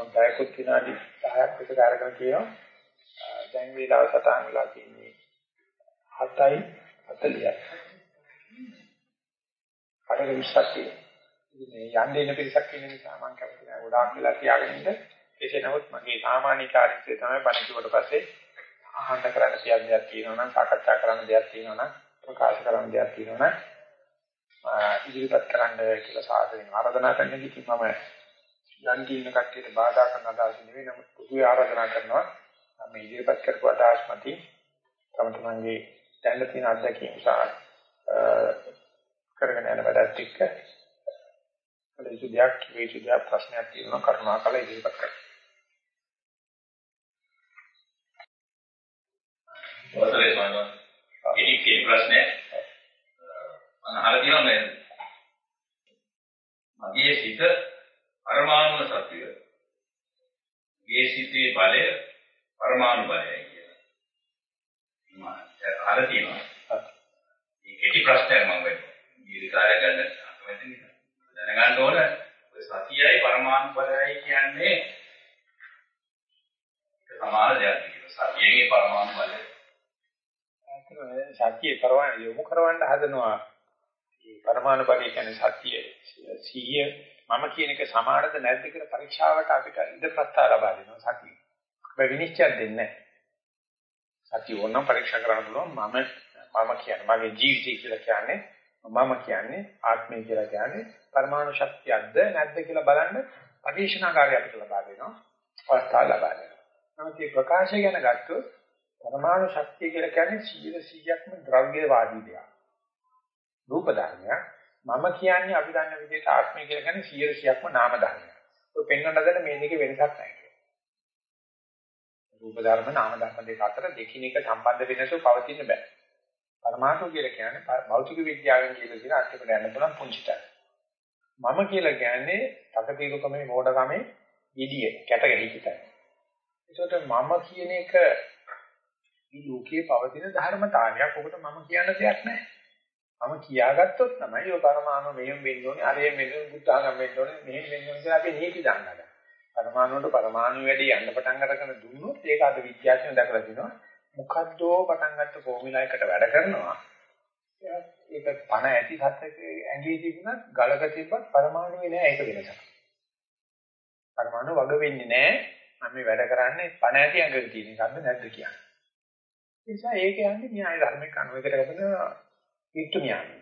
මම පැයකුත් විනාඩි 10ක් විතර අරගෙන කියනවා දැන් වේලාව සටහන් වෙලා තියෙන්නේ 7යි 40යි. කඩේ 20ක් තියෙනවා. මේ යන්නේ ඉන්න පිරිසක් ඉන්න නිසා මම කැමති නැහැ ගොඩාක් වෙලා තියාගෙන ඉන්න. කෙසේ නමුත් මගේ සාමාන්‍ය කාර්යය තමයි බණිකුවට පස්සේ අහන්න කරන්න තියන දෙයක් තියෙනවා නම් සාකච්ඡා කරන්න දෙයක් තියෙනවා නම් ප්‍රකාශ කරන්න දෙයක් තියෙනවා නම් ඉදිරිපත් කරන්න කියලා සාදරයෙන් ආරාධනා කරන කිසි මම යන් කියන කට්ටියට බාධා කරන අදහස නෙවෙයි. නමුත් පොදුවේ ආරාධනා කරනවා මේ ඉදිරිපත් කරපු අදහස් මතින් තම තමන්ගේ දැන්න තියෙන අත්දැකීම් සහ කරගෙන යන වැඩත් එක්ක කලේසු දෙයක් වේසු දෙයක් ප්‍රශ්නයක් තියෙනවා කරුණාකර ඉදිරිපත් කරන්න. ඔතලේ සමහරවිට ඉතින් කී ප්‍රශ්නේ මම අහලා තියෙනවා මේ මගේ සිත පරමාණු සත්‍යය. මේ සිතේ බලය පරමාණු බලයයි කියලා. මම අහලා තියෙනවා. මේ කෙටි ප්‍රශ්නයක් මම වෙන්නේ. දීර්ඝකාලය ගන්න අකමැති නිසා. දැනගන්න ඕන ඔය සතියයි පරමාණු බලයයි කියන්නේ සමාන දෙයක් කියලා. සතියේ පරමාණු බලය. සතියේ පරමාණු යොමු කරවන්න හදනවා. මේ පරමාණු බලය කියන්නේ සතිය සිහිය මම කියන එක සමානද නැද්ද කියලා පරීක්ෂාවට අපිට ඉද ප්‍රස්තාව ලබා දෙනවා සතිය. මේ විනිශ්චය දෙන්නේ නැහැ. සතිය ඕනම් පරීක්ෂා කරන්න පුළුවන් මම මම කියන්නේ මගේ ජීවිතය කියලා කියන්නේ මම කියන්නේ ආත්මය කියලා කියන්නේ පරමාණු ශක්තියක්ද නැද්ද කියලා බලන්න පරීක්ෂණාකාරය අපිට ලබා දෙනවා. අවස්ථාව ලබා දෙනවා. නමුත් මේ ප්‍රකාශය ගැන ගත්තොත් පරමාණු ශක්තිය කියලා කියන්නේ 100%ක්ම ද්‍රව්‍යවාදී දෙයක්. රූප ධර්මයක්. මම කියන්නේ අපි දන්න විදිහට ආත්මය කියලා කියන්නේ 100%ක්ම නාම ධර්මයක්. ඔය පෙන්වන්න හදන මේ දෙකේ වෙනසක් නැහැ. රූප ධර්ම නාම ධර්ම දෙක අතර දෙකිනෙක සම්බන්ධ වෙනසු පවතින්න බෑ. පරමාණු කියලා කියන්නේ භෞතික විද්‍යාවෙන් කියලා කියන අර්ථයකට යන්න පුළුවන් පුංචි තැන. මම කියලා කියන්නේ තකතිරුකමේ මෝඩකමේ ඉදිය කැට ගැහිච්ච තැන. ඒකට මම කියන එක මේ ලෝකයේ පවතින ධර්මතාවයක්. ඔකට මම කියන්න දෙයක් නැහැ. මම කියාගත්තොත් තමයි ඔය පරමාණු මෙහෙම වෙන්න ඕනේ, අරයෙන් වෙන්න ඕනේ, බුද්ධාගම වෙන්න ඕනේ, මෙහෙම වෙන්න ඕනේ කියලා අපි නීති දන්නවා. පරමාණුවට පරමාණු වැඩි යන්න පටන් අරගෙන දුන්නොත් ඒක අද විද්‍යාඥයෝ දැකලා තිනවා. මොකද්දෝ පටන් ගත්ත ෆෝමියුලා එකට වැඩ කරනවා. ඒක පණ ඇති සත්‍යක ඇඟේ තිබුණත් ගලක තිබ්බත් පරමාණුවේ නෑ ඒක වෙනසක්. පරමාණු වග වෙන්නේ නෑ. මම මේ වැඩ කරන්නේ පණ ඇති ඇඟක තියෙන එකක්ද නැද්ද කියන්නේ. ඒ නිසා ඒක යන්නේ න්‍යාය ධර්මයක අනුවකට ගන්න ඊට න්‍යායයි.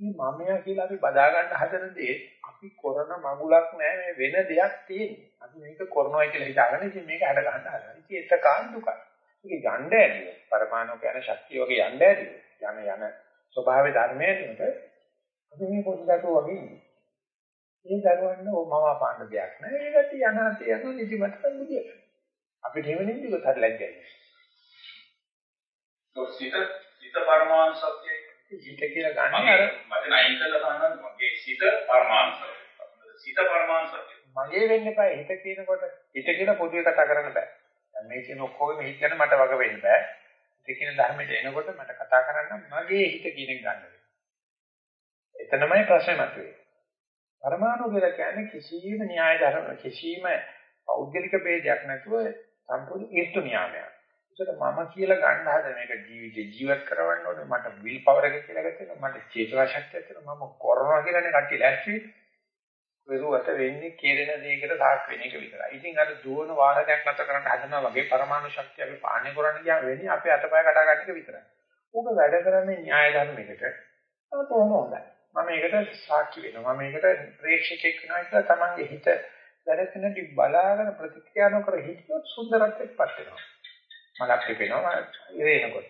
මේ මමයා කියලා අපි බදා ගන්න හදන දේ අපි කරන මගුලක් නෑ මේ වෙන දෙයක් තියෙන්නේ. අපි මේක කරනවා කියලා හිතාගෙන ඉතින් මේක හැඩ ගන්න හදනවා. ඉතින් ඒක කාන් දුකයි. ඒක යන්න ඇතිව පරමාණු කියන ශක්තිය වගේ යන්න ඇතිව යන යන ස්වභාවයේ ධර්මයට අපි මේ පොඩි දරුවෝ වගේ ඉන්නේ. මේ දරුවන්න මම පාන්න දෙයක් නෑ. ඒකට යනාතේ යන නිදිමත සම්මුතිය. අපිට එහෙම නෙමෙයි ඒක හරි ලැජ්ජයි. සිත සිත පරමාණු සත්‍යයි. සිත කියලා ගන්න අර මට නයින් කරලා ගන්න මගේ සිත පරමාණු සත්‍යයි. සිත පරමාණු සත්‍යයි. මගේ වෙන්න එපා හිත කියනකොට හිත කියලා පොදුවේ කතා කරන්න බෑ. දැන් මේ කියන ඔක්කොගෙම හිත ගැන මට වග වෙන්න බෑ. හිත කියන ධර්මයට එනකොට මට කතා කරන්න මගේ හිත කියන එක ගන්න වෙනවා. එතනමයි ප්‍රශ්නේ මතුවේ. පරමාණු කියලා කියන්නේ කිසියම් න්‍යාය ධර්ම කිසියම් පෞද්ගලික ભેදයක් නැතුව සම්පූර්ණ ඊර්තු න්‍යායයක්. ඒකට මම කියලා ගන්න හද මේක ජීවිතේ ජීවත් කරවන්න ඕනේ මට විල් පවර් එක කියලා ගත්තොත් මට චේතනා ශක්තියක් තියෙනවා මම කරනවා කියලානේ කට්ටිය ලෑස්ති වෙරුවට වෙන්නේ කෙරෙන දෙයකට සාක් වෙන එක විතරයි. ඉතින් අර දුවන වාහනයක් නැතර කරන්න හදනවා වගේ පරමාණු ශක්තිය අපි පාලනය කරන්න ගියාම වෙන්නේ අපේ අතපය කඩා ගන්න එක විතරයි. උග වැඩ කරන්නේ න්‍යාය ධර්මයකට. තවම හොඳයි. මම මේකට සාක්ෂි වෙනවා. මම මේකට ප්‍රේක්ෂකෙක් වෙනවා කියලා තමන්ගේ හිත වැඩ කරනදි බලාගෙන ප්‍රතික්‍රියා නොකර හිටියොත් සුන්දරත්වයක්පත් වෙනවා. මලක් පිපෙනවා ඉරේනකොට.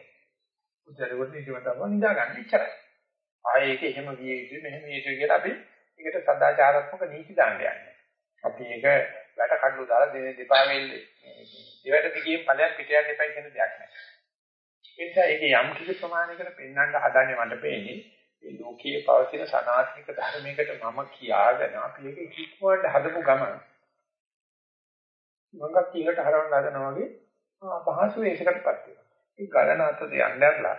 උදේට නිදිමතව නිදා ගන්න ඉච්චරයි. ආයේ ඒක එහෙම විය යුතුයි මෙහෙම විය යුතුයි කියලා අපි ඒකට සදාචාරාත්මක නීති දාන්න යන්නේ. අපි ඒක වැට කඩලු දාලා දෙන දෙපා වෙල්ලේ දෙවට දිගින් ඵලයක් පිට යන්න එපයි කියන දෙයක් නෑ. ඒ නිසා ඒක යම් කිසි ප්‍රමාණයකට පෙන්වන්න හදන්නේ මට පේන්නේ මේ ලෝකයේ පවතින සනාත්මික ධර්මයකට මම කියාගෙන අපි ඒක ඉක්මවන්න හදපු ගමන මඟක් ඊට හරවන්න හදනවා වගේ පහසු වේශකටපත් වෙනවා. ඒ ගලන අතට යන්නදලා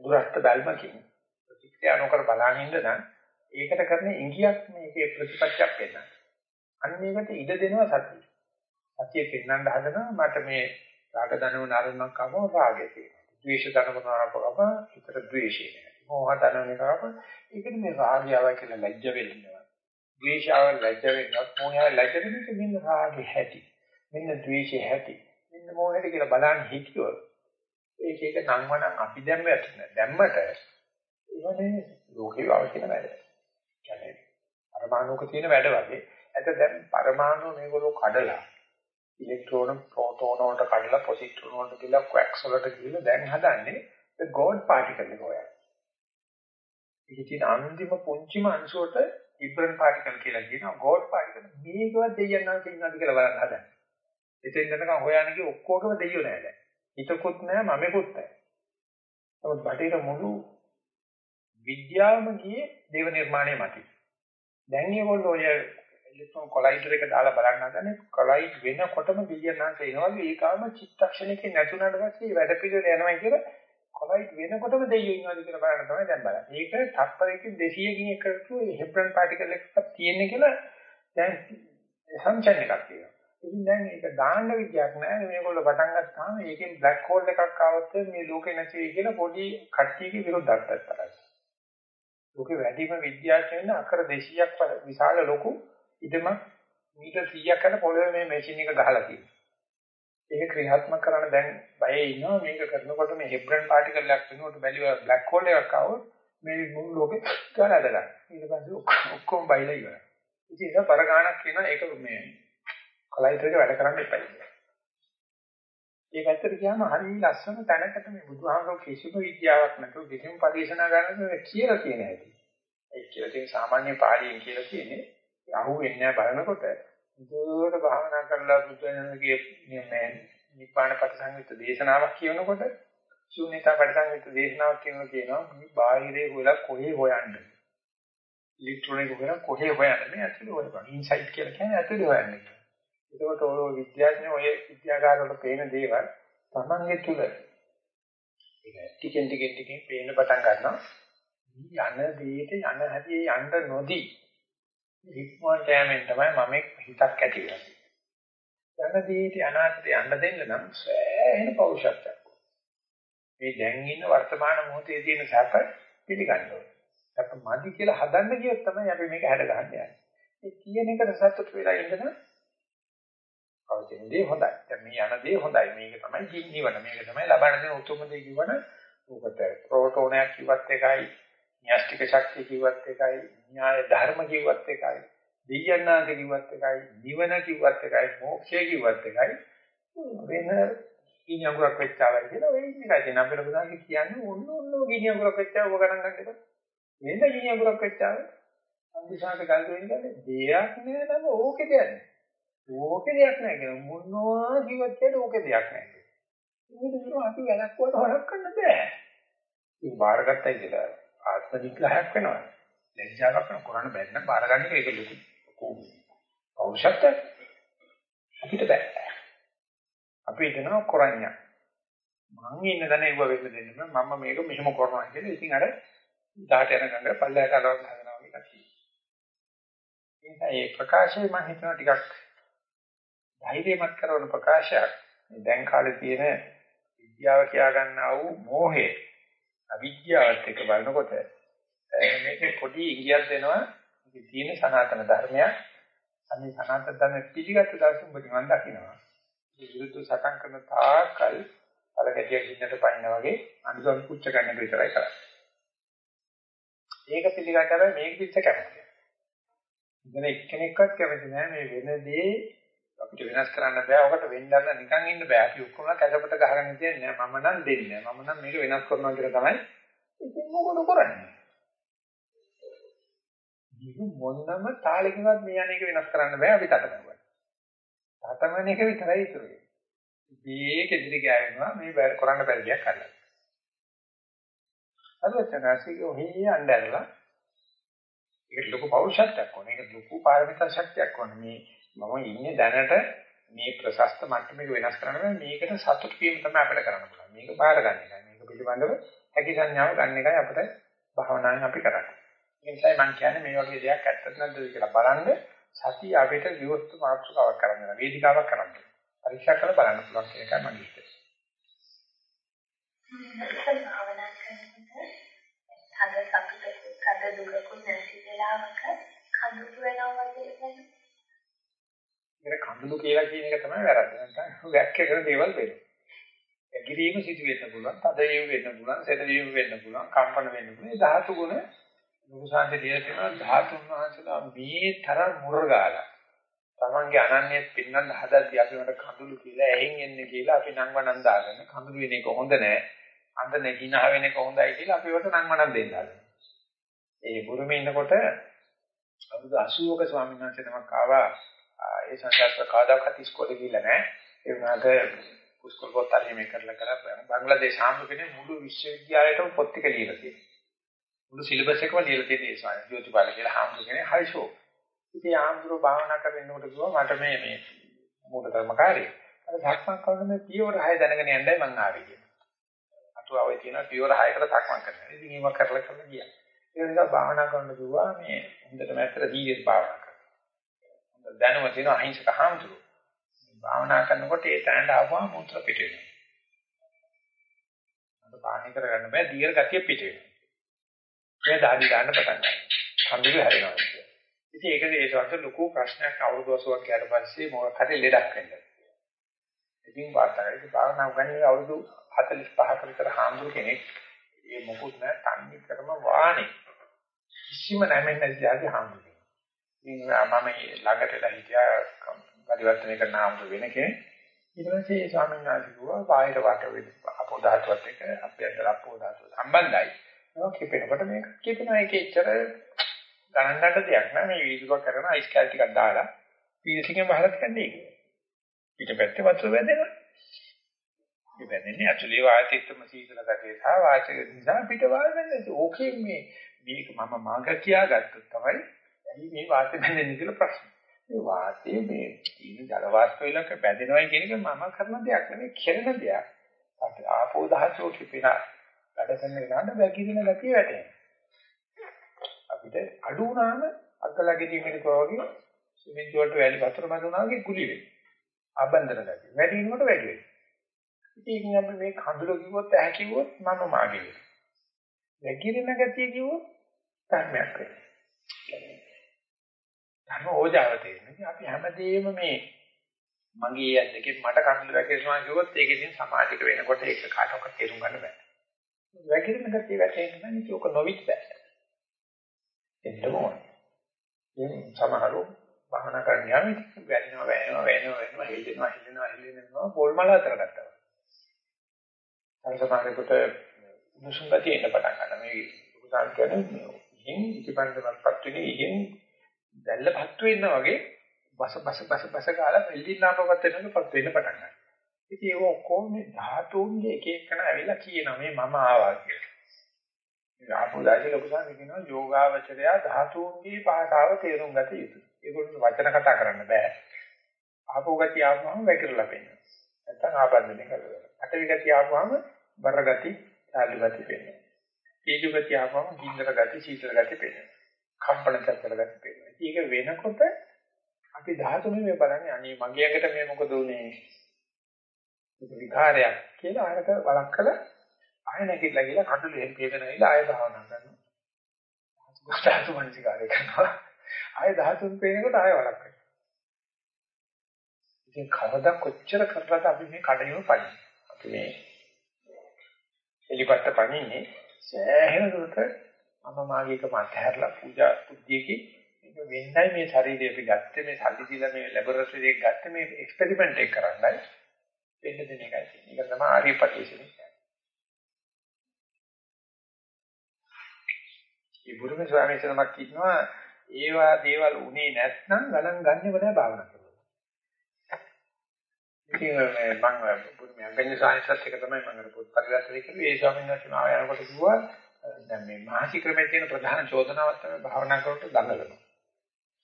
දුරස්ත බැල්මකින් ප්‍රතික්‍රියා නොකර බලන් ඉන්න නම් ඒකට කරන ඉංගියක් මේකේ ප්‍රතිපත්තියක් වෙන්න. අන්න ඒකට ඉඩ දෙනවා සතිය. සතිය පෙන්වන්න හදනවා මට මේ රාග දනව නරණක් කම රාගය තියෙනවා. ද්වේෂ දනව නරකම හිතට ද්වේෂය නෑ. මෝහ දනව නරකම ඒකට මේ රාගයව කියලා ලැජ්ජ වෙන්නවා. ද්වේෂයව ලැජ්ජ වෙනවා. මොහය ලැජ්ජ වෙන්නේ මෙන්න රාගේ හැටි. මෙන්න ද්වේෂේ හැටි. මෙන්න මොහේට කියලා බලන්න හිතියොත් ඒක එක නම්වනම් අපි දැම්මට දැම්මට ඉවනේ ලෝකේ අවශ්‍ය වැඩ. කියන්නේ පරමාණුක තියෙන වැඩ වගේ. ඇත්ත දැන් පරමාණු මේගොල්ලෝ කඩලා ඉලෙක්ට්‍රෝන ප්‍රෝටෝන වලට කඩලා පොසිට්‍රෝන වලට ගිහලා ක්වැක්ස් වලට ගිහලා දැන් හදන්නේ the god particle එක හොයන. ඒකේ තියෙන අන්තිම පුංචිම අංශුවට ඉබ්‍රන් particle කියලා කියනවා god particle මේකවත් දෙයයන් නම් ඉන්නවද කියලා බලන්න හදන්නේ. එතෙන් යනකම් හොයන්නේ කි ඔක්කොගම දෙයියෝ නෑ දැන්. හිතකුත් නෑ මමෙකුත් නෑ. නමුත් බටේට මුළු විද්‍යාවම ගියේ දේව නිර්මාණය මත. දැන් මේගොල්ලෝ ඔය ඉලෙක්ට්‍රෝන කොලයිඩර් එක දාලා බලන්න හදනේ කොලයිඩ් වෙනකොටම බිලියන් අංශ එනවා ඒකම චිත්තක්ෂණයකින් නැතුණාට පස්සේ වැඩ පිළිවෙල යනවා කියලා කොලයිඩ් වෙනකොටම දෙයියෝ ඉන්නවාද කියලා බලන්න තමයි දැන් බලන්නේ. ඒක තත්පරයකින් 200කින් එකතු හෙබ්‍රන් පාටිකල් එකක් තියෙන කියලා දැන් සංචයන එකක් තියෙනවා. ඉතින් දැන් ඒක දාන්න විදියක් නැහැ මේගොල්ලෝ පටන් ගත්තාම ඒකෙන් බ්ලැක් හෝල් එකක් ආවොත් මේ ලෝකේ නැති වෙයි කියලා පොඩි කට්ටියගේ විරුද්ධත්වයක් කරයි. ලෝකේ වැඩිම විද්‍යාඥයන් අකර 200ක් විශාල ලොකු ඉදම මීටර් 100ක් යන පොළවේ මේ මැෂින් එක ගහලා තියෙනවා. ඒක ක්‍රියාත්මක කරන්න දැන් බයේ ඉන්නවා මේක කරනකොට මේ හෙබ්‍රන් පාටිකල් එකක් වෙනකොට බැලුවා බ්ලැක් හෝල් එකක් ආවොත් මේ මුළු ලෝකෙ ගාලා ගන්න. ඊට පස්සේ ඔක්කොම බයිලා ඉවරයි. ඉතින් ඒක පරගානක් කියනවා ඒක මේ කොලයිටර් එක වැඩ කරන්න එපා කියලා. ඒ පැත්තට ගියාම හරිය ලස්සන තැනකට මේ බුදුහාමරෝ කිසිම විද්‍යාවක් නැතුව කිසිම පරිශනාගාරයක කියලා කියන හැටි. ඒ කියලා තියෙන සාමාන්‍ය පාළියෙන් කියලා කියන්නේ අහුවෙන්නේ නැහැ බලනකොට. දුරට භාවනා කරලා බුදුන්ගේ මේ නිපාණ පරිසංයුක්ත දේශනාවක් කියනකොට ශූන්‍යතා පරිසංයුක්ත දේශනාවක් කියනවා කියනවා මේ බාහිරේ හොයලා කොහේ හොයන්නේ? ඉලෙක්ට්‍රොනික හොයලා කොහේ හොයන්නේ? මේ ඇතුලේ හොයපන් ඉන්සයිට් කියලා කියන්නේ ඇතුලේ හොයන්නේ. එතකොට ඔය විද්‍යාඥයෝ ඔය විද්‍යාගාරවල පේන දේවල් තමන්ගේ තුල ඒක ටිකෙන් ටිකෙන් ටිකෙන් පේන්න පටන් ගන්නවා. යන දෙයට යන හැටි යන්න නොදී ඉක්මනට යෑමෙන් තමයි මම හිතක් ඇති වෙන්නේ. යන දෙයට අනාගතයට යන්න දෙන්න නම් සෑහෙන පෞරුෂත්වයක් මේ දැන් ඉන්න වර්තමාන මොහොතේ තියෙන සැප පිළිගන්න ඕනේ. සැප මදි කියලා හදන්න කියොත් තමයි අපි මේක හැඩ ගන්න යන්නේ ඒ කියන එකට සතුට වෙලා ඉඳන පවතින දේ හොඳයි. දැන් මේ යන දේ හොඳයි. මේක තමයි නිවන. මේක තමයි ලබන දේ උතුම් දේ කිව්වන උකට ප්‍රෝටෝනයක් කිව්වත් එකයි, න්‍යෂ්ටික ශක්තිය කිව්වත් එකයි, න්‍යාය ධර්ම කිව්වත් එකයි, දෙයයන්ාද කිව්වත් එකයි, නිවන කිව්වත් එකයි, මොක්ෂය කිව්වත් එකයි. වෙන ගිනියඟුරක් වෙච්චාවයි කියලා වෙයි එකයි. දැන් අපේ ලබුදාගේ කියන්නේ ඔන්න ඔන්න ගිනියඟුරක් වෙච්චාව ඔබ ගණන් ගන්න එපා. වෙන ගිනියඟුරක් වෙච්චාව අන්දිසාට ගල් දෙන්නේ දෙයක් නෑ නම ඕකේ දෙයක් නෑ. ඕකේ දෙයක් නැහැ කියලා මොනවා කිව්වත් ඒක ඕකේ දෙයක් නැහැ. මේක දිනු අපි වැඩක් වලට හොරක් කරන්න බෑ. ඉතින් බාරගත්තයි කියලා ආත්ම විග්‍රහයක් වෙනවා. ලැජ්ජාවක් කරන කරන්න බැරි නම් බාර ගන්න එක ඒක ලොකු පෞරුෂත්වයක්. අපිට බෑ. අපි හිතනවා කරන්නේ. මං ඉන්න දන ඒව වෙන්න දෙන්න මම මේක මෙහෙම කරනවා කියලා. ඉතින් අර දාට යන ගඟ පල්ලයට අලවන්න හදනවා වගේ කට්ටිය. ඒ ප්‍රකාශය මම හිතනවා ටිකක් ධෛර්යමත් කරන ප්‍රකාශයක්. දැන් කාලේ තියෙන විද්‍යාව කියා ගන්නා වූ මෝහය අවිද්‍යාවත් එක්ක බලනකොට මේකේ පොඩි ඉඟියක් දෙනවා? මේකේ තියෙන සනාතන ධර්මයක්. අනේ සනාතන ධර්ම පිළිගත් දවසේ ඔබ නිවන් දකින්නවා. ඒ විරුද්ධ සටන් කරන තාකල් අලගැටිය ගින්නට පයින්න වගේ අනුසම් පුච්ච ගන්න විතරයි කරන්නේ. ඒක පිළිගන්නම මේක පිට කැමතියි. ඉතින් එක්කෙනෙක්වත් කැමති නෑ මේ වෙනදී අපිට වෙනස් කරන්න බෑ. ඔකට වෙන්නන්න නිකන් ඉන්න බෑ. අපි ඔක්කොම කැසපට ගහගෙන තියන්නේ මම නම් දෙන්නේ මම නම් මේක වෙනස් කරනවා කියලා තමයි. ඉතින් මොකද කරන්නේ? මේක මොනම තාලෙකවත් මේ අනේක වෙනස් කරන්න බෑ අපි තටමනවා. තටමන එක විතරයි ඉතුරු වෙන්නේ. මේක ඉදිරි ගෑවෙනවා මේ කරන්න බැරි දෙයක් කරලා. අදවචනාසික ඔහේ අඬලා ඒක ලොකු පෞරුෂත්වයක් ඕනේ. ඒක ලොකු පාරමිතා ශක්තියක් ඕනේ. මේ මම ඉන්නේ දැනට මේ ප්‍රශස්ත මට්ටමක වෙනස් කරන්න බෑ මේකට සතුට වීම තමයි අපිට කරන්න පුළුවන් මේක බාර ගන්න එකයි මේක පිළිබඳව හැකි සංඥාව ගන්න එකයි අපිට භාවනාවෙන් අපි කරන්නේ ඒ නිසායි මම කියන්නේ මේ වගේ දෙයක් ඇත්තද නැද්ද කියලා බලන්න සතිය අපිට විවෘත මාත්‍රකාවක් කරන්න වේදිකාවක් කරන්න. පරීක්ෂා කරලා බලන්න පුළුවන් කියන එකයි මගේ හිතේ. භාවනා කරනකොට හද සතුටකුත් හද දුකකුත් නැති වෙලාවක කඳුළු වෙනවා වගේ වෙනවා. ඒක කඳුළු කියලා කියන එක තමයි වැරද්ද. නැත්නම් වැක්කේකන දේවල් වෙනවා. ඇගිරීම සිදු වෙන්න පුළුවන්, තදවීම වෙන්න පුළුවන්, සැදවීම වෙන්න පුළුවන්, කම්පන වෙන්න පුළුවන්. ඒ ධාතු ගුණ ලෝකසාන්ති දියසෙන ධාතුන් වහන්සේලා මේ තරම් මුරගාලා. තමන්ගේ අනන්‍යය පින්නන්න හදද්දී අපි මට කඳුළු කියලා ඇහෙන් එන්නේ කියලා අපි නංවනන් දාගෙන කඳුළු වෙන එක හොඳ නෑ. අඳ නැගින වෙන එක හොඳයි කියලා අපි වට නංවනන් දෙන්න හදනවා. ඒ බුරුමේ ඉන්නකොට අවුරුදු 80ක ස්වාමීන් වහන්සේ නමක් ආවා ඒ සංසාර කාදාකත් ඉස්කෝලේ ගිහිල්ලා නැහැ. ඒ වුණාට පුස්කොළ පොත් තර්ජමා කරලා කරලා බංග්ලාදේශ ආම්දු කෙනෙක් මුළු විශ්වවිද්‍යාලයටම පොත් ටික ලියලා තියෙනවා. මුළු සිලබස් එකම ලියලා තියෙන ඒ ස්වාමීන් ජෝතිපාල කියලා ආම්දු කෙනෙක් හරි ෂෝ. ඉතින් ආම්දුර භාවනා කරනකොට කිව්වා මට මේ මේ මූල කර්මකාරී. අර සක්මන් කරන මේ පියවර 6 දැනගෙන යන්නයි මං ආවේ කියලා. අටුවාවේ තියෙන පියවර 6කට සක්මන් කරනවා. ඉතින් ඒක කරලා කරලා ගියා. ඒ නිසා භාවනා කරන්න කිව්වා මේ හොඳටම ඇත්තට සීරියස් භාවනා දැනුම තියෙන අහිංසක හාමුදුරුවෝ. භාවනා කරනකොට ඒ තැනට ආවම මුත්‍ර පිට වෙනවා. අද පාණි කරගන්න බෑ දියර ගතිය පිට වෙනවා. ඒ දාඩි ගන්න පටන් ගන්නවා. කඳුළු හැරෙනවා. ඉතින් ඒක ඒ සවන්ත ලොකු ප්‍රශ්නයක් අවුරුදු 80ක් ගියාට පස්සේ මොකක් හරි ලෙඩක් වෙනවා. ඉතින් වාතාවරණය භාවනා උගන්වන්නේ අවුරුදු 45ක විතර හාමුදුරු කෙනෙක්. ඒ මොකුත් නෑ තන්නේ කරම වාණේ. කිසිම නැමෙන්නේ නැති જાති හාමුදුරු. ඉතින් මම ළඟට හිටියා පරිවර්තනය කරන ආමුදු වෙන කෙනෙක්. ඊට පස්සේ ඒ ස්වාමීන් වහන්සේ කිව්වා බාහිර වට වෙන අපෝ ධාතුවත් එක්ක අභ්‍යන්තර අපෝ ධාතුව සම්බන්ධයි. ඒක කිපෙනකොට මේක කිපෙනවා ඒකේ ඉතර ගණන් ගන්න දෙයක් නෑ මේ වීදුරුවක් කරන අයිස් කැල් ටිකක් දාලා පීඩසිකෙන් වහලා තියන්නේ ඒක. පිටපැත්තේ වතුර වැදෙනවා. ඒ වැදෙන්නේ ඇක්චුලි වායතිත්ම සීතල ගතිය සහ වාචක නිසා පිට වාය වෙන්නේ. ඕකේ මේ මේක මම මාග කියාගත්තොත් තමයි ඇයි මේ වාතය බැඳෙන්නේ කියලා ප්‍රශ්න. මේ වාතය මේ තීන ජල වාෂ්ප වලක බැඳෙනවා කියන එක මම කරන දෙයක් නෙමෙයි කෙරෙන දෙයක්. ආපෝ දහසෝ කිපින වැඩ කරන වෙලාවට වැగిරෙන ගතිය වැටෙනවා. අපිට අඩු වුණාම අක්කලගේ මේක වගේ සිමෙන්ති වලට වැලි වතුර මැදුණා වගේ කුලි වෙනවා. ආබන්දර ගතිය. වැඩි වෙනකොට වැඩි වෙනවා. ඉතින් අපි මේ කඳුල කිව්වොත් ඇහැ කිව්වොත් මම මාගේ. වැగిරෙන ගතිය කිව්වොත් ධර්මයක් වෙනවා. ධර්ම ඕජාව තේරෙනවා. අපි හැමදේම මේ මගේ ඇද්දකින් මට කන්දු වැකේනවා කිව්වොත් ඒක ඉතින් සමාජික වෙනකොට ඒක කාටවත් තේරුම් ගන්න බෑ. වැකිරෙන ගැතිය වැටෙන්න නම් ඒක නොවිත් බෑ. එන්න ඕන. ඉතින් සමහරව භාවනා කරන්න යාම වැනෙනවා වැනෙනවා වැනෙනවා වැනෙනවා හෙල්ලෙනවා හෙල්ලෙනවා හෙල්ලෙනවා පොල්මල අතර ගත්තා. සංසමාරේකට මුසුම් ගතිය එන්න පටන් ගන්නවා. මේ උදාහරණ කියන්නේ ඉහින් ඉතිපන්දමත්පත් වෙන්නේ ඉහින් දැල්ලපත් වෙන්න වගේ බස බස බස බස කාලා වෙල්ලිනාපවත් වෙනකොට වෙන්න පටන් ගන්නවා. ඉතින් ඒක ඔක්කොම මේ ධාතුන්ගේ එක එකන ඇවිල්ලා කියනවා මේ මම ආවා කියලා. ඒ ආපුදාගේ ලොකුසන් කියනවා යෝගාවචරය ධාතුන්ගේ භාෂාව තේරුම් ගත යුතුයි. ඒගොල්ලෝ වචන කතා කරන්න බෑ. ආපෝ ගතිය ආවම වැකිරලා පෙන්නනවා. නැත්තම් ආබන්ධනය කරලා. අටවි ගතිය ආවම බර ගති, සාලි ගති පෙන්නනවා. තීජු ගතිය ආවම ගින්දර ගති, සීතල ගති පෙන්නනවා. කම්පන චංචල ගති පෙන්නනවා. ඒක වෙනකොට අපි ධාතුනේ මේ බලන්නේ අනේ මගේ ඇඟට මේ මොකද උනේ? ඒක විකාරයක් කියලා අරක වළක්කල ආය නැගිටලා ගිහලා කඩළු එහෙම පේනයිලා ආය භාවනා කරනවා. ධාතු මනසිකාරය කරනවා. ආය ධාතුන් පේනකොට ආය වළක්කනවා. ඉතින් කවදා කොච්චර කරලාද අපි මේ කඩේම පන්නේ. අපි මේ එලිපත්ත පන්නේ සෑහෙන දුරට මම මාගේක මාතහැරලා පූජා බුද්ධියකින් මේක වෙන්නයි මේ ශරීරය අපි ගත්තේ මේ සල්ලි දීලා මේ ලැබොරටරි එක ගත්තේ මේ එක්ස්පෙරිමන්ට් එක කරන්නයි වෙන්න දෙන එකයි තියෙන්නේ. ඒක තමයි ආර්ය පරිශ්‍රණය කියන්නේ. ඒ බුදුම ස්වාමීන් වහන්සේනමක් කියනවා ඒවා දේවල් උනේ නැත්නම් ගණන් ගන්නෙව නෑ භාවනා කරනවා. ඉතින් මම බුදුම අංගඤ්ඤ සාහිත්‍යත් එක තමයි මම පොත් පරිවර්තනය කළේ. ඒ ස්වාමීන් වහන්සේ මාව යනකොට කිව්වා දැන් මේ මහසි ක්‍රමයේ තියෙන ප්‍රධාන චෝදනාවක් තමයි භාවනා කරනකොට දඟලනවා.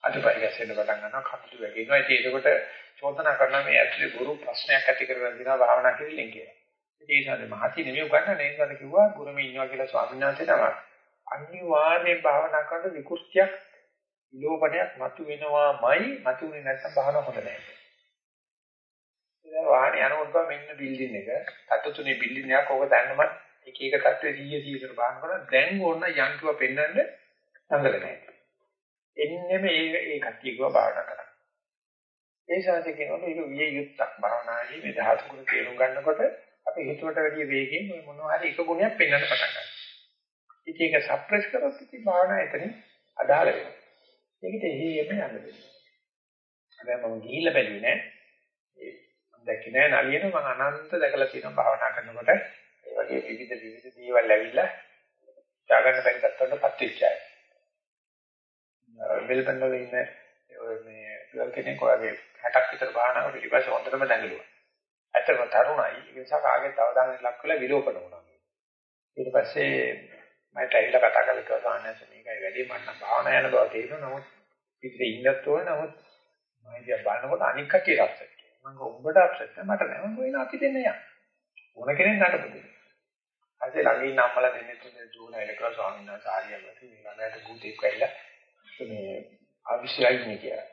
අතපය ගැසෙන්න පටන් ගන්නවා කපුටු වැගෙනවා. ඉතින් ඒකට චෝදනා කරනවා මේ ඇතුලේ ගුරු ප්‍රශ්නයක් ඇති කරගෙන දිනවා භාවනා කිරීමෙන් කියලා. ඉතින් ඒ නිසා මහසි නෙමෙයි උගන්නන්නේ ඒකට කිව්වා ගුරුමේ ඉන්නවා කියලා ස්වාමීන් වහන්සේ තමයි. අනිවාර්යෙන් භාවනා කරන විකෘතියක් විලෝපණයක් මතු වෙනවාමයි මතුනේ නැත්නම් බහන හොඳ නැහැ. ඉතින් වාහනේ යනකොට මෙන්න බිල්ඩින් එක, තත්තු තුනේ බිල්ඩින් එකක් ඕක දැන්නම එක එක තත්ත්වයේ 100 100කට බහන කරලා දැන් ඕන යන්තුව පෙන්වන්න සංගල නැහැ. එන්නේ මේ ඒ කට්ටිය කිව්වා භාවනා කරන්න. ඒ ශාස්ත්‍රය කියනකොට ඒක විය යුක්තක් භාවනාදී මේ ධාතු ගුණ තේරුම් ගන්නකොට අපි හිතුවට වැඩිය වේගෙන් මේ මොනවා හරි එක ගුණයක් පෙන්වන්න පටන් ගන්නවා. ඉතින් ඒක සප්‍රෙස් කරොත් ඉතින් භාවනා එතනින් අදාළ වෙනවා. ඒකට එහෙම යන්න දෙන්න. හැබැයි මම ගිහිල්ලා බැලුවේ නෑ. ඒ මම දැක්කේ නෑ නලියන මම අනන්ත දැකලා තියෙනවා භාවනා කරනකොට ඒ වගේ විවිධ විවිධ දේවල් ඇවිල්ලා ජාගන්න බැරි තත්ත්වවලටපත් වෙච්ච අය. මෙල්බන් වල ඉන්න මේ ඉවල් කෙනෙක් වගේ 60ක් විතර භාවනාව පිළිපස්ස හොඳටම දැඟලුවා. ඇත්තටම තරුණයි. ඒ නිසා කාගෙත් අවධානය ලක් වෙලා විලෝපන වුණා. ඊට පස්සේ මට ඇවිල්ලා කතා කරලා කිව්වා සාහනස මේකයි වැඩි. මට භාවනා යන බව තේරෙනවා. නමුත් පිටේ ඉන්නත් ඕන. නමුත් මම ඉතින් බලනකොට අනික් කටිය අප්සෙට් මම උඹට අප්සෙට් මට නෑ. මම වෙන අපි දෙන්න යන්න. ඕන කෙනෙක් නටපු දෙන්න අද ළඟ ඉන්න අම්මලා දෙන්නේ තුනේ දුවන එලකලා ස්වාමීන් වහන්සේ ආරියමති මේ ළඟට භූතෙක් ඇවිල්ලා මේ අවිශ්යයි නේ කියලා.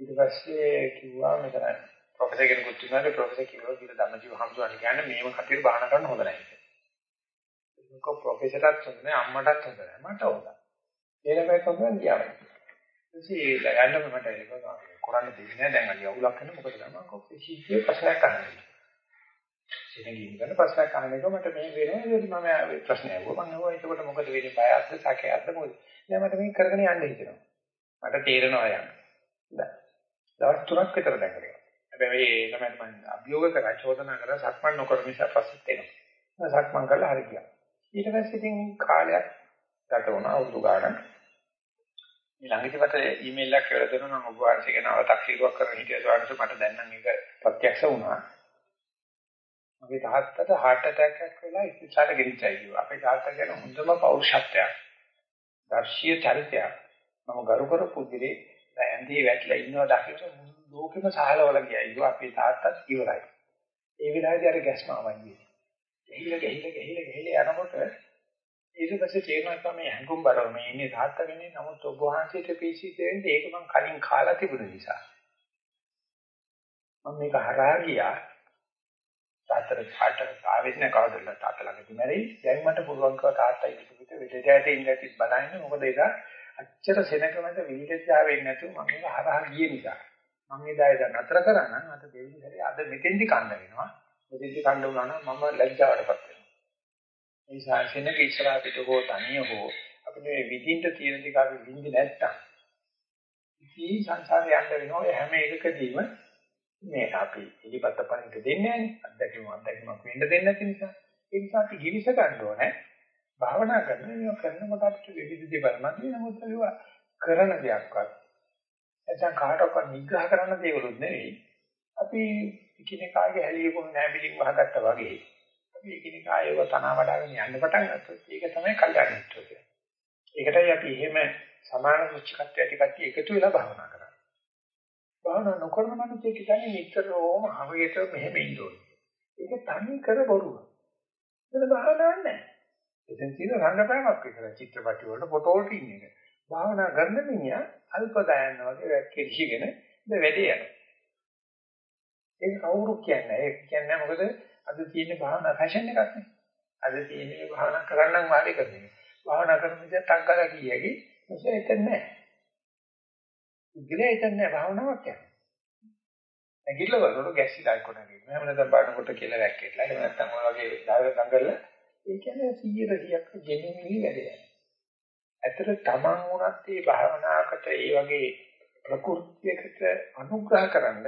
ඊට පස්සේ කිව්වා මෙතන ප්‍රොෆෙසර් කෙනෙකුත් ඉන්නවා ප්‍රොෆෙසර් කිව්වා කියලා ධම්මජීව හම්සුවන් කියන්නේ මේව කටියට බාහන කරන්න හොඳ නැහැ ඒක ප්‍රොෆෙසර්ටත් හොඳ නැහැ අම්මටත් හොඳ නැහැ. මට හොඳයි. ඒ ළමයි කොහොමද ගියා. ඉතින් යන්නම මට ඒක කරන්න දෙන්නේ නැහැ. දැන් අලි අවුලක් වෙන මොකද මම කොපිෂීයේ ප්‍රශ්නයක් අහන්නේ. සිනගින් ගන්න ප්‍රශ්නයක් අහන එක මට මේ වෙනවා ඒක මම ප්‍රශ්නය අහුවා මම අහුවා ඒකට මොකද වෙන්නේ බයක්ද සැකයක්ද මොකද. දැන් මට මේක කරගෙන යන්න හිතෙනවා. මට තේරෙනවා යන්න. දවස් තුනක් විතර දැන් කරේ. හැබැයි මේ ළමයි මම අභියෝග කරා චෝදනා කරා සක්මන් නොකර නිසා පස්සෙත් එනවා. සක්මන් කළා හරි ගියා. ඊට පස්සේ ඉතින් කාලයක් ගත වුණා අවුරුදු ගාණක්. මේ ළඟදී මට ඊමේල් එකක් කරලා දෙනවා මම ඔබ වහන්සේ ගැන අව탁සීරුවක් කරන හිටිය ස්වාමීන් මට දැන් නම් ඒක ප්‍රත්‍යක්ෂ වුණා. මගේ තාත්තට heart attack එකක් වෙලා ඉතිසාර ගෙනිච්චයි කිව්වා. අපේ තාත්තා ගැන හොඳම පෞරුෂත්වයක්. දර්ශීය චරිතයක්. මම ගරු කර පුදුලේ ඇඳේ වැටලා ඉන්නවා දකින්න ලෝකෙම සහලවල ගියා. ඒක අපේ තාත්තත් ඉවරයි. ඒ වෙලාවේදී අර ගැස්ම ආවන්නේ. ගිහිල්ලා ගිහිල්ලා ගිහිල්ලා ගිහිල්ලා යනකොට ඊට පස්සේ තේරෙනවා තමයි හැඟුම් බරව මේ ඉන්නේ තාත්තා වෙන්නේ නමුත් ඔබ වහන්සේට PC දෙන්නේ ඒක මම කලින් කාලා තිබුණ නිසා මම මේක හරහා ගියා තාත්තට පාට ආවෙත් නැ කවදද තාත්තා ළඟදී මැරෙයි. දැන් මට පුළුවන්කම තාත්තා ඉදිරියට විදේට ඉඳලා බලන්න. මොකද ඒක අච්චර සෙනගමද විවිධතාව වෙන්නේ නැතුව මම මේක හරහා ගියේ නිසා. මම එදා එදා නතර කරා නම් අද දෙවිලි හැරි අද මෙතෙන්දි කන්න වෙනවා. මෙතෙන්දි කන්න වුණා නම් මම ලැජ්ජාවටපත් වෙනවා. ඒ නිසා කෙනෙක් ඉස්සරහ පිට හෝ තනිය හෝ අපිට මේ විඳින්න තියෙන ටික අපි විඳි නැත්තම්. ඉතින් සංසාරේ යන්න වෙනවා ඒ හැම එකකදීම මේ අපි ඉලිපත් පණිට දෙන්නේ නැහැ අත්දැකීම අත්දැකීමක් වෙන්න දෙන්නේ නැති නිසා. ඒ නිසා අපි ගිවිස ගන්න ඕනේ. භාවනා කරන මේක කරනකොට අපිට විවිධ දේවල් මතුවේ නමුත් ඒවා කරන දෙයක්වත් එතන කාටවත් නිග්‍රහ කරන්න දෙයක්වත් නෙවෙයි. අපි එකිනෙකාගේ හැලියකොම නැබිලින් වහගත්තා වගේ. අපි එකිනෙකා ඒව තනවා වඩාගෙන යන්න පටන් ගත්තොත් ඒක තමයි කල්යාණ මිත්‍රය කියන්නේ. ඒකටයි අපි එහෙම සමාන රුචිකත්වය ඇති කට්ටිය එකතු වෙලා භාවනා කරන්නේ. භාවනා නොකරන මනුස්සයෙක් කියන්නේ නිතරම හරියට මෙහෙම ඉන්න ඕනේ. ඒක තනි කර බොරුව. එතන භාවනාවක් නැහැ. එතෙන් තියෙන රංගපෑමක් විතර චිත්‍රපටි වල ෆොටෝ වලට ඉන්නේ. භාවනා කරන මිනිහා අල්ප දායන්න වගේ වැක්කෙලිගෙන ඉඳ වැඩේ යනවා. ඒක කවුරු කියන්නේ? ඒක කියන්නේ මොකද අද තියෙන භාවනා ෆැෂන් එකක් නේ. අද තියෙන භාවනා කරන්නම් වාඩි කරන්නේ. භාවනා කරන විදිහට ටක් ගාලා කියකි මොකද එතන නැහැ. පුද්ගලයා හිතන්නේ භාවනාවක් කරනවා. ඇගිල්ල වලට ගැස්සිලා ඉක්කොන ගිහින් එහෙම නැත්නම් බානකොට කියලා වැක්කෙట్లా. එහෙම නැත්නම් ඔය වගේ ධායක දඟල ඒ කියන්නේ 100 100ක් ගෙනිමිලි වැඩේ. ඇත්තට තමන් වුණත් මේ භාවනාවකට ඒ වගේ ප්‍රකෘතියකට අනුග්‍රහ කරන්න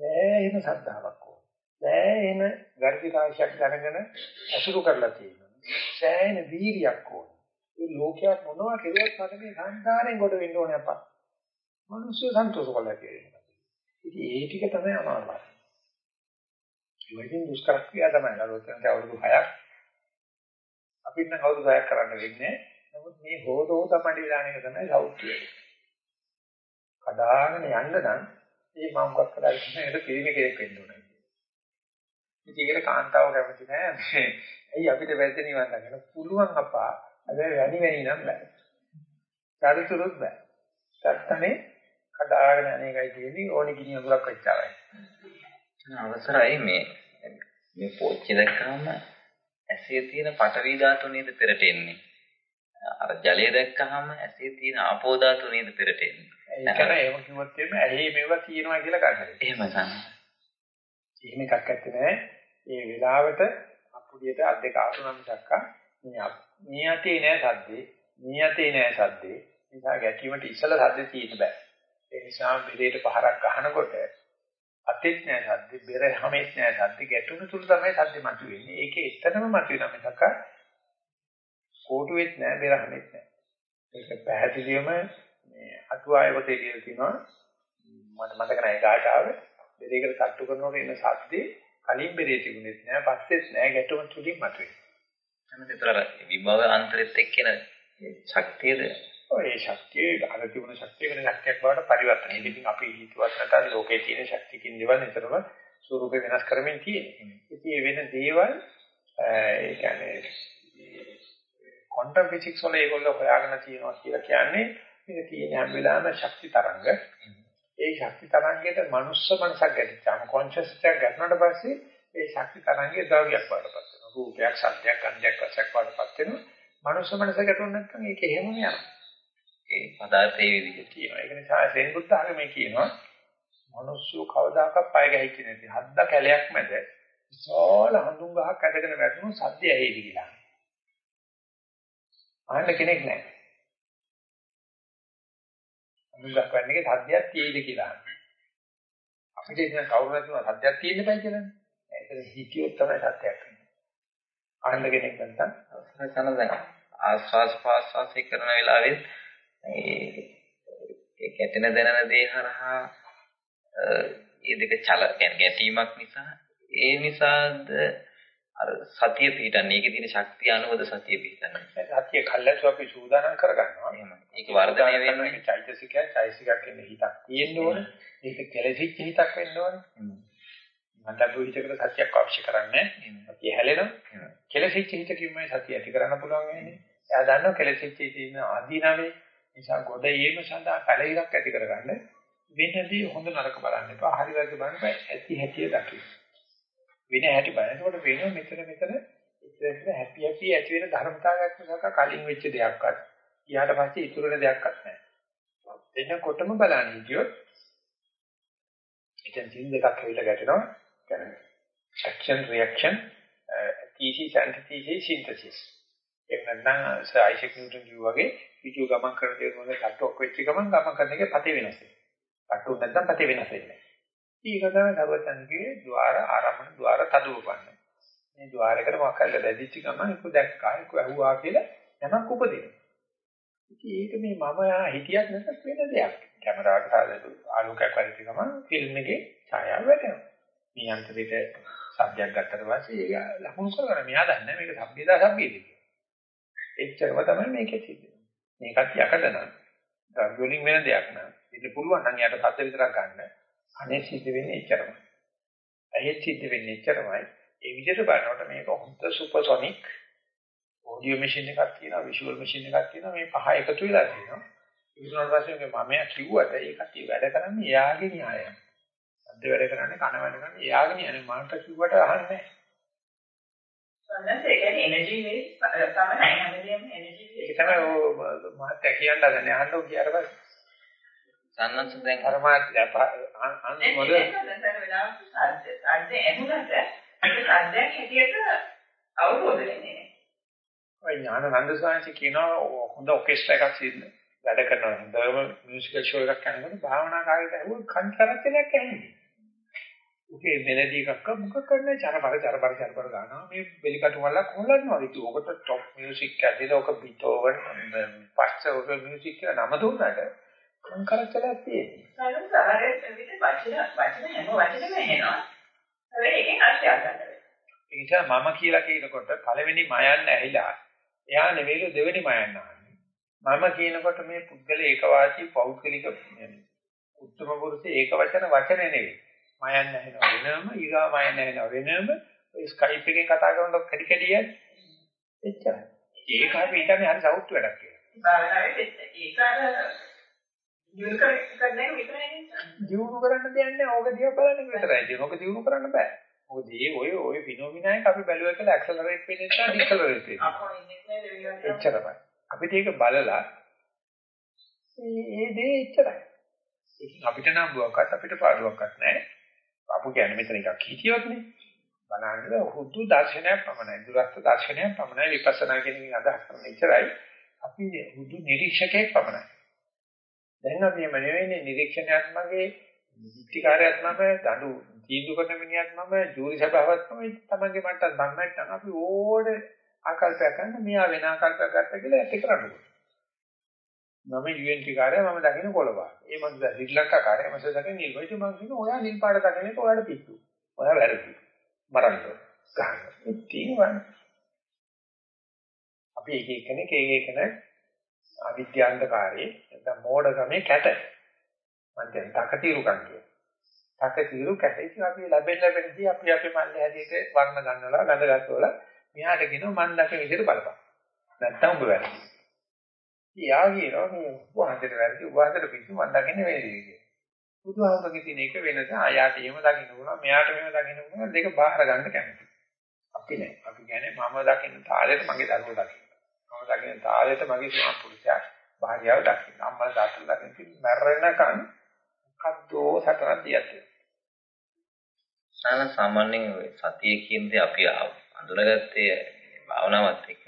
නෑ එන සද්ධාාවක් ඕන. නෑ එන ගර්භිත ආශයක් දැනගෙන අසුරු කරලා තියෙනවා. සෑහෙන වීරියක් ඕන. මේ ලෝකයක් මොනවා කෙරුවත් මට මේ සංසාරයෙන් ගොඩ වෙන්න ඕනේ අපා. මිනිස්සු සන්තෝෂ කරලා කියනවා. ඉතින් ඒ ටික තමයි අමාරුයි. ඉතින් දුෂ්කර ක්‍රියා තමයි. ලෝකෙන්ට අවුරුදු 6ක් අපිට නම් අවුරුදු 6ක් කරන්න වෙන්නේ. නමුත් මේ හොදෝ තමයි දාන එක තමයි සෞඛ්‍යය. කඩාගෙන යන්න නම් මේ මම වක් කරලා ඉන්න එක පිළිමි කෙනෙක් වෙන්න ඕනේ. ඉතින් ඒකට කාන්තාව කැමති නෑ. ඇයි අපිට වැද්ද නිවන් දකින්න පුළුවන් අපා. හැබැයි වැඩි වැඩි නම් බෑ. චරිතුරුත් බෑ. ගත්තනේ කඩාගෙන අනේකයි තියෙන්නේ ඕනි ගිනි අඟුරක් වෙච්චාවයි. අවසරයි මේ මේ පෝච්චි දැක්කම ඇසේ තියෙන පටවි ධාතු නේද පෙරට එන්නේ. අර ජලය දැක්කහම ඇසේ තියෙන ආපෝ ධාතු නේද පෙරට එන්නේ. ඒ කියන්නේ එහෙම කිව්වොත් එimhe ඇහි මේවා තියෙනවා කියලා ගන්න. එහෙම තමයි. එහෙම එකක් ඇත්තේ නැහැ. ඒ වෙලාවට අපුඩියට අත් දෙක ආසුනම් මිසක්ක මේ මේ යතේ නෑ සද්දේ, මේ යතේ නෑ සද්දේ. නිසා ගැටීමට ඉස්සල සද්දේ තියෙන්න බෑ. ඒ නිසා බෙරේට පහරක් ගහනකොට අතෙත් නෑ සද්දේ, බෙර හැමෙත් නෑ සද්දේ. ගැටුණු තුල තමයි සද්දේ මතුවෙන්නේ. ඒකේ එතනම මතුවෙන මිසක්ක කෝටුවෙත් නෑ, බෙර හැමෙත් නෑ. ඒක පැහැදිලිවම මේ අතුආය පොතේ කියලා තියෙනවා. මට මතක නැහැ ගාටාව. බෙරේකට තට්ටු කරනකොට එන සද්දේ කලින් බෙරේ තිබුණෙත් නෑ, පස්සෙත් නෑ, ගැටුම තුලින් මතුවේ. එතන විභව අන්තරෙත් එක්කෙන ශක්තියද ඔය ශක්තිය අර තිබුණ ශක්තිය වෙන ශක්තියක් බවට පරිවර්තනය. ඉතින් අපි හිතුවත් නැතත් ලෝකයේ තියෙන ශක්තියකින් දේවල් නිතරම ස්වරූප වෙනස් කරමින් තියෙන්නේ. ඉතින් මේ වෙන දේවල් ඒ කියන්නේ ක්වොන්ටම් ෆිසික්ස් වල ඒගොල්ලෝ හොයාගෙන තියෙනවා කියලා කියන්නේ මේක තියෙන හැම වෙලාවෙම ශක්ති තරංග. ඒ ශක්ති තරංගයට මනුස්ස මනසක් ගැටිච්චාම කොන්ෂස් එකක් ගන්නට පස්සේ ඒ ශක්ති තරංගයේ ද්‍රව්‍යයක් වඩපත් වෙනවා. රූපයක්, ශබ්දයක්, ගන්ධයක්, රසයක් වඩපත් වෙනවා. මනුස්ස මනස ගැටුණ නැත්නම් ඒක එහෙමම යනවා. ඒ පදාර්ථයේ විදිහට තියෙනවා. ඒක නිසා සෙන් බුද්ධ ආගමේ කියනවා මිනිස්සු කවදාකවත් පය ගැහිච්ච නැති හද්ද කැලයක් මැද විශාල හඳුන් ගහක් ඇදගෙන වැටුණු සද්දය ඇහිදි කියලා. අහන්න කෙනෙක් නැහැ. හඳුන් ගහක් වන්නේක සද්දයක් තියෙයිද කියලා. අපිට ඉතින් කවුරු නැතුව සද්දයක් තියෙන්න බෑ කියලානේ. ඒක හිතියොත් තමයි සත්‍යයක් වෙන්නේ. අහන්න කෙනෙක් නැත්නම් අවසර කරන දැන් ආස්වාස් පාස්වාසය කරන වෙලාවෙත් ඒ කැටෙන දැනෙන දේ හරහා ඒ දෙක චල ගැටීමක් නිසා ඒ නිසාද අර සතිය පිටන්නේ ඒකේ තියෙන ශක්තිය අනුවද සතිය පිටන්නේ සතිය කල්ලාතු අපි සූදානම් කරගන්නවා. එහෙම ඒක වර්ධනය වෙන්නේ චෛතසිකය චෛතසිකයක්. කියන්නේ හිතක් තියෙන්න ඕනේ. ඒක කෙලෙසිච්ච හිතක් වෙන්න ඕනේ. මන්දපු හිතකට සතියක් අවශ්‍ය කරන්නේ සතිය හැලෙනවා. කෙලෙසිච්ච හිතකින්මයි සතිය ඇති කරන්න පුළුවන් වෙන්නේ. එයා දන්නවා කෙලෙසිච්ච තියෙන ආදීනවේ නිසා ගොඩ ඒම සඳහා පැලිරක් ඇති කරගන්න වෙනදී හොඳ නරක බලන්න එපා. හරි වැරදි බලන්න බෑ. ඇති හැටි දකින්න. වෙන හැටි බලනකොට වෙනවා මෙතන මෙතන ඉතින් හැපි හැපි ඇති වෙන ධර්මතාවයක් නිසා කලින් වෙච්ච දෙයක්වත් ඊට පස්සේ ඉතුරු වෙන දෙයක්වත් නැහැ. එනකොටම බලන්න හිටියොත් ඉතින් තින් දෙකක් ඇවිල්ලා ගැටෙනවා. කියන්නේ action reaction thesis antithesis synthesis. ඒක නැත්නම් සර් අයිසෙක් නිව්ටන් කිව්වා වගේ විජු ගමන් කරන දේ මොකද කට්ටක් වෙච්ච ගමන් ගමන් කරන එකේ පතේ වෙනස් වෙනවා. කට්ටු නැත්නම් පතේ වෙනස් වෙන්නේ. ඊක තමයි නරවතන්ගේ ద్వාර ආරම්භන ద్వාර තදුවපන්න. මේ ద్వාරයකට මොකක් කරලා බැදිච්ච ගමන් ඒක දැක්කා ඒක ඇහුවා කියලා යමක් උපදිනවා. ඉතින් ඒක මේ මම හිතියක් නැතත් වෙන දෙයක්. කැමරාවට සාදු ආලෝකයක් වැඩිච්ච ගමන් ෆිල්ම් එකේ ඡායාව වැටෙනවා. මේ අන්තරයට සබ්ජෙක්ට් ගත්තට පස්සේ ඒක ලකුණු කරගෙන මෙයා දන්නේ මේක සබ්බේදා සබ්බේදී. එච්චරම තමයි මේකේ සිද්ධ මේකත් යකඩ නම් ඩ්‍රග් වලින් වෙන දෙයක් නෑ. ඉතින් පුළුවන් නම් යාට පස්සේ විතරක් ගන්න. අනේ සිද්ධ වෙන්නේ එච්චරමයි. ඇහි සිද්ධ වෙන්නේ එච්චරමයි. ඒ විදිහට බලනකොට මේක හොඳ සුපර්සොනික් ඔඩියෝ මැෂින් එකක් තියෙනවා, විෂුවල් මැෂින් එකක් තියෙනවා. මේ පහ එකතු වෙලා තියෙනවා. ඉතින් පස්සේ මම කිව්වට ඒකට වැඩ කරන්නේ එයාගේ න්‍යායය. අද වැඩ කරන්නේ කන වැඩ කරන්නේ එයාගේ න්‍යායය. මන්ට කිව්වට අහන්නේ නැහැ. සන්නස ඒ කියන්නේ එනර්ජි වේස් තමයි හැමදේම එනර්ජි ඒක තමයි ඔය මහත්තයා කියන්න හදන්නේ අහන්න කියාට පස්සේ. සම්මන්ත දැන් අර මහත්තයා අන්න මොකද? ඥාන නන්ද සාංශි කියනවා හොඳ ඔකෙස්ට්‍රා එකක් සිද්ද වැඩ කරනවා. හොඳම මියුසිකල් ෂෝ එකක් කරනකොට භාවනා කාර්යයට ඇහුවොත් කන්තරත් එකක් ඇහෙන්නේ. උකේ මෙලඩි එකක් මොකක් කරන්නේ චරපර චරපර චරපර ගන්නවා. මේ බෙලිකටු වලක් හොල්ලනවා ඉතින් ඔකට টොප් මියුසික් ඇදලා ඔක බීතෝවන් පස්සේ ඔක මියුසික් කියලා නම දුන්නාට කංකරච්චලක් තියෙන්නේ? සමහර සමහර විට වචන වචන හැම වචනෙම එනවා හැබැයි එකෙන් අර්ථය ගන්න ඒ නිසා මම කියලා කියනකොට පළවෙනි මයන්න ඇහිලා. එයා නෙවෙයිලු දෙවෙනි මයන්න අහන්නේ මම කියනකොට මේ පුද්ගල ඒකවාචී පෞද්ගලික උත්තම පුරුෂේ ඒක වචන වචන නෙවෙයි. මයන් නැහෙනව වෙනම ඊගා මයන් නැහෙනව වෙනම ඔය ස්කයිප් එකෙන් කතා කරනකොට කැඩි කැඩි යන්නේ එච්චරයි ඒක අපි හිතන්නේ හරි සෞත් වැඩක් කියලා භාවනාවේ ඒක අර දිනු කරන්නේ විතරයි නේද? දිනු කරන්න දෙයක් නැහැ. ඕක දිහා බලන්න විතරයි. ඒක ඕක දිනු කරන්න බෑ. මොකද මේ ඔය ඔය ෆිනොමිනා එක අපි බැලුවා කියලා ඇක්සලරේට් වෙන්නේ නැහැ ඩිසලරේට් වෙන්නේ. අපෝ ඉන්නේ නැහැ දෙවියන්. එච්චරයි. අපිට ඒක බලලා මේ ඒ දේ එච්චරයි. ඒකෙන් අපිට නම් බුවක්වත් අපිට පාඩුවක්වත් නැහැ. අපු කියන්නේ මෙතන එකක් හිතියොත් නේ. බලන්න හුදු දර්ශනයක් පමණයි. දුරස්ත දර්ශනයක් පමණයි විපස්සනා කියන එක අදහස් කරන ඉතරයි. අපි හුදු නිරීක්ෂකයෙක් පමණයි. දැන් අපි මේ නෙවෙයිනේ නිරීක්ෂණයක් මගේ විත්තිකාරයක් මම දඬු තීන්දුව කරන මිනිහක් මම ජූරි සභාවක් මම තමන්ගේ මට්ටම් බම්මට්ටම් අපි ඕනේ ආකල්පයක් ගන්න මෙයා වෙන ආකල්පයක් ගත්ත කියලා ඇති කරන්න ඕනේ. මම UNT කාර්යය මම දකින්න කොළපාට. ඒ මම ශ්‍රී ලංකා කාර්යය මම දකින්න නිල් වයිට් මම කියන ඔයා නිල් පාට දකින්න එක ඔයාලට පිස්සු. ඔයා වැරදි. මරන්න. ගන්න. ඉතින් අපි එක එකනේ එක එකනේ අවිද්‍යාන්තකාරී නැත්නම් මෝඩකමේ කැට. මම දැන් තකතිරුකම් කියන. තකතිරු කැට. ඉතින් අපි ලැබෙන්න ලැබෙනදී අපි අපේ මල්ලේ හැදීට වර්ණ ගන්නවලා ගඳ ගන්නවලා මෙහාට කියනවා මන් දැක විදිහට බලපන්. නැත්තම් ඔබ වැරදි. යා කියනවා මේ වහන්සේට වැරදි වහන්සේට පිස්සු මන් දකින්නේ වෙන්නේ කියලා. බුදුහාමුදුරගේ තියෙන එක වෙනස ආයාට එහෙම දකින්න පුළුවන් මෙයාට මෙහෙම දකින්න පුළුවන් දෙක බාහිර ගන්න කැමති. අපි නෑ. අපි කියන්නේ මම දකින්න තාලෙට මගේ දරුවෝ දකින්න. මම දකින්න තාලෙට මගේ සම්පූර්ණයා භාර්යාව දකින්න. අම්මලා තාත්තලා දකින්න මැරෙනකන් මොකද්දෝ සතරක් දියත්. සාමාන්‍යයෙන් සතිය කියන්නේ අපි අඳුනගත්තේ භාවනාවත් එක්ක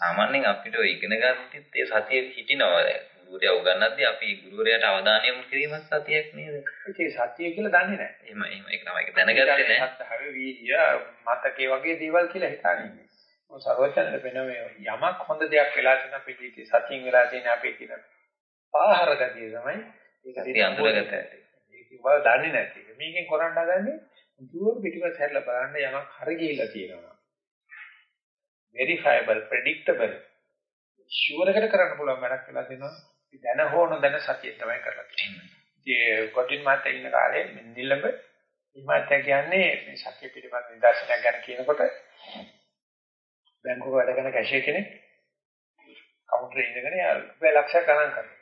සාමාන්‍යයෙන් අපිට ඉගෙන ගත්තත් ඒ සතිය හිටිනවා දැන් ගුරුවරයා උගන්වද්දී අපි ගුරුවරයාට අවධානය යොමු කිරීම සතියක් නේද? ඒ සතිය කියලා දන්නේ නැහැ. එහෙම එහෙම ඒක තමයි ඒක දැනගත්තේ නැහැ. සත්‍තාවේ වීර්ය මතකේ වගේ දේවල් කියලා හිතන්නේ. මොකද සර්වචන්ද වෙන මේ යමක් හොඳ දෙයක් වෙලා තියෙන අපේ ජීවිතේ සතියෙන් වෙලා තියෙන අපේ කියන පාහර ගතිය තමයි ඒක සතිය අඳුරගත ඇති. ඒක බල දන්නේ නැති. මේකෙන් කරන්න හදන්නේ දුර පිටිපස්ස හැරලා බලන්න යමක් හරි ගිහිල්ලා තියෙනවා. Verifiable predictable sure එකට කරන්න පුළුවන් වැඩක් වෙලා තියෙනවා. දැන හෝ නොදැන සතිය තමයි කරලා තියෙන්නේ. ඉතින් කොටින් මාතේ ඉන්න කාලේ නිලඹ ඉමාත්‍ය කියන්නේ මේ සතිය පිළිබඳ නිදර්ශනයක් ගැන කියනකොට බැංකුවක වැඩ කරන කැෂියර් කෙනෙක් කවුන්ටරේ ඉඳගෙන යා ලක්ෂ ගණන් කරනවා.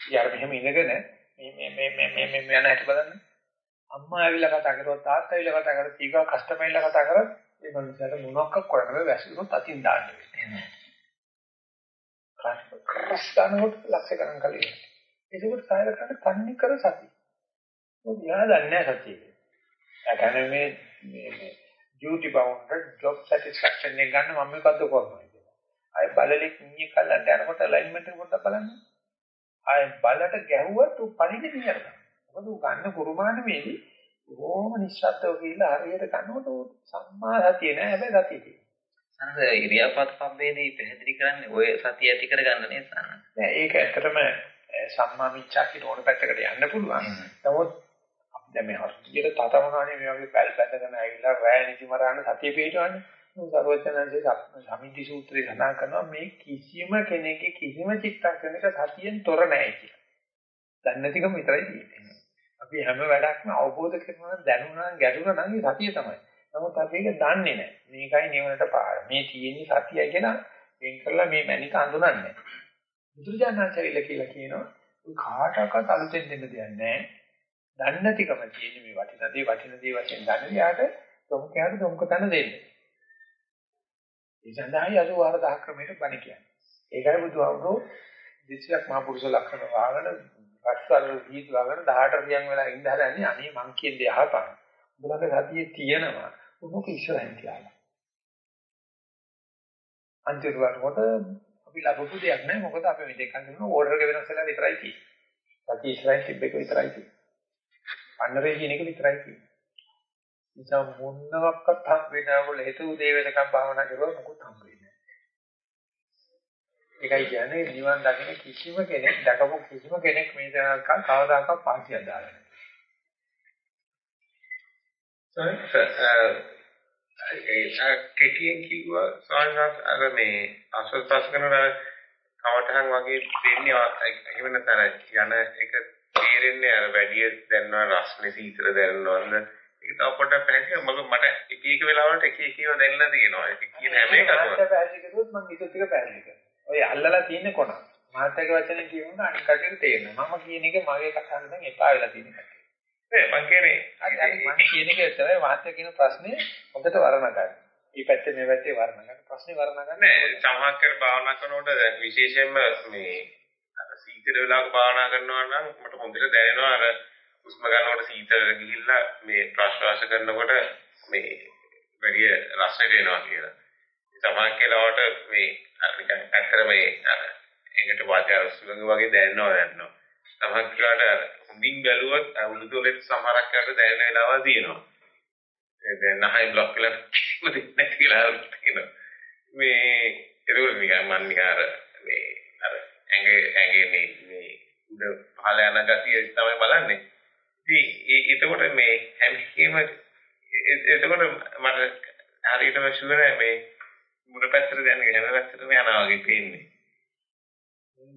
යාර මෙහෙම ඉඳගෙන මේ මේ මේ මේ මේ මේ යන හැටි බලන්න. අම්මා ඇවිල්ලා කතා කරුවා තාත්තා ඇවිල්ලා කතා කරා ඊගා කස්ටමර් ඇවිල්ලා කතා කරා ඒ මනුස්සයාට මොනවක් කරන්න බෑ වැස්සුනොත් අතින් දාන්න වෙන්නේ. ක්‍රස් ගන්නකොට ලක්ෂ ගණන් කලින්. ඒකෝට සායල කරන්න තන්නේ කර සතිය. මොකද යා දන්නේ නැහැ සතිය. ඒ කියන්නේ මේ මේ duty bounded job satisfaction එක ගන්න මම මොකද්ද කරන්නේ කියලා. ආය බලලෙක් නිය කල්ලන්ට යනකොට alignment එක පොඩ්ඩක් බලන්න. ආය බලට ගැහුවත් උ පරිදි නියරද. මොකද උ ගන්න කුරුමානමේදී බොහොම නිශ්ශබ්දව කියලා හරියට ගන්නකොට සම්මා සතිය නෑ හැබැයි සතිය තියෙනවා. සනස ඉරියාපත් පබ්බේදී පැහැදිලි කරන්නේ ඔය සතිය ඇති කරගන්න නේද සනස? නෑ ඒක ඇත්තටම සම්මා මිච්ඡා කියන ඕන පැත්තකට යන්න පුළුවන්. නමුත් අපි දැන් මේ හරියට තතමනානේ මේ වගේ පැල් පැදගෙන ඇවිල්ලා රැය නිදිමරාන සතිය පිටවන්නේ. සර්වචනන්සේ සමිති සූත්‍රයේ සඳහන් කරනවා මේ කිසිම කෙනෙක්ගේ කිසිම චිත්තක්ෂණයක සතියෙන් තොර නැහැ කියලා. දන්නේ නැතිකම විතරයි තියෙන්නේ. අපි හැම වැඩක්ම අවබෝධ කරනවා දැනුණා ගැටුණා නම් ඒ සතිය තමයි. නමුත් අපි ඒක දන්නේ නැහැ. මේකයි නිවනට පාර. මේ තියෙන්නේ සතියයි කියලා වෙන් කරලා මේ මැනික අඳුනන්නේ. බුදුරජාණන්සවිල කියලා කියනවා කාටවත් අලුතෙන් දෙන්න දෙයක් නැහැ. දන්නේ නැතිකම තියෙන්නේ මේ වටින දේ වටින දේ වශයෙන් ගන්න යාට ප්‍රමුඛයාට ප්‍රමුඛ තැන දෙන්න. ඒ සඳහායි 84000 ක්‍රමයට බණ කියන්නේ. ඒකයි බුදුහාමුදුරුවෝ දිස්යක් මහ පුරුෂ ලක්ෂණ වාගෙන රස්සල් දීත් වාගෙන 18 රියන් වෙලා ඉඳ හදන්නේ අනේ මං කියන්නේ අහපන්. උඹලගේ සතියේ තියෙනවා. උනක ඉස්සරහින් තියාගන්න. අන්තිමට කොට අපි ලැබපු දෙයක් නෑ මොකද අපි මේ දෙකෙන් කරන ඕඩර් එක වෙනස් වෙලා විතරයි තියෙන්නේ. සතිය ඉස්සරහින් තිබ්බ එක විතරයි තියෙන්නේ. අන්නරේ කියන එක විතරයි තියෙන්නේ. නිසා මොනවාක්වත් හම් වෙනවල හේතු දේ වෙනකම් භාවනා කරුවා මොකුත් හම් වෙන්නේ නෑ. ඒකයි කියන්නේ නිවන් දකින්න කිසිම කෙනෙක් දකපු කිසිම කෙනෙක් මේ තරම් කවදාකවත් පාටියක් දාලා නෑ. ඒ කෙටියෙන් කිව්වා සාහනස් අර මේ අසස්පස් කරන කවටහන් වගේ දෙන්නේ එහෙම නැත්නම් යන එක තේරෙන්නේ අර වැඩි දැනනවා රස්නේ සීතල දැනනවද? ඒක තව පොඩ්ඩක් පැහැදිලි මම මට එක එක වෙලාවලට එක එක ඒවා දැනලා තියෙනවා. ඒක කියන හැම එකක්ම. පැහැදිලි කරුවොත් මම ඉතින් ටික පැහැදිලි කරනවා ඔය අල්ලලා තියෙන්නේ කොන මාතක වචනේ කියනවා අනිත් කටට තේරෙනවා. මම කියන එක මගේ කතාවට දැන් එපා වෙලා තියෙන එක. නෑ මං කියන්නේ හරි මම කියන එක තමයි මාතක කියන ප්‍රශ්නේ හොඳට වර්ණ ගන්න. මේ පැත්තේ මේ පැත්තේ වර්ණ ගන්න. ප්‍රශ්නේ වර්ණ ගන්න. නෑ සමහර කර භාවනා කරනකොට විශේෂයෙන්ම මේ අර සීතල වෙලාවක භාවනා කරනවා නම් මට හොඳට දැනෙනවා අර හුස්ම ගන්නකොට සීතල ගිහිල්ලා මේ ප්‍රශ්වාස කරනකොට මේ වැඩි රසයට එනවා කියලා. සමහර කෙලාවට මේ අර නිකන් ඇත්තට මේ අර එකට වාතය සුළඟ වගේ දැනෙනවා දැනෙනවා. සමහර කෙලාවට හොඳින් බැලුවොත් උඩුතොලේ සමහරක් කරලා දැනෙන වෙලාවල් තියෙනවා. දැන් නහයි බ්ලොක් කියලා කිසිම දෙයක් නැති කියලා තියෙනවා. මේ ඒක නිකන් මම නිකන් අර මේ අර ඇඟේ ඇඟේ මේ මේ උඩ පහළ යන ගතිය තමයි බලන්නේ. ඉතින් එතකොට මේ හැම එකෙම එතකොට මට හරියටම ෂුවර් මේ මුල පැත්තට දැනගෙන යන පැත්තටම යනවා වගේ පේන්නේ.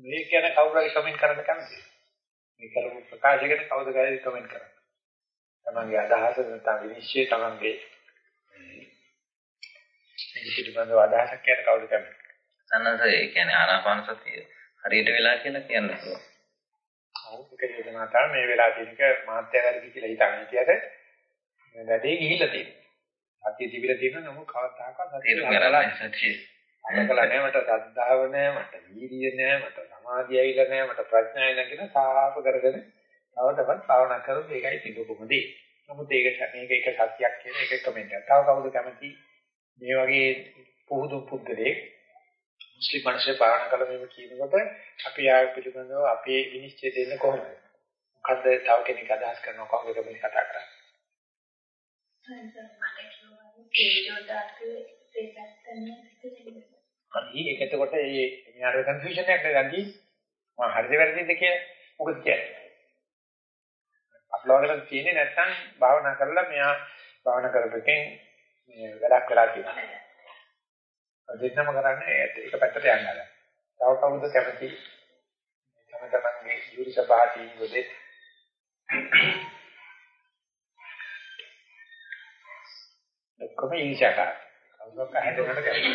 මේ ගැන කවුරු හරි කමෙන්ට් කරන්න කැමතිද? මේ කරපු ප්‍රකාශ ගැන කවුද ගැන කමෙන්ට් කරන්නේ? තමන්ගේ අදහස නැත්නම් විනිශ්චය තමන්ගේ මේ පිළිබඳව අදහසක් කියන කවුද කැමති? සන්නස ඒ කියන්නේ ආනාපාන සතිය හරියට වෙලා කියලා කියන්න පුළුවන්. ඒක යෝජනා තමයි මේ වෙලාව තියෙනක මාත්‍ය වැඩි කියලා හිතන්නේ මේ වැඩේ ගිහිල්ලා තියෙනවා. සතිය තිබිලා තියෙන නමුත් කවදාකවත් තේරුම් ගන්න සතිය. අනකලා නෑ මට ශ්‍රද්ධාව නෑ මට වීර්යය නෑ මට සමාධිය ඇවිල්ලා නෑ මට ප්‍රඥාව නෑ කියන සාප කරගෙන තවටවත් භාවනා කරොත් ඒකයි තිබුකුමදී. නමුත් ඒක මේක එක සත්‍යයක් කියන එක කමෙන්ට් එකක්. තව කවුද කැමති මේ වගේ පුහුදු පුද්ගලෙක් මුස්ලිම් මිනිස්සු භාවනා කළ මේක කියනකොට අපි ආය පිළිබඳව අපේ විනිශ්චය දෙන්න කොහොමද? මොකද්ද තව කෙනෙක් අදහස් කරනවා කොහොමද මේ කතා කරන්නේ? තේජෝ ධාතුවේ දෙපැත්තම හරි ඒක එතකොට මේ මෙයාට කන්ෆියුෂන් එකක් නැගන්දි මම හරිද වැරදිද කියලා මොකද කියන්නේ? අස්ලවගෙන තියෙන්නේ නැත්නම් භාවනා කරලා මෙයා භාවනා කරපෙකින් මේ වැඩක් වෙලා තියෙනවා. දෙන්නම කරන්නේ ඒක පැත්තට යන්න ආලා තව කවුද කැමති? තම තමන්ගේ යුරි සභාවී ගොඩේ ඔක්කොම ඉන්ෂාකා කවුරුක හැදෙන්නට කැමති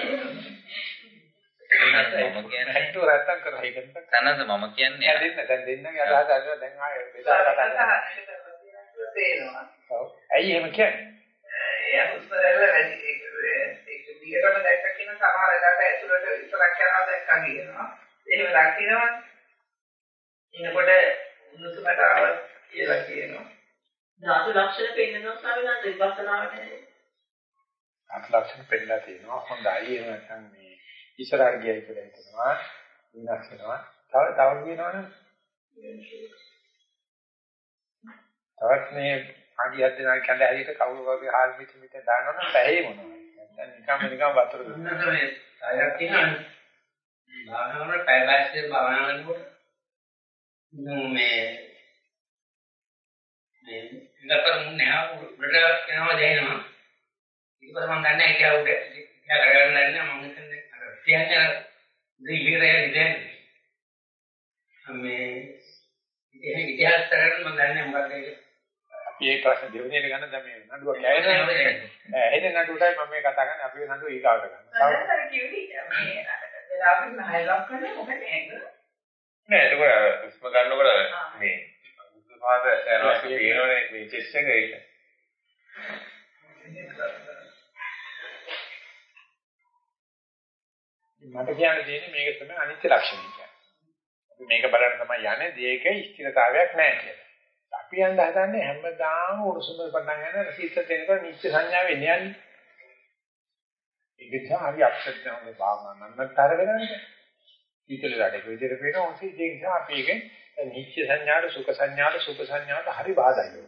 මම කියන්නේ හැට්ටු රැත්තම් කරා ඒකට සන්නස මම කියන්නේ දෙන්න දැන් දෙන්නගේ අදහස අරගෙන දැන් ආයෙ බෙදා කතා කරනවා. තේනවා. ඔව්. ඇයි එහෙම කියන්නේ? ඒ හුස්මරල්ල වැඩි ඒක දිගටම දැක්ක කියන සමහර වෙලාවට ඇතුළට ඉස්සරක් යනවා දැක්කා කියනවා. එහෙම දකින්නවා. එනකොට උණුසුමට ආව කියලා කියනවා. ධාතු ලක්ෂණ පෙන්නනවා ස්වාමීන් වහන්සේ විපස්සනාවට. අත් ලක්ෂණ පෙන්නලා තියෙනවා. හොඳයි එහෙම නැත්නම් මේ ඉස්සරහට ගියයි කියලා හිතනවා. විනාශ වෙනවා. තව තව කියනවනම් තවත් මේ ආදියත් දෙනා කඳ හැරියට කවුරු වගේ හාල් මිට මිට දානවනම් බැහැ මොනවා. නැත්නම් නිකම්ම නිකම් වතුර දුන්නා. උන්නත මේ අයක් තියෙනවා. භාවනා කරන පැය බැස්සේ භාවනා කරනකොට මේ මේ ඉඳපර මුන්නේ ආ උඩට යනවා දැනෙනවා. ඊට පස්සේ මම දන්නේ ඒක උඩ ඒක කරගන්න නැහැ මම හිතන්නේ අර කියන්නේ අර දෙහිරේ ඉඳන් මේ එහෙම ඉතිහාස කරගෙන මම දන්නේ මොකක්ද ඒක. අපි මේ ප්‍රශ්න දෙවෙනියට ගන්න දැන් මේ නඩුව කැයෙන්නේ. එහෙද නඩුවටයි මම මේ කතා කරන්නේ අපි නඩුව ඊගාවට ගන්න. තව කිව්වි මේ අර වෙලාවට නහලක් කරන්නේ මොකද ඒක? නෑ ඒක හුස්ම ගන්නකොට මේ උත්පාද යනවා තියෙනවනේ මේ චෙස්ට් එක ඒක. මට කියන්න තියෙන්නේ මේක තමයි අනිත්‍ය ලක්ෂණය කියන්නේ. අපි මේක බලන්න තමයි යන්නේ දෙයක ස්ථිරතාවයක් නැහැ කියලා. අපි යන්න හදන්නේ හැමදාම උණුසුම පටන් ගන්න රසීත දෙනකොට නිත්‍ය සංඥාව එන්නේ යන්නේ. ඒක නිසා හරි අප්සෙට් වෙනවා භාවනා නන්නතර වෙනවනේ. ඊටල රටේ විදිහට පේන ඔන්සි ඒ නිසා අපි ඒක නිත්‍ය සංඥාට සුඛ සංඥාට සුඛ සංඥාට හරි බාධායි.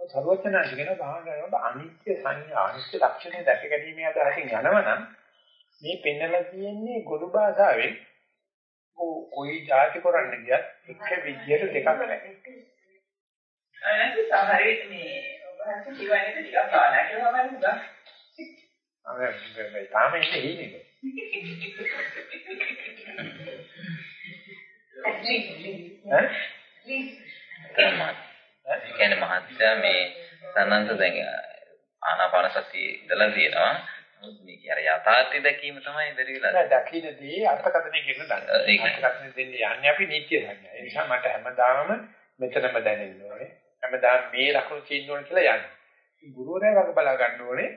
සර්වඥාන්සේ කියන භාවනාවේ අනිත්‍ය සංඥා අනිත්‍ය ලක්ෂණය දැක ගැනීම අදහසින් යනවනම් මේ පෙන්නලා තියෙන්නේ ගොළු භාෂාවෙන් කොයි જાති කරන්න ගියත් එක විදියට දෙකක් නැහැ. අනන්ත සමහරවිට මේ ඔබ හසු කියවන්නේ ටිකක් පානා කියලා මම හිතුවා. අර මේ තාම ඉන්නේ හීනේ. ඒ කියන්නේ මහත්තයා මේ සන්නන්ත දැන් ආනාපාන සතිය ඉඳලා තියෙනවා මේක අර යථාර්ථය දැකීම තමයි බැරි වෙලා නෑ දකින්නදී අර්ථකථනය කියන දන්න. අර්ථකථනය දෙන්නේ යන්නේ අපි නීත්‍ය සංඥා. ඒ නිසා මට හැමදාම මෙතනම දැනෙන්න ඕනේ. හැමදාම මේ ලකුණු තියෙන්න ඕනේ කියලා යන්නේ. ගුරුවරයා වගේ බලා ගන්න ඕනේ.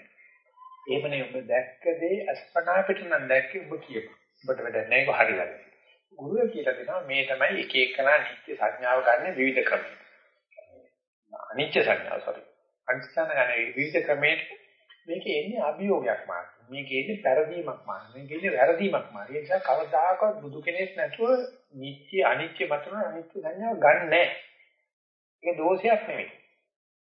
එහෙමනේ ඔබ දැක්ක දේ අස්පනා පිට නම් දැක්කේ ඔබ කියපන්. ඔබට වැඩක් නැහැ ඒක හරියට. ගුරුවරයා කියලා දෙනවා මේ තමයි එක එකනා නිත්‍ය සංඥාව ගන්න විවිධ ක්‍රම. අනිත්‍ය සංඥාව sorry. අනිත්‍ය සංඥා ගන්න විවිධ ක්‍රමයේ මේක එන්නේ අභියෝගයක් මාර්ග. මේක එන්නේ පෙරදීමක් මාර්ග. මේක එන්නේ වැරදීමක් මාර්ග. ඒ නිසා කවදාකවත් බුදු කෙනෙක් නැතුව නිත්‍ය අනිත්‍ය මතන අනිත්‍ය සංඥාව ගන්න නැහැ. ඒක දෝෂයක් නෙමෙයි.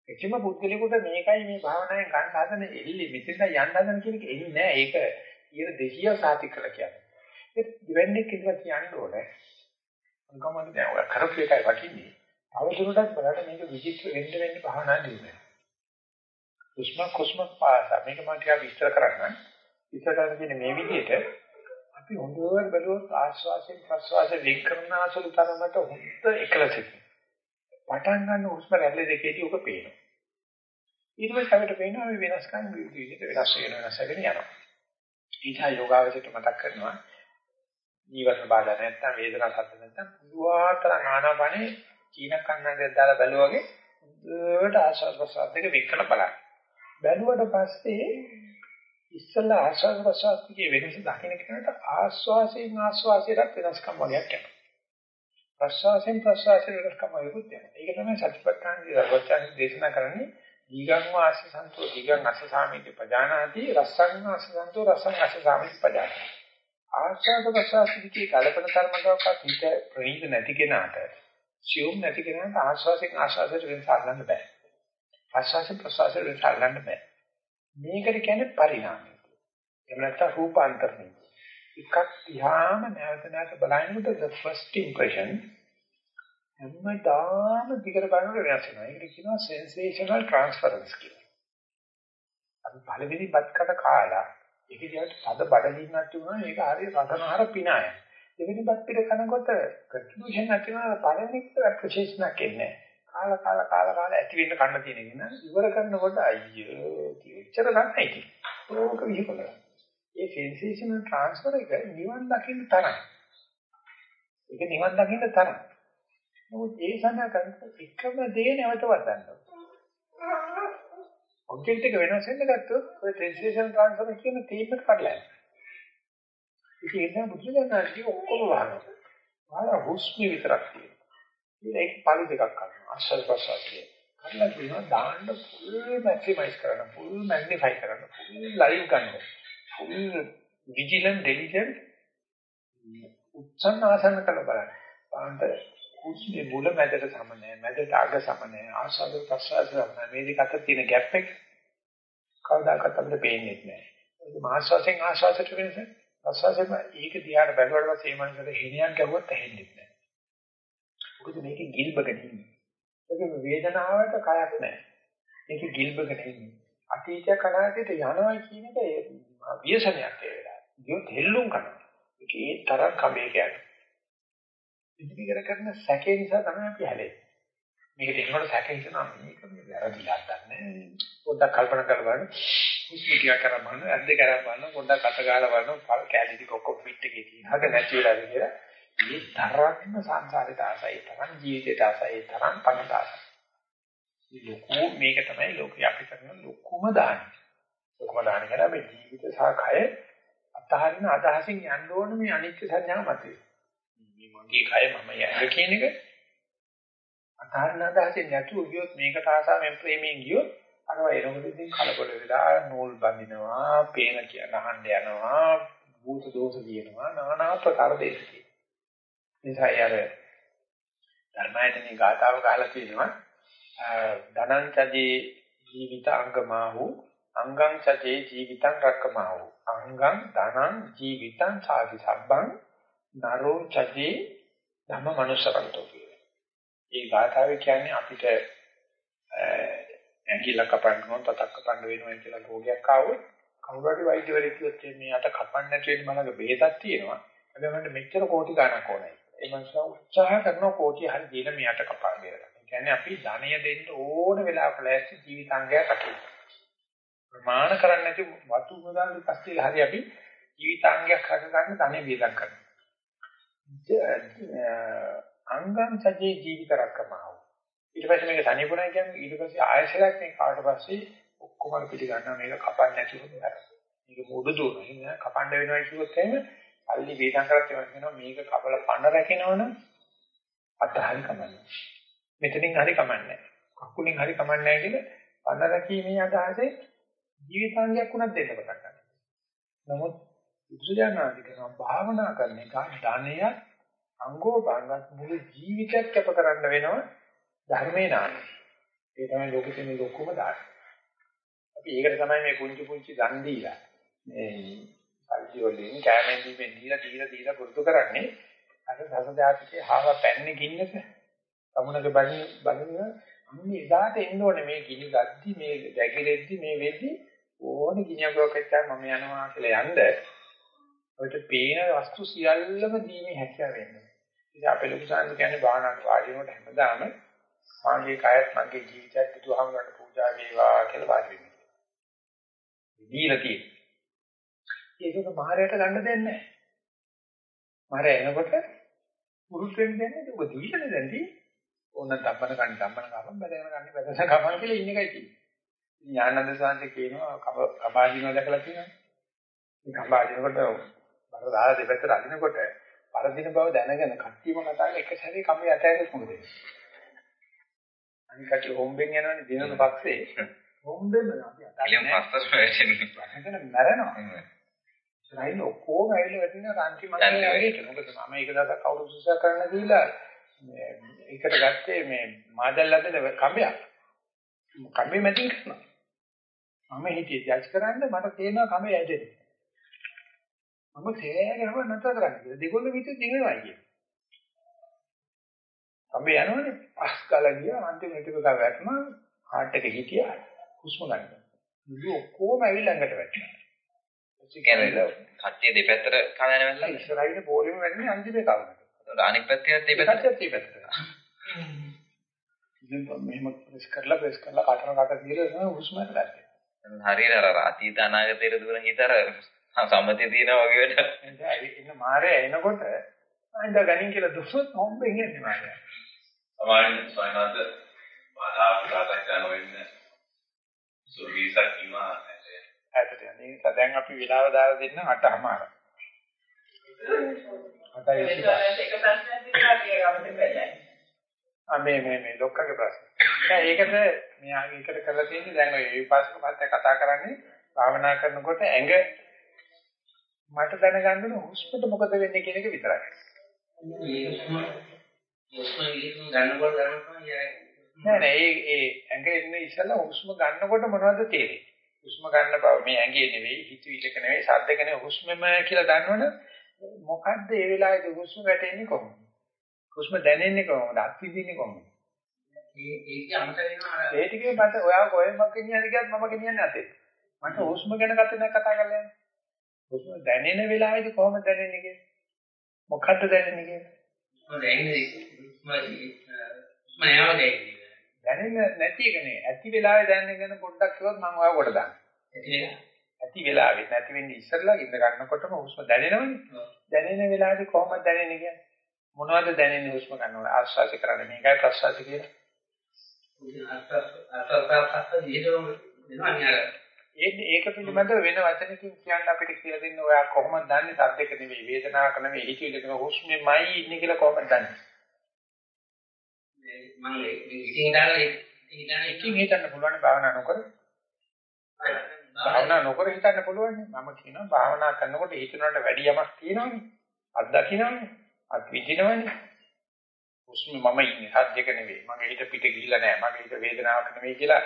එච්චම පුද්ගලිකුට මේකයි මේ භාවනාවෙන් ගන්න හදන එල්ලි මෙතන යන්න හදන කියන එක එන්නේ නැහැ. ඒක ඊට 200 සාති කළ කියන්නේ. ඒ දෙවන්නේ කියලා කියන්න ඕනේ. අංගමද දැන් ඔය කරපු එකයි වටින්නේ. අවසුරටත් බලන්න මේක විචිත්‍ර වෙන්න වෙන්න භාවනා දිනුනේ. කුස්ම කුස්ම පාස මේක මම ටිකක් විස්තර කරන්න. විස්තර කරන්න කියන්නේ මේ විදිහට අපි හොඳට බැලුවොත් ආශ්වාසයෙන් ප්‍රශ්වාසයෙන් වෙන් කරන ආසලු තරමට හොඳ එකලසකින්. පටන් ගන්න හුස්ම රැල්ල දෙකේදී ඔක පේනවා. ඊට පස්සේ අපිට පේනවා මේ වෙනස්කම් විවිධ විදිහට වෙනස් වෙන වෙනස් වෙන යනවා. ඊටා යෝගාවචරයට මතක් කරනවා ජීවන බාධා නැත්තම් වේදනා සද්ද නැත්තම් පුදුආතර ආනාපානේ චීන කන්නක් දාලා බැලුවා වගේ හොඳට ආශ්වාස ප්‍රශ්වාස දෙක වෙන් බලන්න. බැලුවට පස්සේ ඉස්සල්ලා ආශ්වාස ප්‍රශ්වාස දෙකේ වෙනස දකින්න කෙනාට ආශ්වාසයෙන් ආශ්වාසයට වෙනස්කම් වගේක් යනවා. ප්‍රශ්වාසයෙන් ප්‍රශ්වාසයට වෙනස්කම් වගේකුත් යනවා. ඒක තමයි සතිපට්ඨාන දීර්ඝචාරි දේශනා කරන්නේ. දීගං වාස සන්තෝ දීගං අස්ස සාමිති පජානාති රසං වාස සන්තෝ රසං අස්ස සාමිති පජානාති. ආශ්වාස ප්‍රශ්වාස දෙකේ කලපන කර්මතාවක හිත ප්‍රණීත නැති කෙනාට සියුම් නැති කෙනාට ආශ්වාසයෙන් ආශ්වාසයට වෙනස අල්ලන්න බෑ. ආශ්වාස ප්‍රශ්වාසයට වෙනස අල්ලන්න බෑ. මේකට කියන්නේ පරිණාමය. එහෙම නැත්නම් රූපාන්තරණය. එකක් දිහාම නැවත නැවත බලනකොට the first impression හැමදාම දිගට බලනකොට වෙනස් වෙනවා. ඒකට කියනවා sensational transference කියලා. අපි පළවෙනි බත්කට කාලා ඒක දිහාට තද බඩගින්නක් තිබුණා ඒක හරිය රසනහර පිනාය. දෙවෙනි බත් පිට කනකොට කන්ක්ලූෂන් නැති වෙනවා පළවෙනි එකට ඇප්‍රීෂියේෂන් එකක් එන්නේ නැහැ. කාලා කාලා කාලා කාලා ඇති වෙන්න කන්න තියෙන එක නේද? ඉවර කරනකොට අයියෝ කිච්චර ගන්නයි ඉතින්. ඕක විහිකලනවා. ඒ සෙන්සේෂනල් ට්‍රාන්ස්ෆර් එක නිවන් දකින්න තරම්. ඒක නිවන් දකින්න තරම්. නමුත් ඒ සඳහා කරන එකම දේ නැවත වදන්නවා. ඔබ්ජෙක්ට් එක වෙනස් වෙන්න ගත්තොත් ඔය සෙන්සේෂනල් ට්‍රාන්ස්ෆර් කියන තීම එක කඩලා යනවා. ඉතින් ඒක නම් බුදුදහමේ ඔක්කොම වහනවා. වහලා හුස්ම විතරක් තියෙනවා. ඉතින් ඒක පළි දෙකක් කරනවා. ආශ්වාස ප්‍රශ්වාසය. කරලා කියනවා දාන්න ෆුල් මැක්සිමයිස් කරන්න, ෆුල් මැග්නිෆයි කරන්න, ෆුල් ලයිව් ගන්න. full vigilant diligent උත්සන්න ආසන්න කළ බලන්න. පාන්ට කුස්නේ මුල මැදට සම නැහැ. මැදට අග සම නැහැ. ආශාද ප්‍රසආස සම නැහැ. මේ දෙක අතර තියෙන ગેප් එක කවදාකවත් අපිට පේන්නේ නැහැ. ඒක මාස්වාසයෙන් ආශාසයට වෙනස. ප්‍රසආසෙම ඒක දිහාට බැලුවට පස්සේ මේ මනසට හිණයක් ගැවුවත් ඇහෙන්නේ නැහැ. මොකද මේකේ ගිල්බගෙන ඉන්නේ. ඒක වේදනාවට කයක් නැහැ. මේක ගිල්බගෙන ඉන්නේ. අතීතය කනාතේට යනවා කියන එක ව්‍යසනයක් ඒ වෙලාවේ. ගියොත් හෙල්ලුම් කරනවා. ඒක ඒ තරම් කමේ කියන්නේ. ඉදිරියට කරන සැකේ නිසා තමයි අපි හැලෙන්නේ. මේකට එනකොට සැකේ හිතනවා මේක මේ වැරදිලා දන්නේ. පොඩ්ඩක් කල්පනා කරලා බලන්න. හුස්ම ටිකක් කරන් බලන්න, ඇද්ද කරන් බලන්න, පොඩ්ඩක් අත ගාලා බලන්න, පල් කැලි ටික ඔක්කොම ෆිට එකේ තියෙනහක නැති වෙලාද කියලා. මේ තරම්ම සංසාරයට ආසයි, තරම් ජීවිතයට ආසයි, තරම් පණට ආසයි. ලොකු මේක තමයි ලෝකේ අපි කරන ලොකුම දාන්නේ. ලොකුම දාන්නේ කියලා මේ ජීවිත සහ කය අතහරින අදහසින් යන්න ඕන මේ අනිත්‍ය සංඥා මතේ. මේ මගේ කය මම යන්න කියන එක අතහරින අදහසින් නැතුව ගියොත් මේකට ආසාවෙන් ප්‍රේමයෙන් ගියොත් අර එනකොට ඉතින් කලබල වෙලා නූල් බඳිනවා, පේන කියන අහන්න යනවා, භූත දෝෂ කියනවා, নানা ප්‍රකාර දේශකේ. නිසා යර ධර්මයතනේ ගාතාව ගහලා තියෙනවා ධනං චජේ ජීවිත අංගමාහු අංගං චජේ ජීවිතං රක්කමාහු අංගං ධනං ජීවිතං සාදි සබ්බං නරෝ චජේ ධම්ම මනුසරන්තෝ කියන්නේ. ඒ ගාථාවේ කියන්නේ අපිට ඇඟිල්ල කපන්න තතක් කපන්න වෙනවා කියලා රෝගයක් ආවොත් කවුරු හරි වෛද්‍යවරයෙක් කිව්වොත් මේ අත කපන්න නැති වෙන මලක බෙහෙතක් තියෙනවා. හැබැයි මට මෙච්චර කෝටි ගණක් ඕනයි. ඒ මනුස්සයා උත්සාහ කරන කෝටි හරි දීලා මෙයාට කපන්න දෙනවා. කියන්නේ අපි ධනය දෙන්න ඕන වෙලාවක ලෑස්ති ජීවිතාංගයක් අතුරු. ප්‍රමාණ කරන්නේ නැති වතු මුදල් පස්සේ හරි අපි ජීවිතාංගයක් හද ගන්න ධනෙ වේදක් කරනවා. අංගම් සජේ ජීවිත රක්කමාව. ඊට පස්සේ මේක තනියුණා කියන්නේ ඊට පස්සේ ආයශලයක් මේ කාට පස්සේ ඔක්කොම පිළිගන්නවා මේක කපන්නේ නැතුව කරා. මේක මොඩ දුවනවා. කපන්න වෙනවා කිව්වොත් එහෙම අල්ලි වේදම් කරත් වෙනවා මේක කබල පණ රැකිනවනම් අතහරි කමන්නේ. මෙතනින් හරි කමන්නේ. කකුලෙන් හරි කමන්නේ කියලා පණ රැකීමේ අදහසේ ජීවිතාංගයක් උනත් දෙන්න පටන් ගන්නවා. නමුත් බුදුජානනාදි කරන භාවනා කරන එක ධානය අංගෝ භංගත් මුළු ජීවිතයක් කැප කරන්න වෙනවා ධර්මේ නාම. ඒ තමයි ලෝකෙ තියෙන ලොකුම දාන. අපි ඒකට තමයි මේ පුංචි පුංචි දන් දීලා මේ සල්ලි වලින් කැමෙන් දීපෙන් දීලා දීලා දීලා පුරුදු කරන්නේ අර සසදාතිකේ හාව පැන්නේ ගින්නක සමුණක බණි බණින අන්නේ එදාට එන්න ඕනේ මේ ගිනි ගද්දි මේ දැකිරෙද්දි මේ වෙද්දි ඕනේ ගිනියක් රොකෙච්චා මම යනවා කියලා යන්න ඔයිට පේන වස්තු සියල්ලම දීමේ හැකියාව වෙනවා. ඉතින් අපේ ලොකු සාන්ති කියන්නේ භාවනාවට වාඩි වෙනකොට හැමදාම මාගේ කයත් මගේ ජීවිතයත් බුදුහාමුදුරන්ට පූජා වේවා කියලා වාඩි වෙනවා. දීලා තියෙන්නේ. ඒක මායයට ගන්න දෙන්නේ නැහැ. මාය එනකොට පුරුත් වෙන්න දෙන්නේ ඔබ දීලානේ දැන් දී. ඕන ධම්මන කන්න ධම්මන කම බැදගෙන ගන්න බැදගෙන කමන කියලා ඉන්න එකයි තියෙන්නේ. ඥානන්ද සාන්ති කියනවා කබාදිනව දැකලා තියෙනවා. මේ කබාදිනකොට බර දාලා දෙපැත්තට අදිනකොට පරදින බව දැනගෙන කට්ටියම කතා කරලා එක සැරේ කමේ ඇතෑරෙත් මොකද වෙන්නේ? අනික කට්ටිය හොම්බෙන් යනවනේ දිනන පස්සේ හොම්බෙන් අපි එළියම් පස්සට වැටෙන්නේ. එතන මැරෙනවා. ඉතින් ඔක්කොම ඇවිල්ලා වැටෙන රාන්ති මගේ වගේ මොකද මම ඒක දාලා කවුරු සුසුසා කරන්න දීලා ඒකට ගත්තේ මේ මාදල් අතේ කඹයක්. කඹේ මැදින් කරනවා. මම හිතියේ ජජ් කරන්න මට තේරෙනවා කඹේ ඇදෙන්නේ. මම සෑගෙනම නැතර කරන්නේ. දෙකොල්ල විතර දිනනවා කියන. අපි යනවනේ පස් කාලා ගියා අන්තිමට ටික ගා වැටුණා හાર્ට් එක හිටියා හුස්ම ගන්න. මුළු ඔක්කොම ඇවිල්ලා ළඟට වැටුණා. කියන්නේ කට්ටිය දෙපැත්තට කලන වෙලා ඉස්සරහින් බෝලෙම වැටෙන්නේ අන්තිමේ කවුරුද? ඒකට අනිත් පැත්තේ දෙපැත්තට පැත්තට දෙපැත්තට. ඉතින් මෙහෙම ප්‍රෙස් කරලා ප්‍රෙස් කරලා කටන කට කියලා හුස්ම ගන්න. හරියට අර අතීත අනාගතයට දුර හිතර සම්මතිය තියෙනවා වගේ වැඩ. ඉන්න මාරය එනකොට අයින්ද ගණන් කියලා දුස්සොත් හොම්බෙන් යන්නේ මාරය. සමාන සයනාත බාධා ප්‍රාසක් යන වෙන්නේ සුර්විසක් කිමා යන්නේ නිසා දැන් අපි වෙලාව දාලා දෙන්න 8:00මාර. 8:00 එක ප්‍රශ්නයක් තියෙනවා කියලා ගමතේ ආ මේ මේ මේ ලොක්කගේ ප්‍රශ්න. දැන් ඒකට මෙයාගේ එකට කරලා තියෙන්නේ දැන් ඔය විපස්සක පස්සේ කතා කරන්නේ භාවනා කරනකොට ඇඟ මට දැනගන්න ඕන හුස්මට මොකද වෙන්නේ කියන එක විතරයි. මේ හුස්ම හුස්ම විලිසුම් ගන්නකොට ගන්නවා නෑ නෑ ඒ ඒ ඇඟ එන්නේ ඉස්සලා හුස්ම ගන්නකොට මොනවද තේරෙන්නේ? හුස්ම ගන්න බව මේ ඇඟේ නෙවෙයි හිතවිලක නෙවෙයි සද්දක නෙවෙයි හුස්මම කියලා දන්නවනේ මොකද්ද ඒ වෙලාවේදී හුස්ම වැටෙන්නේ කොහොමද? හුස්ම දැනෙන්නේ කොහොමද? අත්විඳින්නේ කොහොමද? ඒ ඒක අමතක වෙනවා අර ඒ ටිකේ මට ඔයා කොහෙන්ම ගෙනියන්නේ කියත් මම ගෙනියන්නේ නැතේ. මට හුස්ම ගැන කතා කතා කරලා යන්න. හුස්ම දැනෙන වෙලාවේදී කොහොමද දැනෙන්නේ කියන්නේ? මොකද්ද දැනෙන්නේ කියන්නේ? හොඳ දැනෙන්නේ හුස්ම හුස්ම නෑව දැනෙන්නේ. දැනෙන්නේ නැති එක නේ. ඇති වෙලාවේ දැනෙන ගැන පොඩ්ඩක් කිව්වොත් මම ඔයාව කොට දාන්න. ඇති වෙලාවේ නැති වෙන්නේ ඉස්සරලා ඉඳ ගන්නකොටම හුස්ම දැනෙනවනේ. දැනෙන වෙලාවේදී කොහොමද දැනෙන්නේ කියන්නේ? මොනවද දැනෙන්නේ හුස්ම ගන්නකොට ආශ්වාස කරන්නේ මේකයි ප්‍රශ්වාස කියන්නේ. ඒක පිළිබඳව වෙන වචනකින් කියන්න අපිට කියලා දෙන්න ඔයා කොහොමද දන්නේ සද්දක නෙවෙයි වේදනාවක් නෙවෙයි හිතවිල්ලක හුස්මෙමයි ඉන්නේ කියලා කොහොමද දන්නේ? මම ඉතින් දාලා ඉතින් ඉතින් හිතන්න පුළුවන් භාවනා නොකර. භාවනා නොකර හිතන්න පුළුවන් මම කියනවා භාවනා කරනකොට හිතනකට වැඩි යමක් තියෙනවනේ. අත් දකින්නවනේ. අත් විඳිනවනේ. හුස්ම මම ඉන්නේ සද්දක නෙවෙයි. මගේ හිත පිට ගිහිල්ලා නැහැ. මගේ හිත වේදනාවක් නෙවෙයි කියලා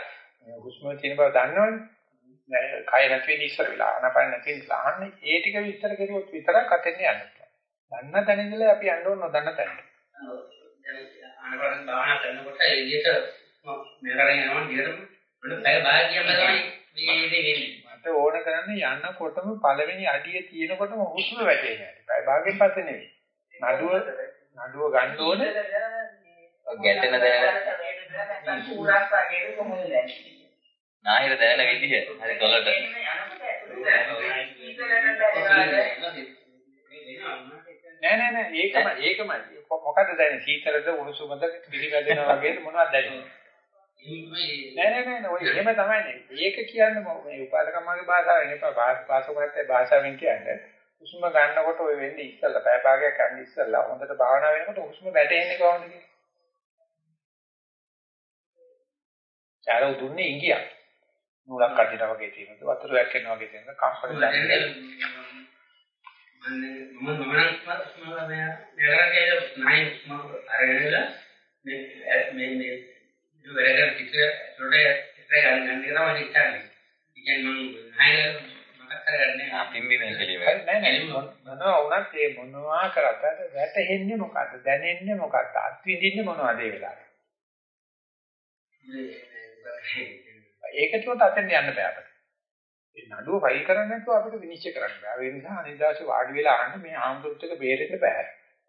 හුස්ම තියෙන බව දන්නවනේ. නෑ කය නැති වෙන්නේ ඉස්සර වෙලා ආනපන නැති නිසා අහන්නේ ඒ ටික විස්තර කරුවොත් විතරක් අතෙන් යන්න. දන්න තැන ඉඳලා අපි යන්න ඕන නොදන්න තැනට. ආනපන භාවනා කරනකොට එළියට මම කරගෙන යනවා දිගටම මොන පැය භාගියම තමයි මේ දේ වෙන්නේ. මට ඕන කරන්නේ යන්නකොටම පළවෙනි අඩිය තියෙනකොටම හුස්ම වැටෙන්නේ නැහැ. පැය භාගෙන් පස්සේ නෙවෙයි. නඩුව නඩුව ගන්න ඕනේ ගැටෙන දැන සූරස් වගේ කොහොමද දැනෙන්නේ? නාහිර දැනෙන විදිහ හරි තොලට නෑ නෑ නෑ. ඒකම ඒකම. මොකද්ද දැනෙන්නේ සීතලද උණුසුමද පිළිවැදෙනා වගේද මොනවද දැනෙන්නේ නෑ නෑ නෑ. ඔය එහෙම තමයි නේ. ඒක කියන්නේ මේ උපාසකම්මගේ භාෂාවෙන් එපා. භාෂාවකත් භාෂාවෙන් කියන්නේ හුස්ම ගන්නකොට ඔය වෙන්නේ ඉස්සල්ලා. පැය භාගයක් ගන්න ඉස්සල්ලා. හොඳට භාවනා වෙනකොට හුස්ම වැටෙන්නේ කොහොමද කියන්නේ චාරව දුන්නේ ඉංගියක් නූලක් කඩිනා වගේ තියෙනවා. වතුරක් එනවා වගේ තියෙනවා. කම්පන දැනෙන්නේ මම මම නම් මම නගරකේ නයි මම අරගෙනලා මේ මේ මේ දුරකට පිටර රොඩේ ඉස්සරහ ගන්න ගන්න තමයි ඉස්සන්නේ. ඉතින් මම නයි මතක් කරගන්නේ පිම්බි මේ කෙලිම හරි නෑ නෑ. මොනවා වුණත් ඒ මොනවා කරත් වැටෙන්නේ මොකද්ද? දැනෙන්නේ මොකද්ද? අත්විඳින්නේ මොනවද ඒ වෙලාවේ? ඒකට උත් අතෙන් යන්න බෑ අපිට ඒ නඩුව ෆයිල් කරන්න නැතුව අපිට විනිශ්චය කරන්න බෑ ඒ නිසා අනිදාසේ වාඩි වෙලා අහන්න මේ ආම්දුත් එක බේරෙන්න බෑ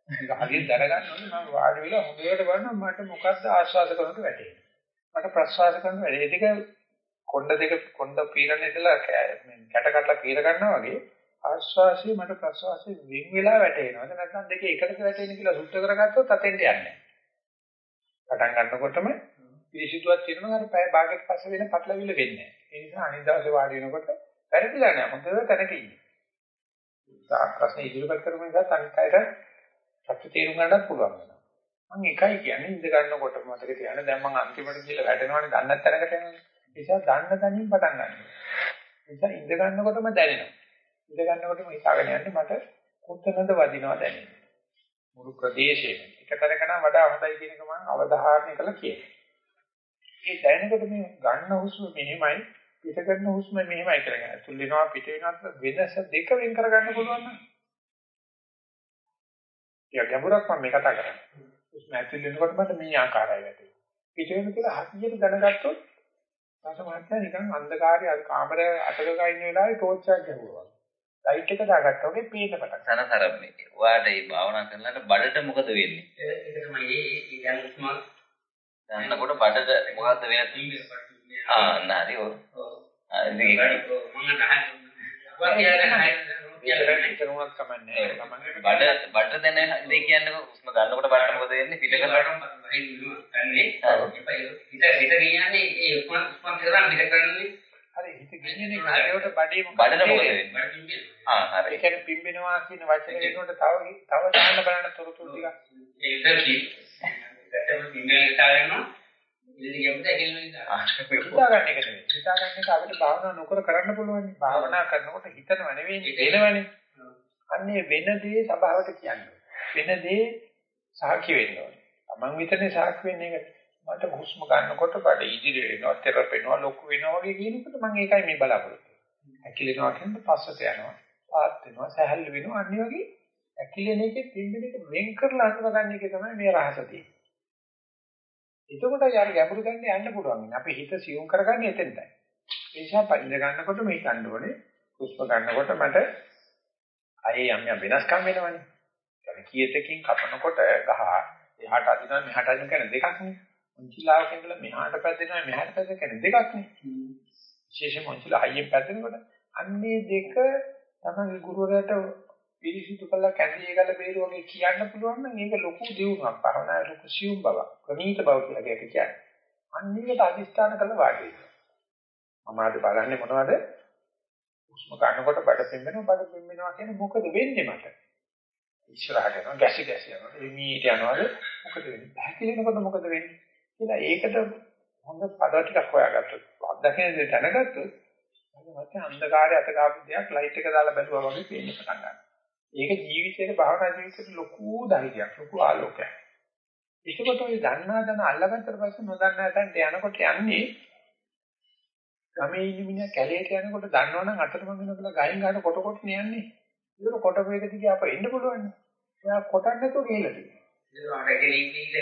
ඒක හරියට දැනගන්න ඕනේ මම වාඩි වෙලා හොඳට බලන්න මට මොකද්ද ආශ්වාස කරනකොට වැටෙන්නේ මට ප්‍රශ්වාස කරනකොට වැටෙන්නේ ඒ දෙක කොණ්ඩ දෙක කොණ්ඩ පීරන ඉඳලා කැට කටලා පීර ගන්නවා වගේ ආශ්වාසය මට ප්‍රශ්වාසය වෙන් වෙලා වැටෙනවා. නැත්නම් දෙක එකට වැටෙන කියලා සුද්ධ කරගත්තොත් අතෙන්ට යන්නේ නැහැ. පටන් ගන්නකොටම පිළිසිතුවක් තියෙනවා අර පැය භාගයක් පස්සේ වෙන පටලවිල්ල වෙන්නේ නැහැ. ඒ නිසා අනිත් දවසේ වාඩි වෙනකොට වැරදිලා නැහැ. හොඳට තැනක ඉන්නේ. තාක් ප්‍රශ්න ඉදිරිපත් කරපු නිසා අනිත් අයට සත්‍ය තේරුම් ගන්නත් පුළුවන් වෙනවා. මම එකයි කියන්නේ ඉඳ ගන්නකොට මතක තියාගන්න දැන් මම අන්තිමට කියලා වැටෙනවනේ දන්නත් තැනකට යනවා. නිසා දන්න තැනින් පටන් ගන්න. නිසා ඉඳ ගන්නකොටම දැනෙනවා. ඉඳ ගන්නකොටම හිතාගෙන යන්නේ මට කොතනද වදිනවා දැනෙන්නේ. මුළු ප්‍රදේශෙම එක තැනක නම් වඩා හොඳයි කියන එක මම අවධාරණය කළා කියනවා. ඒ දැනෙනකොට මේ ගන්න හුස්ම මෙහෙමයි පිට කරන හුස්ම මෙහෙමයි කියලා. ඇතුල් වෙනවා පිට වෙනවා වෙනස දෙක වෙන් කරගන්න පුළුවන් නම්. යා ගැඹුරක් මම මේ කතා කරන්නේ. හුස්ම ඇතුල් වෙනකොට මට මේ ආකාරය වැටෙනවා. පිට වෙන කියලා හරියට දැනගත්තොත් රසමහත්ය නිකන් අන්ධකාරය අර කාමරය අතක ගින්න වෙලාවේ ටෝච් එකක් ගැහුවා. ලයිට් එක දාගත්තා වගේ පේන්න පටන් ගන්නවා. සනසරන්නේ. ඔයාට මේ භාවනා කරනකොට බඩට මොකද වෙන්නේ? ඒක තමයි ඒ දැන් උස්ම ගන්නකොට බඩට මොකද්ද වෙන්නේ? ආ නරි ඔව්. ඒක. බඩ බඩට දැන දෙය කියන්නේ හුස්ම ගන්නකොට බඩට මොකද වෙන්නේ? පිට කරලා හිත හිත කියන්නේ ඒ උස්ම උස්ම කරන් පිට කරන්නේ හරි හිත ගෙනියන්නේ කාර්යයට බඩේ මොකද බඩට මොකද වෙන්නේ? ආ හරි. ඒ කියන්නේ පිම්බෙනවා කියන වචනේ එනකොට තව තව දාන්න බලන්න තොරතුරු ටික. ඒකටි දැන් පින්ගල ඉතාලනවා කියලා හිතාගන්න එක නෙවෙයි. හිතාගන්න එක අපිට භාවනා නොකර කරන්න පුළුවන්. භාවනා කරනකොට හිතනව නෙවෙයි වෙනවනේ. අන්නේ වෙන දේ සබාවට කියන්නේ. වෙන දේ සාක්ෂි වෙන්න ඕනේ. Taman විතරනේ සාක්ෂි වෙන්නේ ඒක. මට හුස්ම ගන්නකොට බඩ ඉදිරිය වෙනවා, තෙරපෙනවා, ලොකු වෙනවා වගේ කියනකොට මම ඒකයි මේ බලාපොරොත්තු වෙන්නේ. ඇකිලෙනවා කියන්නේ පස්සට යනවා, පාත් වෙනවා, සහැල්ලු වෙනවා අනිත් වගේ ඇකිලෙන එකේ පින්බෙන එක වෙන් කරලා හඳුනගන්න එක තමයි මේ රහස තියෙන්නේ. එතකොට යාර ගැඹුරු ගන්න යන්න පුළුවන්. අපි හිත සියුම් කරගන්නේ එතෙන්ටයි. ඒ නිසා පරිඳ ගන්නකොට මේ හිතන්න ඕනේ හුස්ම ගන්නකොට මට අයේ යම් යම් වෙනස්කම් වෙනවනේ. يعني කීයටකින් කපනකොට ගහ එහාට අදිනවා මෙහාට අදිනවා කියන දෙකක් නේ. මොන්චිලාවක ඉඳලා මෙහාට පැද්දෙනවා මෙහාට පැද්දෙනවා කියන දෙකක් නේ. විශේෂයෙන් මොන්චිලා හයියෙන් පැද්දෙනකොට අන්නේ දෙක තමයි ගුරුවරයාට පිළිසිතු කළා කැඳේ ගල බේරු වගේ කියන්න පුළුවන් නම් ඒක ලොකු දියුණුවක්. පරණා ලොකු සියුම් බවක්, ප්‍රණීත බව කියලා දෙයක් කියන්නේ. අන්නේකට අදිස්ථාන කළ වාගේ. මම අද බලන්නේ මොනවද? උස්ම ගන්නකොට බඩ පිම්බෙනවා, බඩ පිම්බෙනවා කියන්නේ මොකද වෙන්නේ මට? ඉස්සරහට යනවා, ගැසි ගැසි යනවා, එමීට යනවාද? මොකද වෙන්නේ? පැහැකිලෙනකොට මොකද වෙන්නේ? කියලා ඒකට හොඳ පද ටිකක් හොයාගත්තොත්, අත්දැකීම් දෙක දැනගත්තොත් මට අන්ධකාරය අත ගාපු දෙයක් ලයිට් එක දාලා බැලුවා වගේ පේන්න පටන් ගන්නවා. ඒක ජීවිතේට භාවනා ජීවිතේට ලොකු ධෛර්යයක් ලොකු ආලෝකයක්. ඒකකොට ඔය දන්නා දන අල්ලගත්තට පස්සේ නොදන්නා තැනට යනකොට යන්නේ ගමේ ඉන්න මිනිහා කැලේට යනකොට දන්නවනම් අතරමං වෙන කියලා ගයින් ගන්න කොට කොට යන්නේ. ඒක කොට වේග දිගේ අප එන්න පුළුවන්. එයා කොටන්න නැතුව ගිහලා තියෙනවා. ඒක ගෙලින් ඉන්න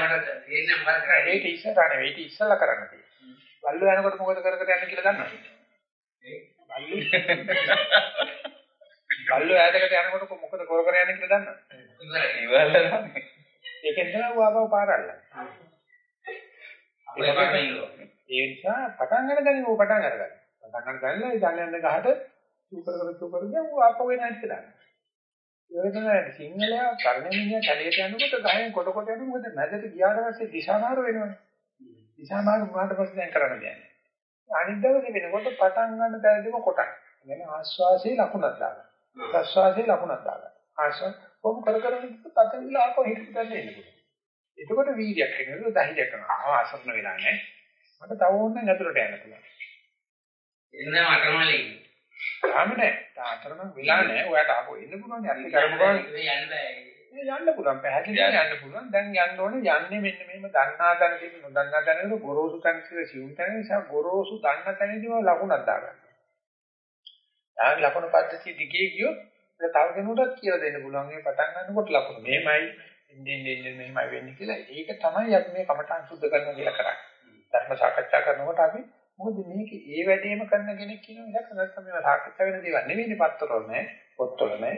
මට තේරෙන්නේ මොකද කරන්නේ ඒක ඉස්සරහ නෙවෙයි ඒක ඉස්සලා කරන්න තියෙන්නේ. බල්ලෝ යනකොට මොකද කර කර යන්නේ කියලා දන්නවද? බල්ලෝ කල්ලෝ ඈතකට යනකොට මොකද කරගෙන යන්නේ කියලා දන්නවද? ඉවරද නැහැ. ඒකෙන් තමයි වාගව පාරල්ල. ඒ නිසා පටන් ගන්නදනේ ඌ පටන් අරගන්න. පටන් ගන්න ගන්නේ දැනන ගහට සුපර් කර සුපර් ගියා ඌ ආපහු එන ඇයි කියලා. ඒ වෙනසනේ සිංහලයා කර්ණමිනිය කැලේට යනකොට ගහෙන් කොට කොට යනකොට මොකද මැදට ගියාට පස්සේ දිශාමාරු වෙනවනේ. දිශාමාරු වුණාට පස්සේ දැන් කරන්න බෑනේ. අනිත් දවසේ වෙනකොට පටන් ගන්න දැල්දිම කොටක්. يعني ආස්වාසේ ලකුණක් දානවා. ප්‍රශ්වාසයේ ලකුණක් දාගන්න. ආශ්වාස කොහොම කර කර ඉන්නත් අතනින් ආපහු තැන එන්නේ. එතකොට වීර්යයක් එනවා දහියක් කරනවා. ආ අසරණ වෙලා නැහැ. මට තව ඕනනම් ඇතුළට යන්න පුළුවන්. එන්න මටමලේ. තාම නෑ. තාතරම වෙලා නෑ. ඔයාට ආපහු එන්න පුළුවන්. අපි කරමු ගමන් යන්න බෑ. යන්න පුළුවන්. පැහැදිලිව යන්න පුළුවන්. දැන් යන්න ඕනේ යන්නේ මෙන්න මෙහෙම දන්නා තැන තියෙන නොදන්නා තැනක ගොරෝසු තැන කියලා සිවුම් තැන නිසා ගොරෝසු දන්න තැනදීම ලකුණක් දාගන්න. යාගේ ලකුණු පද්ධතිය දිගේ ගියොත් තව කෙනෙකුටත් කියලා දෙන්න පුළුවන්. මේ පටන් ගන්නකොට ලකුණු මෙහෙමයි ඉන්නේ ඉන්නේ මෙහෙමයි වෙන්නේ කියලා. ඒක තමයි අපි මේ කමඨං සුද්ධ කරනවා කියලා කරන්නේ. ධර්ම සාකච්ඡා කරනකොට අපි මොකද මේක ඒ වැඩේම කරන කෙනෙක් කියනවා ඉලක්ක නැත්නම් මේවා සාකච්ඡා වෙන දේවල් නෙවෙයිනේ පත්තරවල නෑ පොත්වල නෑ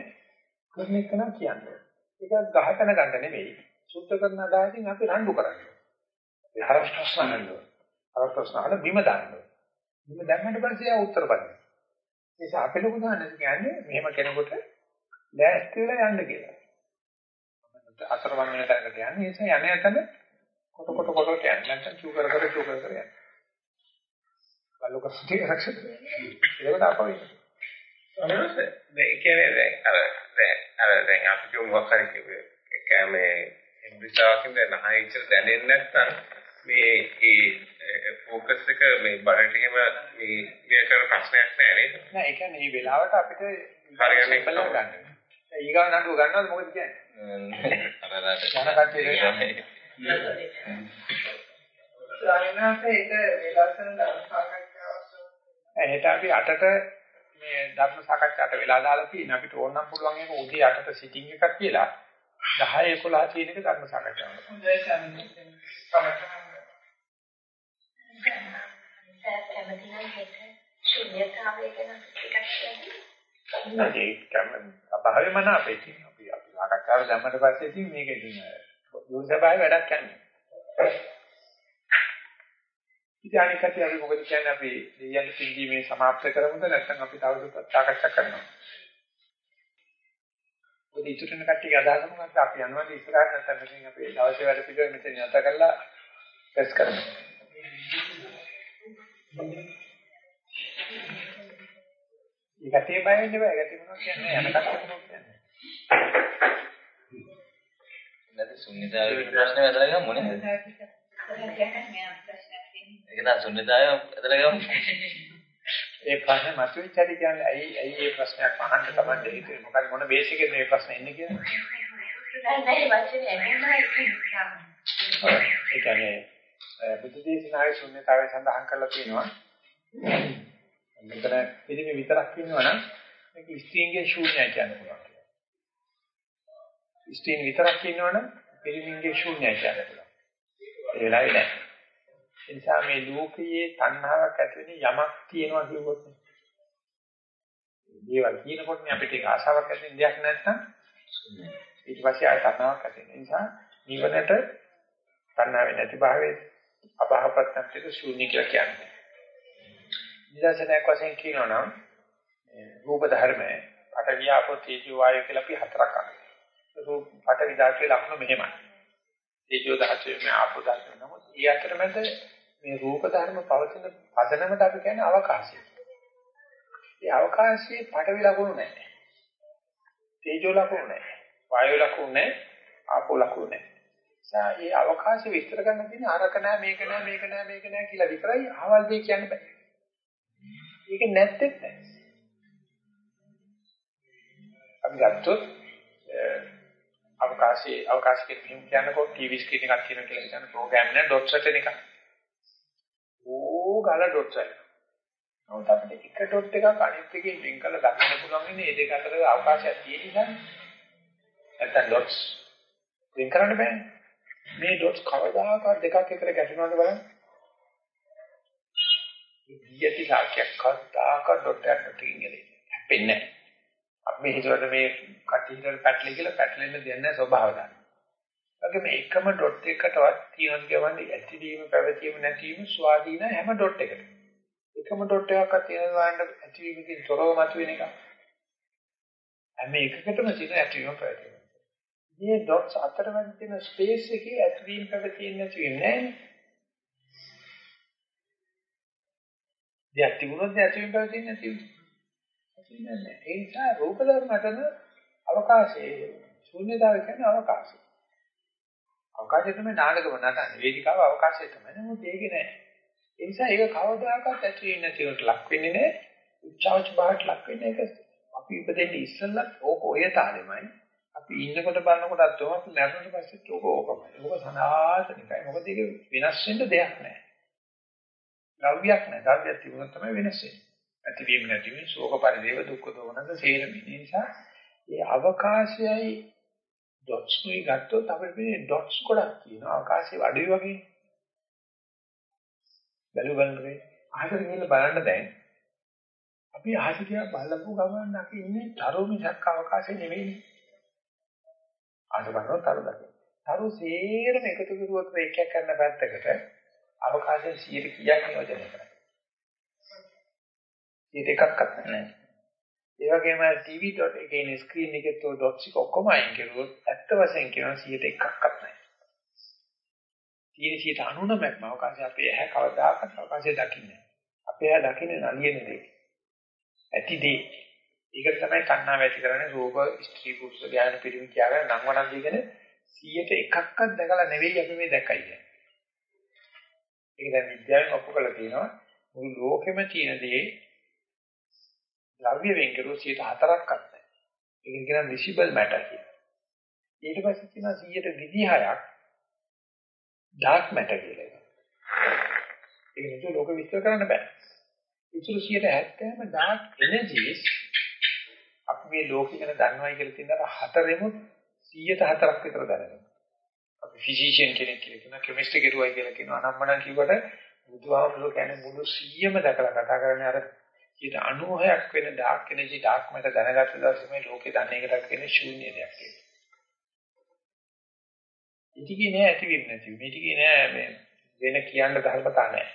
කරන එක නම් කියන්නේ. ඒක ගහකන ගන්න නෙවෙයි. සුද්ධ කරන අදායකින් අපි රණ්ඩු කරන්නේ. ඒ හර ප්‍රශ්න අහනවා. හර ප්‍රශ්න අහලා බිම දානවා. බිම දැම්මට පස්සේ ආ උත්තර බලන්න. ඒ නිසා අපේ ලොකු දාන්නේ කියන්නේ මෙහෙම කෙනෙකුට ලෑස්ති වෙලා යන්න කියලා. අතරමං වෙන තැනකට යන්නේ. ඒ නිසා යන්නේ නැතන කොට කොට කොට කොට යන්නේ. නැත්නම් චූ කර කර චූ කර කර යන්නේ. බලු කස්ටි රක්ෂක. ඒකට අපෝ ඉන්න. අනවශ්‍ය. ඒ කියන්නේ දැන් අර දැන් අර දැන් අපි කියමු මොකක් හරි කිව්වේ. ඒ කියන්නේ ඉන්ද්‍රියාවකින් දැන් නැහිච්චර දැනෙන්නේ නැත්නම් මේ ඒ ફોකස් එක මේ බඩට එහෙම මේ කරන ප්‍රශ්නයක් නෑ නේද? නෑ ඒ කියන්නේ මේ වෙලාවට අපිට හරියන්නේ බලන්න ගන්න. ඊගාව නඩුව ගන්නවද මොකද කියන්නේ? අර අර යන කට්ටිය ස්වාමීන් වහන්සේ ඒක විලස්සන ධර්ම සාකච්ඡාවක්. එහෙට අපි 8ට මේ ධර්ම සාකච්ඡාවට වෙලා දාලා තියෙන. අපිට ඕනනම් පුළුවන් ඒක උදේ 8ට සිටින් එකක් කියලා. 10 11 තියෙන එක ධර්ම සාකච්ඡාවක්. හොඳයි ස්වාමීන් කැමති නම් හෙට ශුන්‍යතාවය ගැන ටිකක් කියන්න. නැති කැමති අභාවේ මන අපේ තියෙන අපි අපි සාකච්ඡාව දැම්මට පස්සේ ඉතින් මේක ඉතින් යෝනි සභාවේ වැඩක් යන්නේ. ඉතින් අනික කටි අපි මොකද කියන්නේ අපි දෙයයන් සිංහීමේ સમાප්ත කරමුද නැත්නම් අපි තවදුරටත් සාකච්ඡා කරනවා. ඔතන ඉතුරුන කට්ටිය අදහස මොකක්ද අපි යනවා ඉස්සරහට නැත්නම් අපි දවසේ වැඩ පිළිවෙල මෙතන නැත කරලා ටෙස්ට් කරනවා. ඒකටේ බය වෙන්න බෑ. ඒකට මොනවද කියන්නේ? යන කට්ටිය මොනවද කියන්නේ? නැත්නම් ශුන්‍යතාවයේ ප්‍රශ්න වැදලා ගමු නේද? ඒක නම් ශුන්‍යතාවය වැදලා ගමු. ඒ ප්‍රශ්නේ මතුවෙච්ච හැටි කියන්නේ ඇයි ඇයි මේ ප්‍රශ්නයක් අහන්න තමයි හිතුවේ මොකද මොන බේස් එකේද මේ ප්‍රශ්නේ එන්නේ කියලා නෑ නෑ වචනේ ඇහෙන්නයි කියන්නේ. ඒ කියන්නේ බුදු දේශනාවේ ශුන්‍යතාවය සඳහන් කරලා තියෙනවා. මෙතන පිළිමි විතරක් ඉන්නවා නම් මේක ස්ත්‍රීන්ගේ ශූන්‍යයි කියන්න පුළුවන් ස්ත්‍රීන් විතරක් ඉන්නවනම් පිළිමින්ගේ ශූන්‍යයි කියන්න පුළුවන්. ඒ වෙලාවේ නෑ. ඒ නිසා මේ ලෝකයේ තණ්හාවක් ඇති වෙන යමක් තියෙනවා කියුවොත් දේවල් කියනකොට අපිට ඒක ආශාවක් ඇති වෙන දෙයක් නැත්නම් ඊට පස්සේ ආය තණ්හාවක් ඇති වෙන නිසා නිවනට තණ්හාවේ නැති භාවයේ අභාව ප්‍රත්‍යක්ෂ ශූන්‍ය කියලා කියන්නේ. නිදර්ශනයක් වශයෙන් කියනවා නම් රූප ධර්ම පඨවි ආපෝ තේජෝ වායෝ කියලා අපි හතරක් අරගෙන. රූප පඨවි ධාතුවේ ලක්ෂණ මෙහෙමයි. තේජෝ ධාතුවේ මේ ආපෝ ධාතුවේ නමුත් ඒ අතරමැද මේ රූප ධර්ම පවතින පදනමට අපි කියන්නේ අවකාශය. ඒ අවකාශයේ පඨවි ලකුණු නැහැ. තේජෝ ලකුණු නැහැ. වායෝ ලකුණු නැහැ. ආපෝ ලකුණු නැහැ. සා ඒ අවකාශය විස්තර කරන්න තියෙන අරක නෑ මේක නෑ මේක නෑ මේක නෑ කියලා විතරයි අහවල් දෙය කියන්න බෑ. ඒක නැත්තේ නෑ. අපි ගත්තොත් අවකාශයේ අවකාශයේ මෙහෙම කියනකොට ටීවී ස්ක්‍රීන් එකක් කියන කියලා කියන ප්‍රෝග්‍රෑම් නේ ඩොට් සෙට් එක. ඕ ගාල ඩොට් සෙට්. නමුත් අපිට එක ඩොට් එකක් අනිත් එකේ ලින්ක් කරලා ගන්න පුළුවන් ඉන්නේ මේ දෙක අතර අවකාශයක් තියෙන නිසා. නැත්තම් ඩොට්ස් ලින්ක් කරන්න බෑනේ. මේ ඩොට් කවදාකවත් දෙකක් එකට ගැටුණාද බලන්න. ඉතියටි සාක්ෂයක් කවදාකවත් ඩොට් එකක් තියෙන්නේ හැපෙන්නේ නැහැ. අපි හිතුවට මේ කටිහිතර පැටලෙ කියලා පැටලෙන්න දෙන්නේ නැහැ ස්වභාව ගන්න. ඒකේ මේ එකම ඩොට් එකකටවත් තියෙන ගවන්නේ ඇතිවීම පැවතීම නැතිවීම ස්වාධීන හැම ඩොට් එකකටම. එකම ඩොට් එකක්වත් තියෙන ගානට ඇතිවීමකින් තොරව මතුවෙන එක. හැම එකකටම තියෙන ඇතිවීම පැවතීම. මේ ඩොට්ස් අතර මැද තියෙන ස්පේස් එකේ ඇතිවීම පැවතීම නැතිවීම නැහැ. දෙයක් තිබුණොත් ඇතිවීම පැවතීම නැතිවීම. නැහැ. ඒ නිසා රූප ධර්මතන අවකාශයේ ශූන්‍යතාවය කියන්නේ අවකාශය. අවකාශය තමයි නාටකම නටන්නේ. වේදිකාව අවකාශය තමයි. නමුත් ඒක නෑ. ඒ නිසා ඒක කවදාකවත් ඇති වෙන්නේ නැතිවට ලක් වෙන්නේ නෑ. උච්චාවච බාහට ලක් වෙන්නේ ඒක. අපි ඉපදෙන්නේ ඉස්සෙල්ලත් ඕක ඔය තාලෙමයි. අපි ඉන්නකොට බලනකොටත් තෝම අපි මැරුණට පස්සෙත් ඕක ඕකමයි. ඕක සනාතනිකයි. මොකද ඒක වෙනස් වෙන්න දෙයක් නෑ. ද්‍රව්‍යයක් නෑ. ද්‍රව්‍යයක් තිබුණොත් තමයි වෙනස් වෙන්නේ. ඇතිවීම නැතිවීම ශෝක පරිදේව දුක්ඛ දෝමනද සේරමි. ඒ නිසා ඒ අවකාශයයි ඩොට්ස් නුයි ගත්තොත් අපිට මේ ඩොට්ස් ගොඩක් තියෙනවා. අවකාශයේ අඩුයි වගේ. බැලු බලන්නේ අහසට ගිහින් බලන්න දැන් අපි අහස කියලා බලපු ගමන් අපි ඉන්නේ තරු මිසක් අවකාශයේ නෙවෙයි. අහස බලනවා තරු දකින්න. තරු සේරම එකතු කරුවොත් ඒකයක් කරන පැත්තකට අවකාශයේ 100 කීයක් නියෝජනය කරන්නේ. 100 එකක්වත් නැහැ. ඒ වගේම TV dot එකේ ස්ක්‍රීන් එකේ තෝ ඩොට්ස් එක ඔක්කොම අයින් කරුවොත් ඇත්ත වශයෙන් කියනවා 100ට එකක්වත් නැහැ. තියෙන 99ක්ම අවකාශය අපේ ඇහැ කවදාකවත් අවකාශය දකින්නේ නැහැ. අපේ ඇහැ දකින්නේ නලියන දේ. ඇති දේ. ඒකට තමයි කන්නා වැටි කරන්නේ රූප ස්ත්‍රී පුරුෂ ඥාන පිරිමි කියාගෙන නම් වණන් දීගෙන 100ට එකක්වත් දැකලා නෙවෙයි අපි මේ දැක්කයි කියන්නේ. ඒක දැන් විද්‍යාවෙන් ඔප්පු කරලා තියෙනවා මුළු ලෝකෙම තියෙන දේ ද්‍රව්‍ය වෙන් කරුවොත් 104ක්වත් නැහැ. ඒක කියන විසිබල් මැටර් කියලා. ඊට පස්සේ තියෙනවා 126ක් ඩාර්ක් මැටර් කියලා එකක්. ඒක නිසා ලෝක විශ්ල කරන්න බෑ. ඉතුරු 170ම ඩාර්ක් එනර්ජිස් අපි මේ ලෝකෙ ගැන දන්නවයි කියලා තියෙන අර හතරෙමුත් 104ක් විතර දැනගන්න. අපි ෆිසිෂියන් කෙනෙක් කියලා කියනවා කෙමිස්ට්‍රි කෙරුවයි කියලා කියනවා අනම්මනම් කිව්වට බුදුහාමුදුරුවෝ කියන්නේ මුළු 100ම දැකලා කතා කරන්නේ අර 96ක් වෙන ඩාර්ක් එනර්ජි ඩාර්ක් මැටර් දැනගත්ත දවසේ මේ ලෝකේ දන්නේ එකකට කියන්නේ ශූන්‍ය දෙයක් කියලා. ඉතිගේ නෑ ඇතිවෙන්නේ නැති. මේ ටිකේ නෑ මේ වෙන කියන්න ධර්මතා නෑ.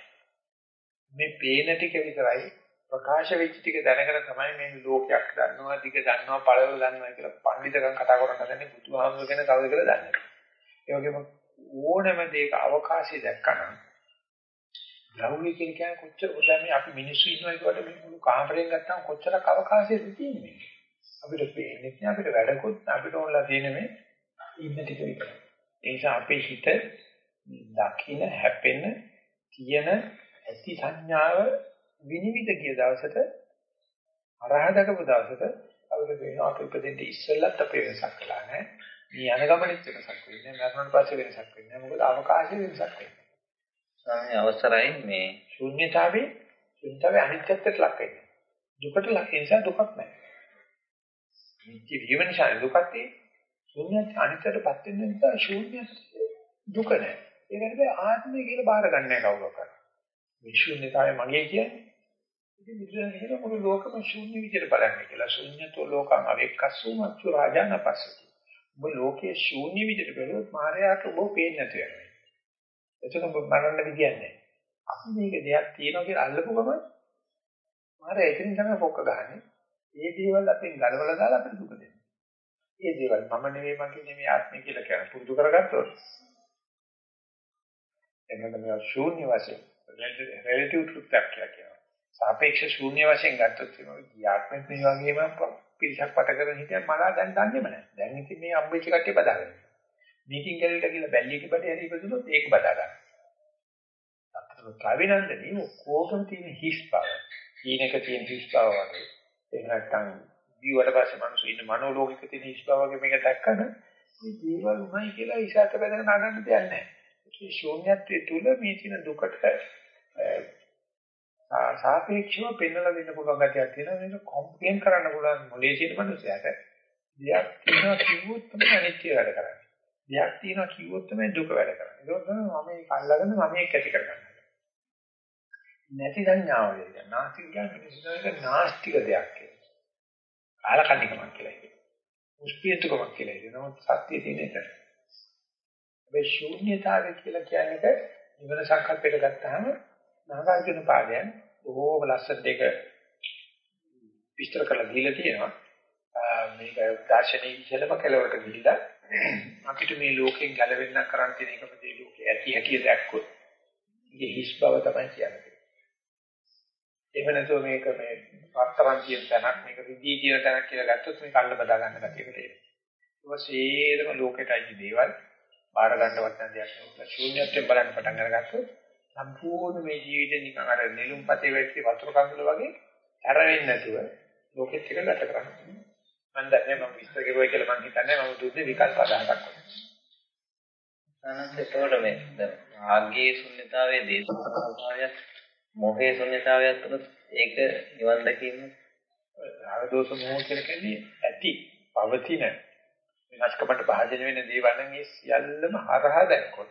මේ පේන ටික විතරයි ප්‍රකාශ වෙච්ච ටික දැනගෙන තමයි මේ ලෝකයක් දන්නවා, ටික දන්නවා, පළවල දන්නවා කියලා පඬිතුකම් කතා කරන්න හදන්නේ බුදුහාමුදුර ගැන කවුද කියලා දන්නේ. ඒ වගේම ඕනෑම දෙයක අවකාශය දැක්කනම් ද්‍රව්‍ය කියන කියන්නේ කොච්චර උදා මේ අපි මිනිස්සු ඉන්නවා කියවට මේ මුළු කාමරයෙන් ගත්තාම කොච්චරක් අවකාශයද තියෙන්නේ අපිට පේන්නේ නැහැ අපිට වැඩකුත් අපිට ඕනලා තියෙන මේ ඉන්න ටික විතරයි ඒ නිසා අපේ හිත දකින්න හැපෙන තියෙන ඇති සංඥාව විනිවිද ගිය දවසට අරහදකපු දවසට අපිට පේනවා අපි ඉපදෙන්නේ ඉස්සෙල්ලත් අපේ වෙනසක් කළා නෑ මේ යන ගමනෙත් වෙනසක් වෙන්නේ නැහැ මරණයට පස්සේ වෙනසක් වෙන්නේ නැහැ මොකද අවකාශයේ වෙනසක් වෙන්නේ ස්වාමී අවසරයි මේ ශූන්‍යතාවේ ශූන්‍යතාවේ අනිත්‍යත්වයට ලක් වෙන්නේ. දුකට ලක් වෙන නිසා දුකක් නැහැ. නිත්‍ය වීම නිසා දුකක් තියෙන්නේ. ශූන්‍යත් අනිත්‍යයටපත් වෙන නිසා ශූන්‍ය දුක නැහැ. ඒකට ආත්මය කියලා බාර ගන්න නැහැ කවුරක්වත්. මේ ශූන්‍යතාවය මගේ කියන්නේ. ඉතින් බුදුන් කියන මුළු ලෝකම ශූන්‍ය විදිහට බලන්නේ කියලා. ශූන්‍යතෝ ලෝකං අවෙක්කස්සුමච්චු රාජාන පස්සති. ඔබ ලෝකයේ ශූන්‍ය විදිහට බැලුවොත් මායාවට ඔබ පේන්නේ නැතු වෙනවා. එතකොට ඔබ මරන්න විදියක් නැහැ. අපි මේක දෙයක් තියෙනවා කියලා අල්ලපු ගමන් මාරය එතනින් තමයි පොක්ක ගහන්නේ. ඒ දේවල් අපෙන් ගලවලා දාලා අපිට දුක දෙනවා. ඒ දේවල් මම නෙවෙයි මගේ නෙවෙයි ආත්මය කියලා කියන පුරුදු කරගත්තොත් එන්නද මේ ශූන්‍ය වශයෙන් relative truth එකක් කියලා කියනවා. සාපේක්ෂ ශූන්‍ය වශයෙන් ගත්තොත් මේ ආත්මෙත් මේ වගේම පිරිසක් පට කරගෙන හිටියන් මලා දැන් දන්නේම නැහැ. දැන් ඉතින් මේ අම්බෙච්ච කට්ටිය බදාගන්න. මේකින් ගැලවිලා කියලා බැල්ලියක බඩ හරි ඉපදුනොත් ඒක බදා ගන්න. අතන කවිනන්දනේ ඔක්කොම තියෙන හිස් බව. ඊනක තියෙන හිස් බව වගේ. ඒක නැත්තම් බිව්වට පස්සේ මිනිස්සු ඉන්න මනෝලෝකික තියෙන හිස් බව වගේ මේක දැක්කම මේ දේවල් උමයි කියලා ඉසాత බඳගෙන නඩන්න දෙයක් නැහැ. ඒ ශූන්‍යත්වයේ තුල මේ තියෙන දුකට සාපේක්ෂව පෙන්වලා දෙන්න පුළුවන් ගැටියක් තියෙනවා මේක කොම්ප්ලේන් කරන්න පුළුවන් මොලේ තියෙන මනුස්සයාට දෙයක් තියෙනවා කිව්වොත් තමයි අනිත්‍ය වැඩ කරන්නේ දෙයක් තියෙනවා කිව්වොත් තමයි දුක වැඩ කරන්නේ. ඒක තමයි මම මේක අල්ලගෙන මම ඒක ඇති කරගන්නවා. නැති සංඥාව වේද. නාස්තික කියන්නේ මිනිස්සුන්ගේ නාස්තික දෙයක් කියලා. කාලකන්නිකමක් කියලා කියනවා. මුස්පියතුකමක් කියලා කියනවා. සත්‍ය තියෙන එක. මේ ශූන්‍යතාවය කියලා කියන්නේ නිවන සංකල්පයට ගත්තාම නාගාර්ජුන පාදයන් බොහෝම ලස්සනට ඒක විස්තර කරලා දීලා තියෙනවා. මේක දාර්ශනික ඉහළම කෙලවරට ගිහිල්ලා අපිට මේ ලෝකෙන් ගැලවෙන්න කරන් තියෙන එකම දේ ලෝකේ ඇති හැටි දැක්කොත් ඉතින් හිස් බව තමයි කියන්නේ. එහෙම නැතුව මේක මේ වර්තමාන කියන තැනක් මේක විදී කියන තැනක් කියලා ගත්තොත් මේක අල්ල බදා ගන්න ගැටියකට එනවා. ඒක සේරම ලෝකෙටයි දේවල් බාර ගන්නවත් නැති දෙයක් නෙවෙයි. ශූන්‍යත්වයෙන් බලන්න පටන් අරගත්තොත් සම්පූර්ණ මේ ජීවිතේ නිකන් අර නෙළුම්පතේ වැටි වතුර කඳුල වගේ හැරෙන්නේ නැතුව ලෝකෙත් එක ගත කරන්න. මම දන්නේ මම විස්තර කරුවා කියලා මම හිතන්නේ මම දුන්නේ විකල්ප අදහසක් වගේ. අනන්ත ඒතකොට මේ ආග්ගේ ශුන්්‍යතාවයේ දේශනාවය මොහේ ශුන්්‍යතාවයත් තුන ඒක නිවන් දැකීම රාග දෝෂ මොහ කියලා කියන්නේ ඇති පවතින විනාශකමට භාජන වෙන දේවල් නම් ඒ සියල්ලම හරහා දැක්කොත්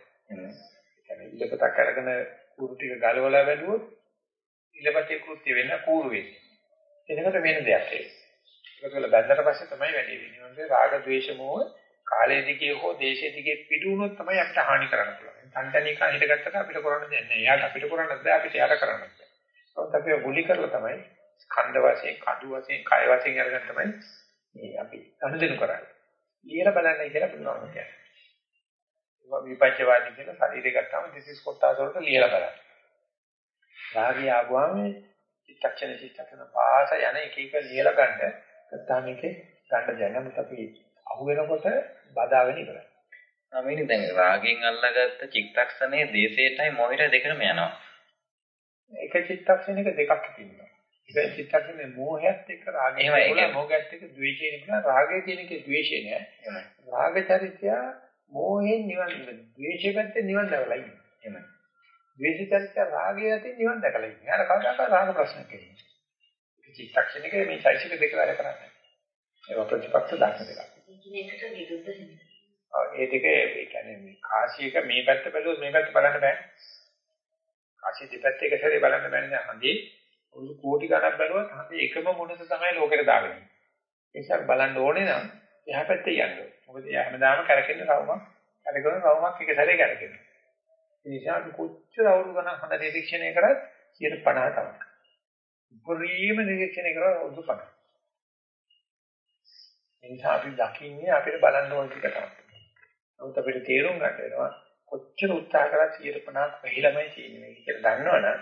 ඉලපතක් අරගෙන කුරු ටික ගලවලා බැලුවොත් ඉලපතේ කෘත්‍ය වෙන්න කූරු වෙන්නේ. එතකොට වෙන දෙයක් ඒක. ඒක වල බැලඳට පස්සේ තමයි වැඩි වෙන්නේ. මොකද රාග ද්වේෂ මොහ කාලයේ දිගේ හෝ දේශයේ දිගේ පිටු වුණොත් තමයි අපිට හානි කරන්න පුළුවන්. තන්තනිකා හිටගත්තට අපිට කරන්න දෙයක් නැහැ. එයාට අපිට කරන්න බෑ අපිට යාට කරන්න බෑ. ඒත් අපි ගුලි කරලා තමයි ස්කන්ධ වශයෙන්, කඩු වශයෙන්, කය වශයෙන් අරගෙන තමයි මේ අපි අනුදෙනු කරන්නේ. ලියලා බලන්නයි කියලා පුළුවන් කියන්නේ. ඒක විපංචවාදී කියන ශරීරය ගත්තාම දිසිස් කොටස් වලට ලියලා බලන්න. රාගය ආවම චිත්තක්ෂණ චිත්තක්ෂණ පාස යන එක එක ලියලා ගන්න. නැත්නම් මේකේ ගන්න දැනගන්න අපි අහු වෙනකොට බදාගෙන ඉවරයි. අමිනි දැන් රාගෙන් අල්ලාගත්ත චිත්තක්ෂණයේ දේශයටයි මොහිට දෙකම යනවා. එක චිත්තක්ෂණයක දෙකක් තියෙනවා. එක චිත්තක්ෂණේ මෝහයත් එක්ක රාගය එහෙමයි ඒක. මොහයත් එක්ක ද්වේෂය නෙවෙයි රාගය කියන එකේ ද්වේෂය නෑ. රාග චරිතය මෝහෙන් නිවන් ද්වේෂය පැත්තේ නිවන් දැකලා ඉන්නේ. එහෙමයි. ද්වේෂ චරිතය රාගය යටින් නිවන් දැකලා ඉන්නේ. යාර කවදාකවත් රාග ප්‍රශ්න කෙරෙන්නේ. එක චිත්තක්ෂණයක මේ චෛසික දෙක වැඩ කරන්නේ. ඒක ප්‍රතිපක්ෂ දාන්න දෙකක්. එකිනෙකට විරුද්ධ වෙනවා. ඒ දෙක ඒ කියන්නේ මේ කාශියක මේ පැත්ත බැලුවොත් මේ පැත්ත බලන්න බෑ. කාශිය දෙපැත්ත එක සැරේ බලන්න බෑනේ හන්දියේ. උණු කෝටි ගණන් බැලුවත් හන්දියේ එකම මොනස තමයි ලෝකෙට දාගෙන ඉන්නේ. ඒ නිසා බලන්න ඕනේ නම් එහා පැත්තේ යන්න ඕනේ. මොකද එයා හැමදාම කරකෙන රවුමක්, කරකෙන රවුමක් එක සැරේ කරකෙනවා. ඒ නිසා අපි කොච්චර අවුරුදු ගණන් හොඳ නිරීක්ෂණය කරත් 50 තමයි. උපරිම නිරීක්ෂණය කරා අවුරුදු 50. ඒ නිසා අපි දකින්නේ අපිට බලන්න ඕන ටික තමයි. නමුත් අපිට තේරුම් ගන්න වෙනවා කොච්චර උත්සාහ කරත් 150ක් වෙහිලමයි තියෙන්නේ කියලා දන්නවනම්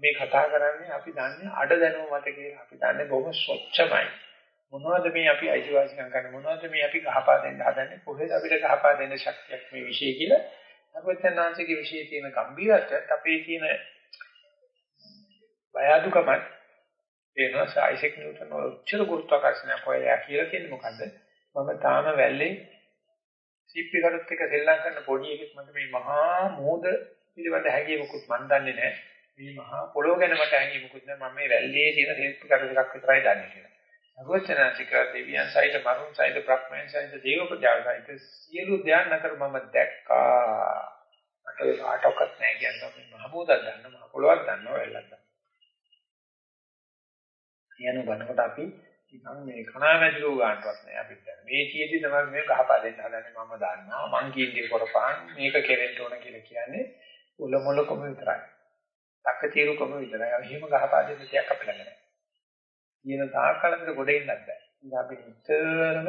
මේ කතා කරන්නේ අපි දන්නේ අඩ දැනුම මත කියලා. අපි දන්නේ බොහොම ස්වච්ඡමයි. මොනවද මේ අපි අයිතිවාසිකම් ගන්න මොනවද මේ අපි ගහපා දෙන්න හදන්නේ කොහෙද අපිට ගහපා දෙන්න ශක්තියක් මේ විශ්ය කියලා. අරවත්නාංශිකේ විශ්යේ තියෙන ගැඹීරත්වයට අපේ තියෙන බය අඩුකමත් එනවා සයිසෙක් නිව්ටන් වල උච්චර ගුරුත්වාකර්ෂණයක් හොයලා කියලා කියන්නේ මොකද්ද? මම තාම වැල්ලේ සිප්පි කරුත් එක සෙල්ලම් කරන පොඩි එකෙක් මට මේ මහා මෝද පිළිබඳ හැඟීමකුත් මන් දන්නේ නැහැ. මේ මහා පොළොව ගැන මට හැඟීමකුත් නැහැ. මම මේ වැල්ලේ තියෙන සිප්පි කරු දෙකක් විතරයි දන්නේ කියලා. අගොච්චනාසික දෙවියන් සයිද මරුන් සයිද බ්‍රහ්මයන් සයිද දේව ප්‍රජාසයිද සියලු ධ්‍යාන නතර මම දැක්කා. මට ඒ පාටවත් නැහැ කියනවා මේ මහ බෝධක් ගන්න මහ පොළොවක් ගන්නවා වැල්ලක් ගන්න. කියන බණකට අපි නිකන් මේ කණාමැදිරෝ ගන්නවත් නෑ අපිට දැන් මේ කීයේදී තමයි මේ ගහපා දෙන්න හදන්නේ මම දන්නවා මං කියන්නේ කරපාන් මේක කෙරෙන්න ඕන කියලා කියන්නේ උල මොලකම විතරයි. ලක්ක తీරුකම විතරයි. එහෙම ගහපා දෙන්න දෙයක් අපිට නැහැ. කියන තාක්කලකට ගොඩ එන්නත් බෑ. ඉතින් අපි නිතරම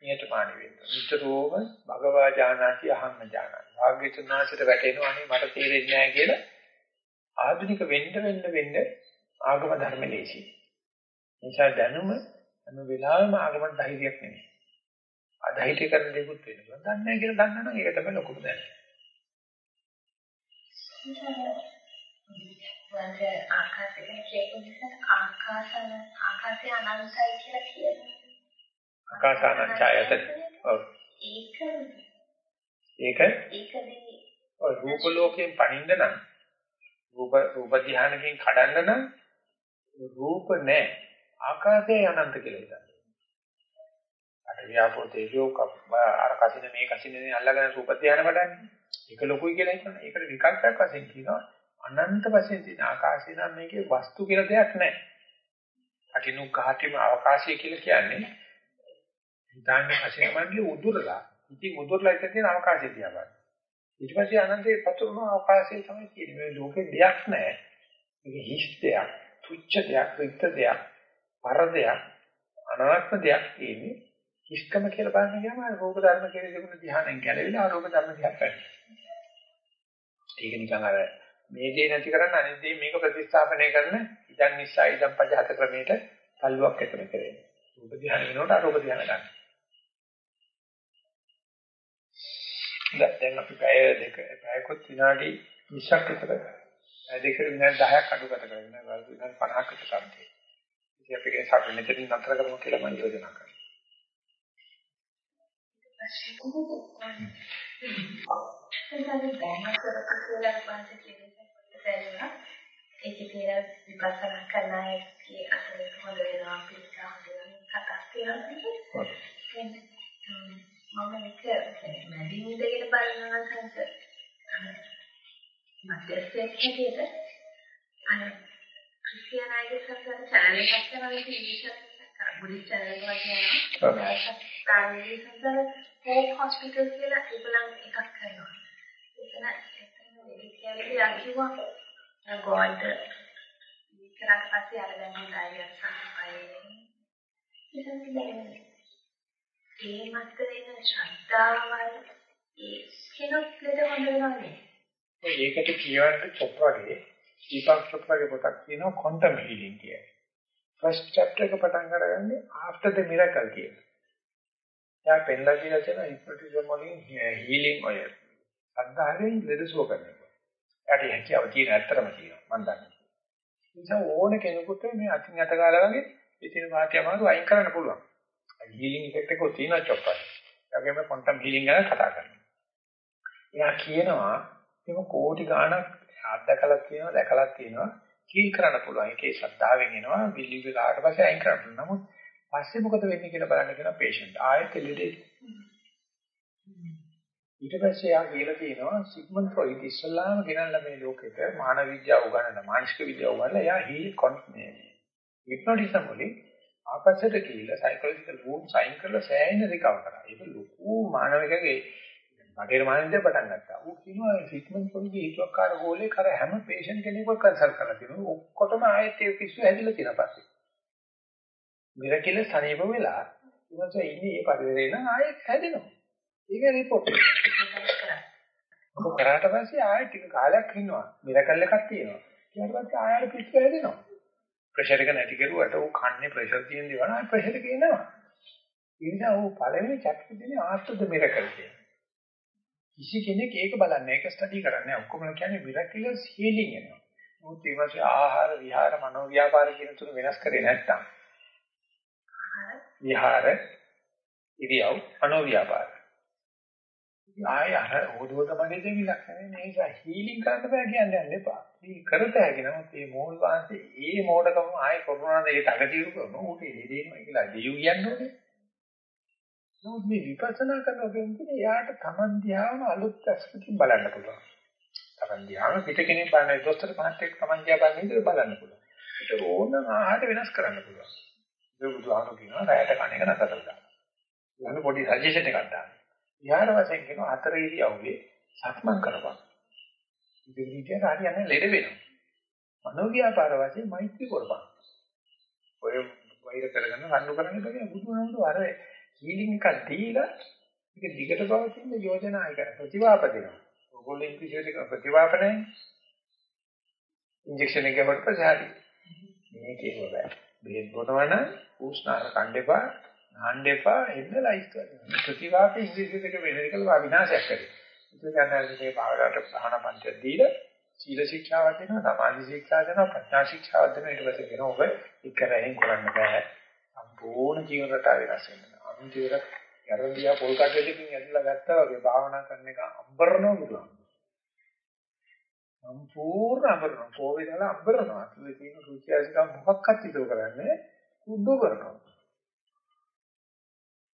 නියතමානී වෙන්න. නිතරම භගවා ජානාති අහම්ම ජානාති. භාග්‍යතුනාසිට වැටෙනවා අනේ මට තේරෙන්නේ නැහැ කියලා ආධුනික වෙන්න වෙන්න වෙන්න ආගම ධර්ම ලේසි. නිසා දැනුම හැම වෙලාවෙම ආගමට ධෛර්යයක් නෙමෙයි. අධෛර්ය කරන දෙයක්ත් වෙනවා. දන්නේ නැහැ කියලා දන්නවනම් ඒක තමයි ලොකුම දැන. වන්ද ආකාශයෙන් කියපු නිසා ආකාශන ආකාශය අනන්තයි කියලා කියනවා. ආකාශ අනන්තයත. ඔව්. ඒක ඒක ඒකදී ඔය රූප ලෝකයෙන් පණින්න නම් රූප රූප ධානයකින් කඩන්න නම් රූප නැහැ. ආකාශය අනන්ත කියලා හිතන්න. අර ව්‍යාපෝ තේජෝ අර කසින මේ කසිනේ අල්ලගෙන රූප ධානය වඩන්නේ. ඒක ලොකුයි කියලා හිතන්න. ඒකට විකල්පයක් වශයෙන් කියනවා අනන්ත වශයෙන් තියෙන ආකාශය නම් මේකේ වස්තු කියලා දෙයක් නැහැ. අකිනුග්ඝාටිම අවකාශය කියලා කියන්නේ හිතන්නේ කසින මණ්ඩලේ උදුරලා. ඉතින් උදුරලා ඉතින් තියෙන අවකාශය තියා බලන්න. ඊට පස්සේ අනන්තේ පතුරුන අවකාශයේ තමයි තියෙන්නේ. මේ ලෝකේ දෙයක් නැහැ. මේක හිස් දෙයක්, තුච්ච දෙයක්, විත්ත දෙයක්, පර දෙයක්, අනාත්ම දෙයක් තියෙන්නේ. හිස්කම කියලා බලන්න ගියාම රූප ධර්ම කියලා තිබුණ ධ්‍යානෙන් ගැලවිලා අරූප ධර්ම දිහා පැහැදිලි. ඒක නිකන් අර මේ දේ නැති කරන්න අනිත් දේ මේක ප්‍රතිස්ථාපනය කරන ඉදන් නිසා ඉදන් පජහත ක්‍රමයට තල්ලුවක් එකම කරේ. රූප ධ්‍යාන වෙනකොට අරූප ධ්‍යාන ගන්න. දැන් අපි පැය දෙක පැයකොත් විනාඩි 20ක් විතර පැය දෙක විනාඩි 10ක් අඩු ගත කරගෙන විනාඩි 50ක් විතර තමයි. ඉතින් අපි ඒක සාපේ මෙතනින් නතර කරමු කියලා මම යෝජනා කරනවා. එතන දැනගන්න කියලා පන්ති කියන්නේ ඒක කියලා විපස්සනා කරන අයගේ අතේ හොඳ වෙනවා පිළිකා හොඳ වෙනවා කතා කරනවා මම මේක මැදින් ඉඳගෙන බලනවා සංස මැදස්සේ හැටියට අර ක්‍රිස්තියානයිගේ සංසාර channel එකක් කරනවා ඉංග්‍රීසි බුද්ධ channel එකක් යනවා ප්‍රාණී සංසාර හෝප් හොස්පිටල් කියලා ඒගොල්ලන් එකක් කරනවා එතන එතන මෙඩිකල් යකිවා ගෝඩ් විකරක් පස්සේ අර දැන් හොඳයි අසහායයි ඉතින් දැන් ඒ මත වෙන ශ්‍රද්ධාවල් ඒ කෙනෙක් ලෙඩ හොඳ වෙනවනේ. ඒකට කියවන්න චොප්රාගේ දීපක් චොප්රාගේ පොතක් කියනවා quantum healing කියලා. ෆස්ට් chapter එක පටන් අරගන්නේ after the miracle කියලා. එයා පෙන්ලා කියලා තියෙන hypnotism වලින් healing ඔය. සද්ධායෙන් ලෙඩ සුව කරනවා. එයාට හැකියාව තියෙන ඇත්තටම තියෙනවා මම දන්නවා. ඒ නිසා ඕන කෙනෙකුට මේ අතින් අත ගාලා වගේ ඉතින් වාක්‍ය අමාරු අයින් කරන්න පුළුවන්. හීලින් ඉෆෙක්ට් එකක් තියෙනවා චොප්පයි. ඒ වගේම ක්වොන්ටම් හීලින් ගැන කතා කරනවා. එයා කියනවා මේක කෝටි ගාණක් අත්දකලා තියෙනවා දැකලා තියෙනවා කීල් කරන්න පුළුවන්. ඒකේ ශ්‍රද්ධාවෙන් එනවා බිලි වෙලාට පස්සේ අයින් කරන්න පුළුවන්. නමුත් පස්සේ මොකද වෙන්නේ කියලා බලන්න කියන patient ආයෙත් එළියට ඊට පස්සේ යා කියලා තියෙනවා සිග්මන්ඩ් ෆ්‍රොයිඩ් ඉස්සල්ලාම ගෙනල්ලා මේ ලෝකෙට මානව විද්‍යාව උගන්වන මානසික විද්‍යාව උගන්වලා යා හීල් කොන්ට්නේ හිප්නොටිසම් වලින් ආපස්සට ගිහිල්ලා සයිකොලොජිකල් වූම් සයින් කරලා සෑහෙන රිකවර් කරා. ඒක ලොකු මානවිකගේ බටේර මානවිකයෙන් පටන් ගත්තා. ඌ කියනවා ට්‍රීට්මන්ට් පොඩි හිතුවක්කාර ගෝලේ කර හැම පේෂන්ට් කෙනෙක්ව කන්සල්ට් කරලා තියෙනවා. ඔක්කොටම ආයෙත් ඒ පිස්සු හැදිලා තියෙනවා පස්සේ. මිරකිල සනීප වෙලා ඉවස ඉන්නේ මේ පරිවර්තේ නම් ආයෙත් හැදෙනවා. ඒක රිපෝට් කරා. ඔක කරාට පස්සේ ආයෙත් ටික කාලයක් ඉන්නවා. මිරකල් එකක් තියෙනවා. ඊට පස්සේ ආයෙත් පිස්සු හැදෙනවා. ප්‍රෙෂර් එක නැති කරුවට ඌ කන්නේ ප්‍රෙෂර් තියෙන දේවල් ආ ප්‍රෙෂර් එක එනවා. ඒ නිසා ඌ පළවෙනි චැප්ටර් දෙන්නේ ආෆ්ටර් ද මිරකල් කියන. කිසි කෙනෙක් ඒක බලන්නේ ඒක ස්ටඩි කරන්නේ ඔක්කොම කියන්නේ මිරකියස් හීලින් එනවා. මොකද ඒ වගේ ආහාර විහාර මනෝ ව්‍යාපාර කියන තුන වෙනස් කරේ නැත්තම්. විහාර ඉරියව් මනෝ ව්‍යාපාර. ආය අර හොදවත මගේ දෙවිලක් නෙවෙයි මේ නිසා හීලින් කරන්න බෑ කියන්නේ යන්න එපා. මේ කරත හැකි නමුත් මේ මෝල් වාසේ ඒ මෝඩකම ආයේ කොරෝනාද ඒ තකතිරු කරන උට එදෙනවා කියලා දෙයු කියන්නේ. නමුත් මේ විපස්සනා කරනවා කියන්නේ එයාට Taman දිහාම අලුත් අස්පතින් බලන්න පුළුවන්. Taman දිහාම පිට කෙනෙක් බලන දොස්තර මහත්තයෙක් Taman දිහා බලන විදිහට බලන්න පුළුවන්. ඒක ඕනම ආහාර වෙනස් කරන්න පුළුවන්. ඒ බුදුහාම කියනවා රැයට කණ එක නතර කරලා. ඊළඟ පොඩි සජෙෂන් එකක් දාන්න. විහාර වශයෙන් කියන හතර ඉරියව්වේ සක්මන් කරපන්. ඉතින් හරියන්නේ ලෙඩ වෙනවා. මනෝව්‍යාපාර වශයෙන් මෛත්‍රී කරපන්. ඔය වෛර කරගෙන රණ්ඩු කරන්නේ බෑ බුදුහාමුදුරුවෝ අර හීලින් එකක් දීලා ඒක දිගට පවතින යෝජනා එක ප්‍රතිවාප දෙනවා. ඕගොල්ලෝ ඉංග්‍රීසියට කරන ප්‍රතිවාප නැහැ. ඉන්ජෙක්ෂන් එක ගවට පස්සේ හරි. මේක ඒක බෑ. බෙහෙත් බොනවන උෂ්ණාර කණ්ඩේපා නාන්න එපා එන්න ලයිස් කරනවා. ප්‍රතිවාපේ ඉංග්‍රීසි දෙක වෙන එකල විනාශයක් කරේ. ඒක කියන්නේ භාවනාවට ප්‍රහාණ පන්තිය දීලා සීල ශික්ෂාවක් දෙනවා, සමාධි ශික්ෂාවක් දෙනවා, ප්‍රඥා ශික්ෂාවක් දෙනවා. ඊට පස්සේ කියනවා ඔබ එකරෙන් කරන්න බෑ. සම්පූර්ණ ජීවන රටාව වෙනස් වෙනවා. අන්තිමට යරන්දියා පොල් කඩේකින් ඇදලා ගත්තා වගේ භාවනා කරන එක අම්බරනවා බුදුහාම. සම්පූර්ණ අම්බරනවා. පොවේ දාලා අම්බරනවා. අතුලේ තියෙන රුචියසිකම් මොකක්වත් ඉතුරු කරන්නේ කුඩු කරනවා.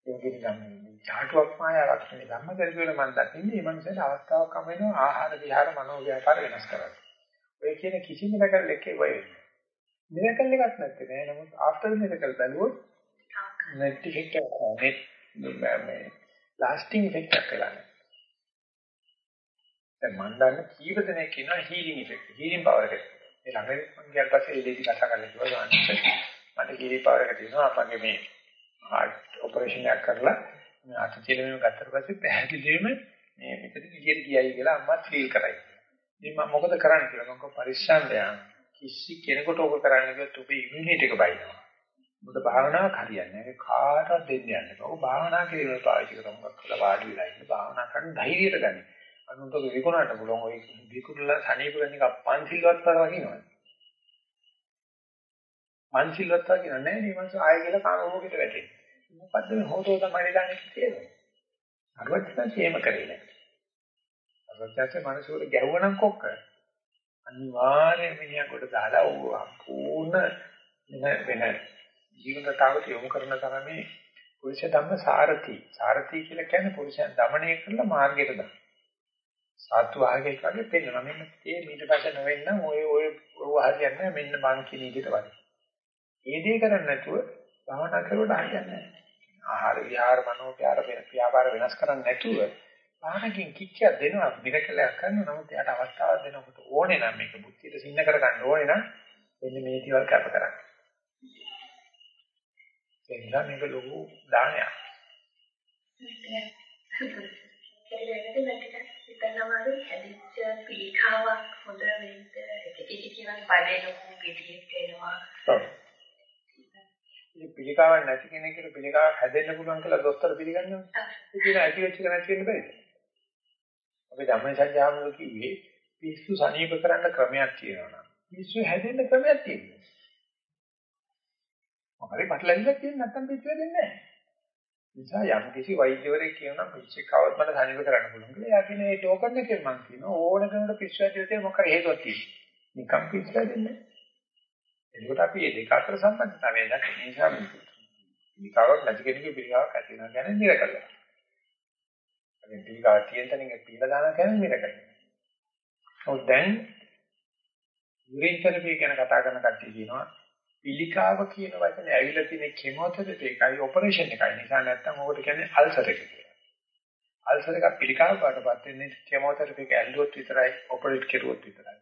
ඒකෙන් ගන්නේ චාටුවක් මායාවක් නෙවෙයි ධම්මචරිත වල මම දකින්නේ මේ මනුස්සයට අවස්ථාවක් හම් වෙනවා ආහාර විහාර මනෝ ව්‍යාපාර වෙනස් කරන්න. ඔය කියන කිසිම දෙයක් ලෙක්කේ වෙයි. මිරකල් එකක් නැත්තේ නෑ නමුත් ආෆ්ටර් මිරකල් බැලුවොත් net effect එක net මේ ලාස්ටිං effect එකක් වෙලා නැහැ. දැන් මම දන්න කීප දෙනෙක් ඉන්නවා හීලින් ඉෆෙක්ට් හීලින් පවර් එක. ඒ ළඟදී මම ගියාට පස්සේ ඒ දෙවි කතා කරලා කිව්වා මට හීලින් පවර් එක තියෙනවා අපගේ මේ හાર્ට් ඔපරේෂන් එකක් කරලා මේ අත චිලමෙම ගත්තට පස්සේ පැහැදිලිවම මේ මෙතන එළියට ගියයි කියලා අම්මා ෆීල් කරයි. ඉතින් මම මොකද කරන්නේ කියලා මම පරිස්සම් දෙනවා. කිසි කෙනෙකුට ඕක කරන්න ගියොත් ඔබේ ඉමුනිටි එක බයිනවා. ඔබට භාවනාවක් හරියන්නේ නැහැ. කාටවත් දෙන්න යන්න එපා. ඔබ භාවනා කිරීම පාවිච්චි කරමුත් කියලා වාඩි වෙලා ඉන්න භාවනා කරන්න ධෛර්යයට ගන්න. අනුන්ට විකුණන්නට පුළුවන් ඔය විකුණලා සනීප වෙන එක පන්සිල්වත් තරකිනවා. පන්සිල්වත් තරකින නැහැ නේ මං ආයෙ කියලා කාමෝගිට වැටේ. මොකද්ද මේ හොතෝ තමයි ගන්න කියන්නේ. අරවත්සන් හේම කරේ නැහැ. අරවත්සන් මනසෝර ගැවුවනම් කොක්ක අනිවාර්යයෙන්ම මිනිහා කොට දාලා ඌ අකූණ වෙන වෙන ජීවිතතාවට යොමු කරන තරමේ පුරුෂ ධම්ම සාරති සාරති කියලා කියන්නේ පුරුෂයන් দমনය කරලා මාර්ගයට දාන සාතු වාහකෙක් වගේ පෙන්නනවා. මෙන්න ඒ මීට පස්සේ නොවෙන්න ඔය ඔය ඔය හරියන්නේ මෙන්න මං කියන විදිහට වගේ. ඒ දේ කරන්නේ නැතුව භවනා කරුවට හරියන්නේ නැහැ. ආහාර විහාර මනෝපියාර ව්‍යාපාර වෙනස් කරන්නේ නැතුව භාවනකින් කිච්චයක් දෙනවා මිරකලයක් කරනවා නමුත් එයාට අවස්ථාවක් දෙනකොට ඕනේ නම් මේක බුද්ධියට සින්න කරගන්න ඕනේ නම් එන්න මේ දේවල් කැප කරන්න. එන්න මේක ලොකු දානයක්. හිතනවාද හැදිච්ච පිළිකාවක් හොඳ වෙන්න එක එක කියන බඩේ ලොකු ගෙඩියක් එනවා. ඉතින් පිළිකාවක් නැති කෙනෙකුට පිළිකාවක් හැදෙන්න පුළුවන් කියලා දොස්තර පිළිගන්නවද? ඒක ඇති වෙච්ච කෙනෙක් වෙන්න බැරිද? අපි ධම්මසත්‍යාමල කිව්වේ පිස්සු සනීප කරන්න ක්‍රමයක් තියෙනවා නම් පිස්සු හැදෙන්න ක්‍රමයක් තියෙනවා. මොකද පටලැවිල්ලක් තියෙන නැත්නම් පිස්සු හැදෙන්නේ නැහැ. නිසා යම් කිසි වෛද්‍යවරයෙක් කියනවා පිස්සු කවවත් මට සනීප කරන්න පුළුවන් කියලා. එයා කියන්නේ ඒ ටෝකන් එකෙන් මම කියනවා ඕන කෙනෙකුට පිස්සු හැදෙන්න මොකක් හේතුවක් තියෙනවා. නිකම් පිස්සු හැදෙන්නේ නැහැ. එතකොට අපි මේ දෙක අතර සම්බන්ධතාවය දැක්ක නිසා පිළිකාවක් නැති කෙනෙකුගේ පිළිකාවක් ඇති වෙනවා කියන්නේ නිර කරලා. අනේ පිළිකාවක් තියෙන තැනින් පිළිලා දානවා කියන්නේ නිර කරලා. ඔව් දැන් යුරින් තෙරපි ගැන කතා කරන කට්ටිය කියනවා පිළිකාව කියන වචනේ ඇවිල්ලා තියෙන කෙමෝതെරපි එකයි ඔපරේෂන් එකයි නිසා නැත්තම් ඔකට කියන්නේ අල්සර් එක කියලා. අල්සර් එක පිළිකාව වඩපත් වෙන්නේ කෙමෝതെරපි එක ඇල්ලුවොත් විතරයි ඔපරේට් කෙරුවොත් විතරයි.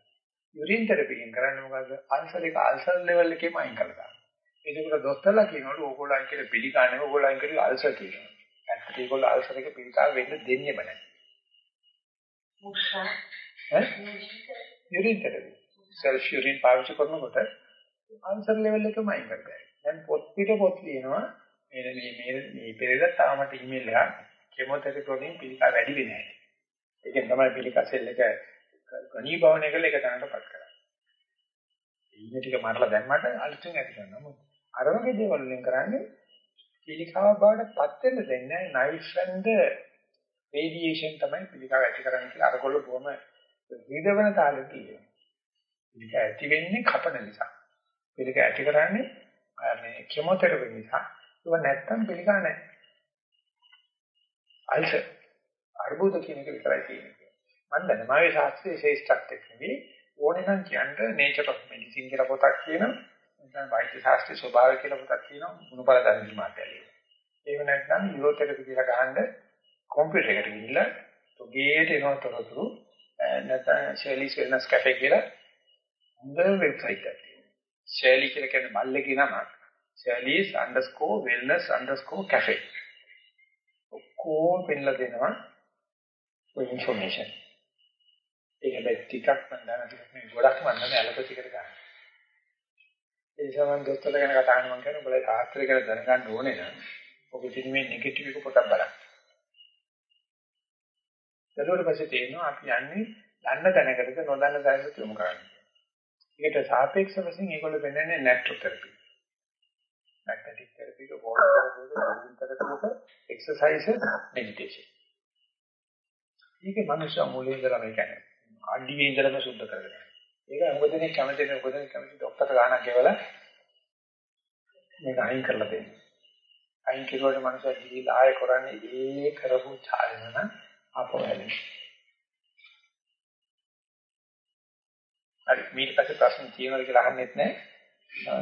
යුරින් තෙරපි එකෙන් කරන්නේ මොකද්ද? අල්සර් එක අල්සර් ලෙවල් එකේම අයින් කරලා දානවා. ඒකකට දොස්තරලා කියනවලු ඕගොල්ලෝ අයින් කියලා පිළිකා නෙවෙයි ඕගොල්ලෝ අයින් කරලා අල්සර් කියනවා. ඇත්තට ඒගොල්ලෝ අල්සර් එක පිළිකා වෙන්න දෙන්නේම නැහැ. මුෂා ඈ? යුරින් තෙරපි. සෙල්ෆ් යුරින් පාවිච්චි කරනකොට අල්සර් ලෙවල් එකම අයින් කරගන්න. දැන් පොත් පිට පොත් ලියනවා මේ මේ මේ මේ පෙරේද තාමට ඊමේල් එකක් කෙමෝതെරපි වලින් පිළිකා වැඩි වෙන්නේ නැහැ. ඒකෙන් තමයි පිළිකා සෙල් එක ඝනීභවනය කළ එක තැනටපත් කරන්නේ. ඊන ටික මරලා දැම්මට අලුතෙන් ඇති කරනවා. අර වගේ දේවල් වලින් කරන්නේ පිළිකාව බවට පත් වෙන්න දෙන්නේ නයිස් and රේඩියේෂන් තමයි පිළිකාව ඇති කරන්නේ කියලා අරගොල්ල බොහොම විදවන තාලෙ කියනවා. පිළිකාව ඇති වෙන්නේ කපන නිසා. පිළිකාව ඇති කරන්නේ මේ කිමෝതെරපි නිසා. ඒක නැත්තම් පිළිකාව නැහැ. අයිස අර්බුද කියන එක විතරයි තියෙන්නේ. මම දන්නේ මාගේ ශාස්ත්‍රීය ශේෂ්ඨත්වයක් නෙවෙයි ඕනේ නම් කියන්න nature of medicine කියලා පොතක් කියනවා නැත්නම් වෛද්‍ය ශාස්ත්‍රයේ ස්වභාවය කියලා පොතක් කියනවා මොනපල දන්නේ මාතැලිය. ඒක නැත්නම් යුරෝතෙරපි කියලා ගහන්න කම්පියුටර් එකට ගිහිල්ලා තොගේට එනවා තොරතුරු නැත්නම් ෂෙලිස් වෙල්නස් කැෆේ කියලා හොඳ වෙබ්සයිට් එකක් ශෛලි කියලා කියන්නේ මල්ලේගේ නමක්. shailis_wellness_cafe. ඔක්කොම පෙන්ලා දෙනවා ඔය ইনফෝමේෂන්. ඒක හැබැයි ටිකක් මම දැන ටිකක් මේ ගොඩක් මම දැන ඇලපතිකට ගන්න. ඒ සමන් දොස්තර ගැන කතා කරන මම කියන්නේ ඔයාලා සාස්ත්‍රය ගැන දැනගන්න ඕනේ නම් ඔක ඉතින් මේ නෙගටිව් එක පොඩක් බලන්න. ඊට පස්සේ තේරෙනවා අපි යන්නේ දන්න දැනකටද නොදන්න දැනකට යොමු කරන්නේ. ඒකට සාපේක්ෂ වශයෙන් ඒගොල්ලෝ වෙන්නේ නැට්‍රොතෙරපි. මැග්නටික් තෙරපි එක වෝල් තෙරපි එක බෝඩින් තෙරපි එක එක්සර්සයිසස් මෙඩිටේෂන්. මේකේ මනුෂ්‍ය මූලයේ ඉඳලා මේ කියන්නේ. අඩියේ ඉඳලම සුද්ධ කරගෙන. ඒක මොකදනේ කැමති නේ මොකදනේ කැමති ડોක්ටර් ගානක් ගෙවලා මේක අයින් කරලා දෙන්න. අයින් කිරුවට මනුෂ්‍ය ජීවිත ආය කරන්නේ ඒ කරපු චාලන නම් හරි මීට පස්සේ ප්‍රශ්න තියෙනවද කියලා අහන්නෙත් නැහැ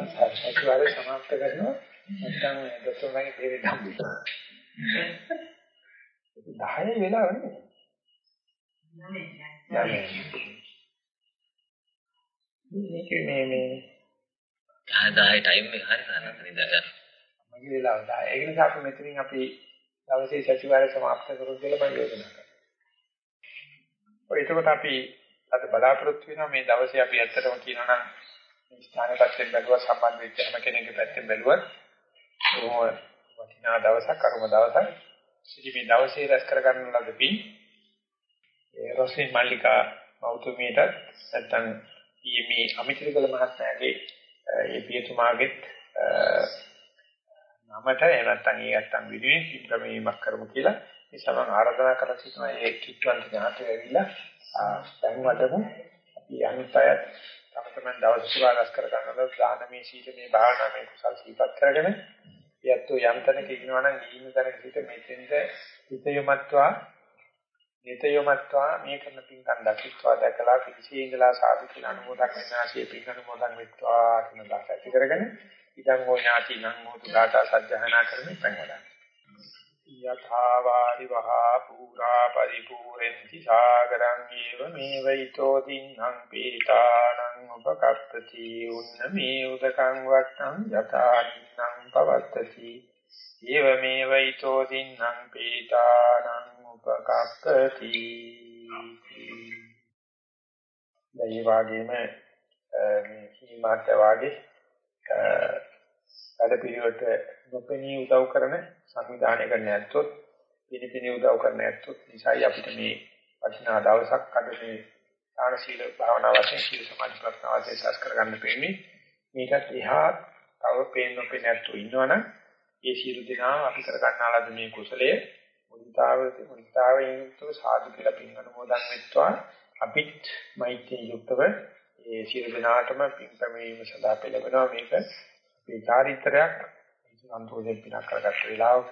සාකච්ඡාවේ સમાપ્ત කරනවා. නැත්නම් ડોක්ටර් මගේ දෙවි දම්බු 10 වෙලාව නේ මේක මේ මේ 10 10 ටයිම් එක හරි නේද නිදා? ගන්න මගේ වෙලාව 10 ඒ නිසා අපි මෙතනින් අපි දවසේ සතිವಾರ સમાપ્ત කරමු කියලා මම යෝජනා කරනවා. ඔය එතකොට අපි අද බලාපොරොත්තු වෙනවා මේ දවසේ අපි ඇත්තටම කියනවා නම් මේ ස්ථාන පැත්තෙන් බැලුවා සම්බන්ධ වෙච්ච හැම කෙනෙකුගේ පැත්තෙන් බැලුවත් බොහොම වටිනා දවසක් අරුම දවසක්. ඉතින් මේ දවසේ රැස් කරගන්න ලද පින් ඒ රොසින් මල්ලිකා මෞතුමියට නැත්තම් ඊමේ අමිතිරිකල මහත්මයාගේ ඒ පියතුමාගෙත් නමට එහෙම නැත්නම් ඒ නැත්නම් විදුවේ පිටකමීමක් කරමු කියලා මේ සමන් ආරාධනා කරලා සිටිනවා ඒ කිට්ටුවන්ට ඥාතය ඇවිල්ලා දැන් වඩමු අපි අනිත් අයත් තම තමන් දවස් පුරා රැස් කර ගන්නවල දානමේ සීලමේ භාවනාමේ කුසල් සීපත් කරගෙන යැත්තු යම් තැනක ඉන්නවා නම් ඊන තැනක සිට මෙතෙන්ද හිත යොමත්වා නිත යොමත්වා මේ කරන පින්කම් දක්ිත්වා දැකලා කිසිේ ඉඳලා සාදු කියලා අනුමෝදන් වෙනාසේ පින් අනුමෝදන් වෙත්වා කියන දාස ඇති කරගෙන ඉදං හෝ ඥාති නං හෝතු ගාථා සජ්ජහනා කරමින් පෙන්වලා යථා වාරි වහා පුරා පරිපූර්ණති සාගරං ඒව මේ වෛතෝ දින්නම් පීතානං උපකප්පති උන්න මේ උදකං වත්තං යථා දින්නම් පවත්තති. ඒව මේ වෛතෝ දින්නම් පීතානං උපකප්පති මේ වාගේම මේ හිමාත්‍ය වාගේ වැඩ පිළිවෙලට නොපෙනී උදව් කරන සංවිධානය කරන්න ඇත්තොත් පිළිපිනි උදව් කරන්න ඇත්තොත් නිසායි අපිට මේ වටිනා දවසක් අද මේ දාන සීල භාවනා වශයෙන් සීල සමාධි ප්‍රඥා වශයෙන් සස් කරගන්න පෙන්නේ මේකත් එහා තව පේන්න නොපෙන ඇත්තෝ ඉන්නවනම් ඒ සීල දිනා අපි කර ගන්නාලද මේ කුසලයේ? මුදිතාවේ මුදිතාවේ යුක්තව සාදු කියලා පින් අනුමෝදන් වෙත්වා. අපිත් මෛත්‍රී යුක්තව ඒ සීල දිනාටම පින් පැමිණීම සඳහා පෙළඹෙනවා මේක. අපේ චාරිත්‍රයක් සන්තෝෂයෙන් පිනක් කරගත්ත වෙලාවක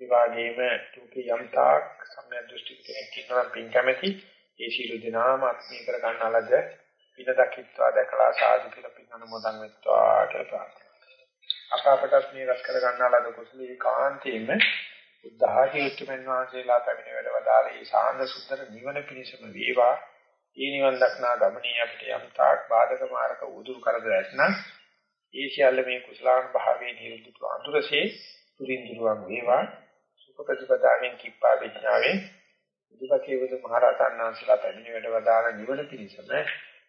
ඒ වගේම තුකේ යම්තාක් සම්‍යක් දෘෂ්ටි කෙනෙක් ඉන්නවා පින් කැමැති ඒ සීල දිනාම අත්මී කර ගන්නාලද පින දකිත්වා දැකලා සාදු කියලා පින් අනුමෝදන් වෙත්වා කියලා ප්‍රාර්ථනා අප අපටත් මේ රැස් කර ගන්නාලද කුසලී කාන්තේම බුද්ධ ආදී උතුම්යන් වහන්සේලා පැමිණ වැඩ වදාළේ සාන්ද සුන්දර නිවන පිණිසම වේවා. ඒ නිවන් දක්නා ගමනේ අපිට යම් තාක් බාධක මාර්ග උදුරු කරදර ඇතනම් ඒ සියල්ල මේ කුසලාන භාවයේ නිරුද්ධ අඳුරසේ තුරින් දුරවන් වේවා. සුඛ ප්‍රතිපදාවෙන් කිප්පා විඥාවෙන් බුදුපතේ බුදු මහරහතන් වහන්සේලා පැමිණ වැඩ වදාළ නිවන පිණිසම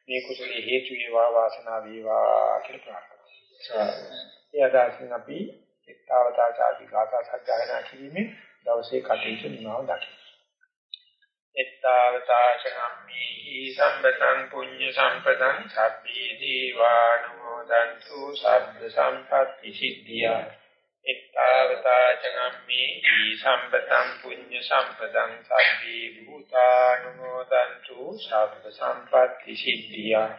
මේ කුසලයේ හේතු වේවා වාසනාව වේවා කියලා ප්‍රාර්ථනා කරනවා. ඒ අදහසින් අපි එක්තාවතාචාදී ගාථා සජ්ජායනා කිරීමෙන් දවසේ කටයුතු නිමාව දකිමු. එක්තාවතාචනම්මි සම්පතං පුඤ්ඤ සම්පතං සබ්බේ දීවානුමෝදන්තු සබ්බ සම්පත්‍ති සිද්ධියා. එක්තාවතාචනම්මි සම්පතං පුඤ්ඤ සම්පතං සබ්බේ භූතානුමෝදන්තු සබ්බ සම්පත්‍ති සිද්ධියා.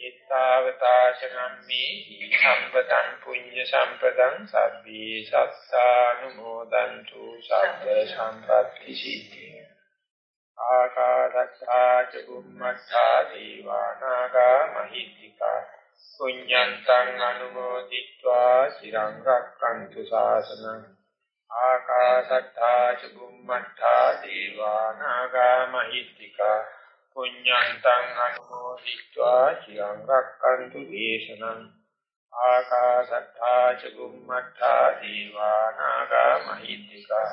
එත්තාවතාචනම්මේ සම්පතං පුඤ්ඤ සම්පතං සබ්බේ සත්තානුමෝදන්තු සබ්බ සම්පත්‍ති සිද්ධිය ආකාශත්තා ච බුම්මත්තා දීවානාගා මහිත්‍තිකා පුඤ්ඤන්තං අනුමෝදිत्वा සිරං රක්ඛන්තු ශාසනං ආකාශත්තා ච බුම්මත්තා දේවා නාග මහිත්‍තිකා පුඤ්ඤන්තං අනුමෝදිत्वा සිරං රක්ඛන්තු දේශනං ආකාශත්තා ච බුම්මත්තා දේවා නාග මහිත්‍තිකා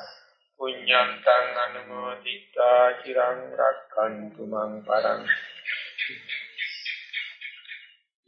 පුඤ්ඤන්තං අනුමෝදිत्वा සිරං රක්ඛන්තු මං පරං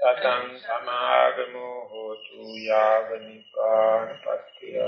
සතං සමාගමෝ හෝතු යාව නිපානපත්තිය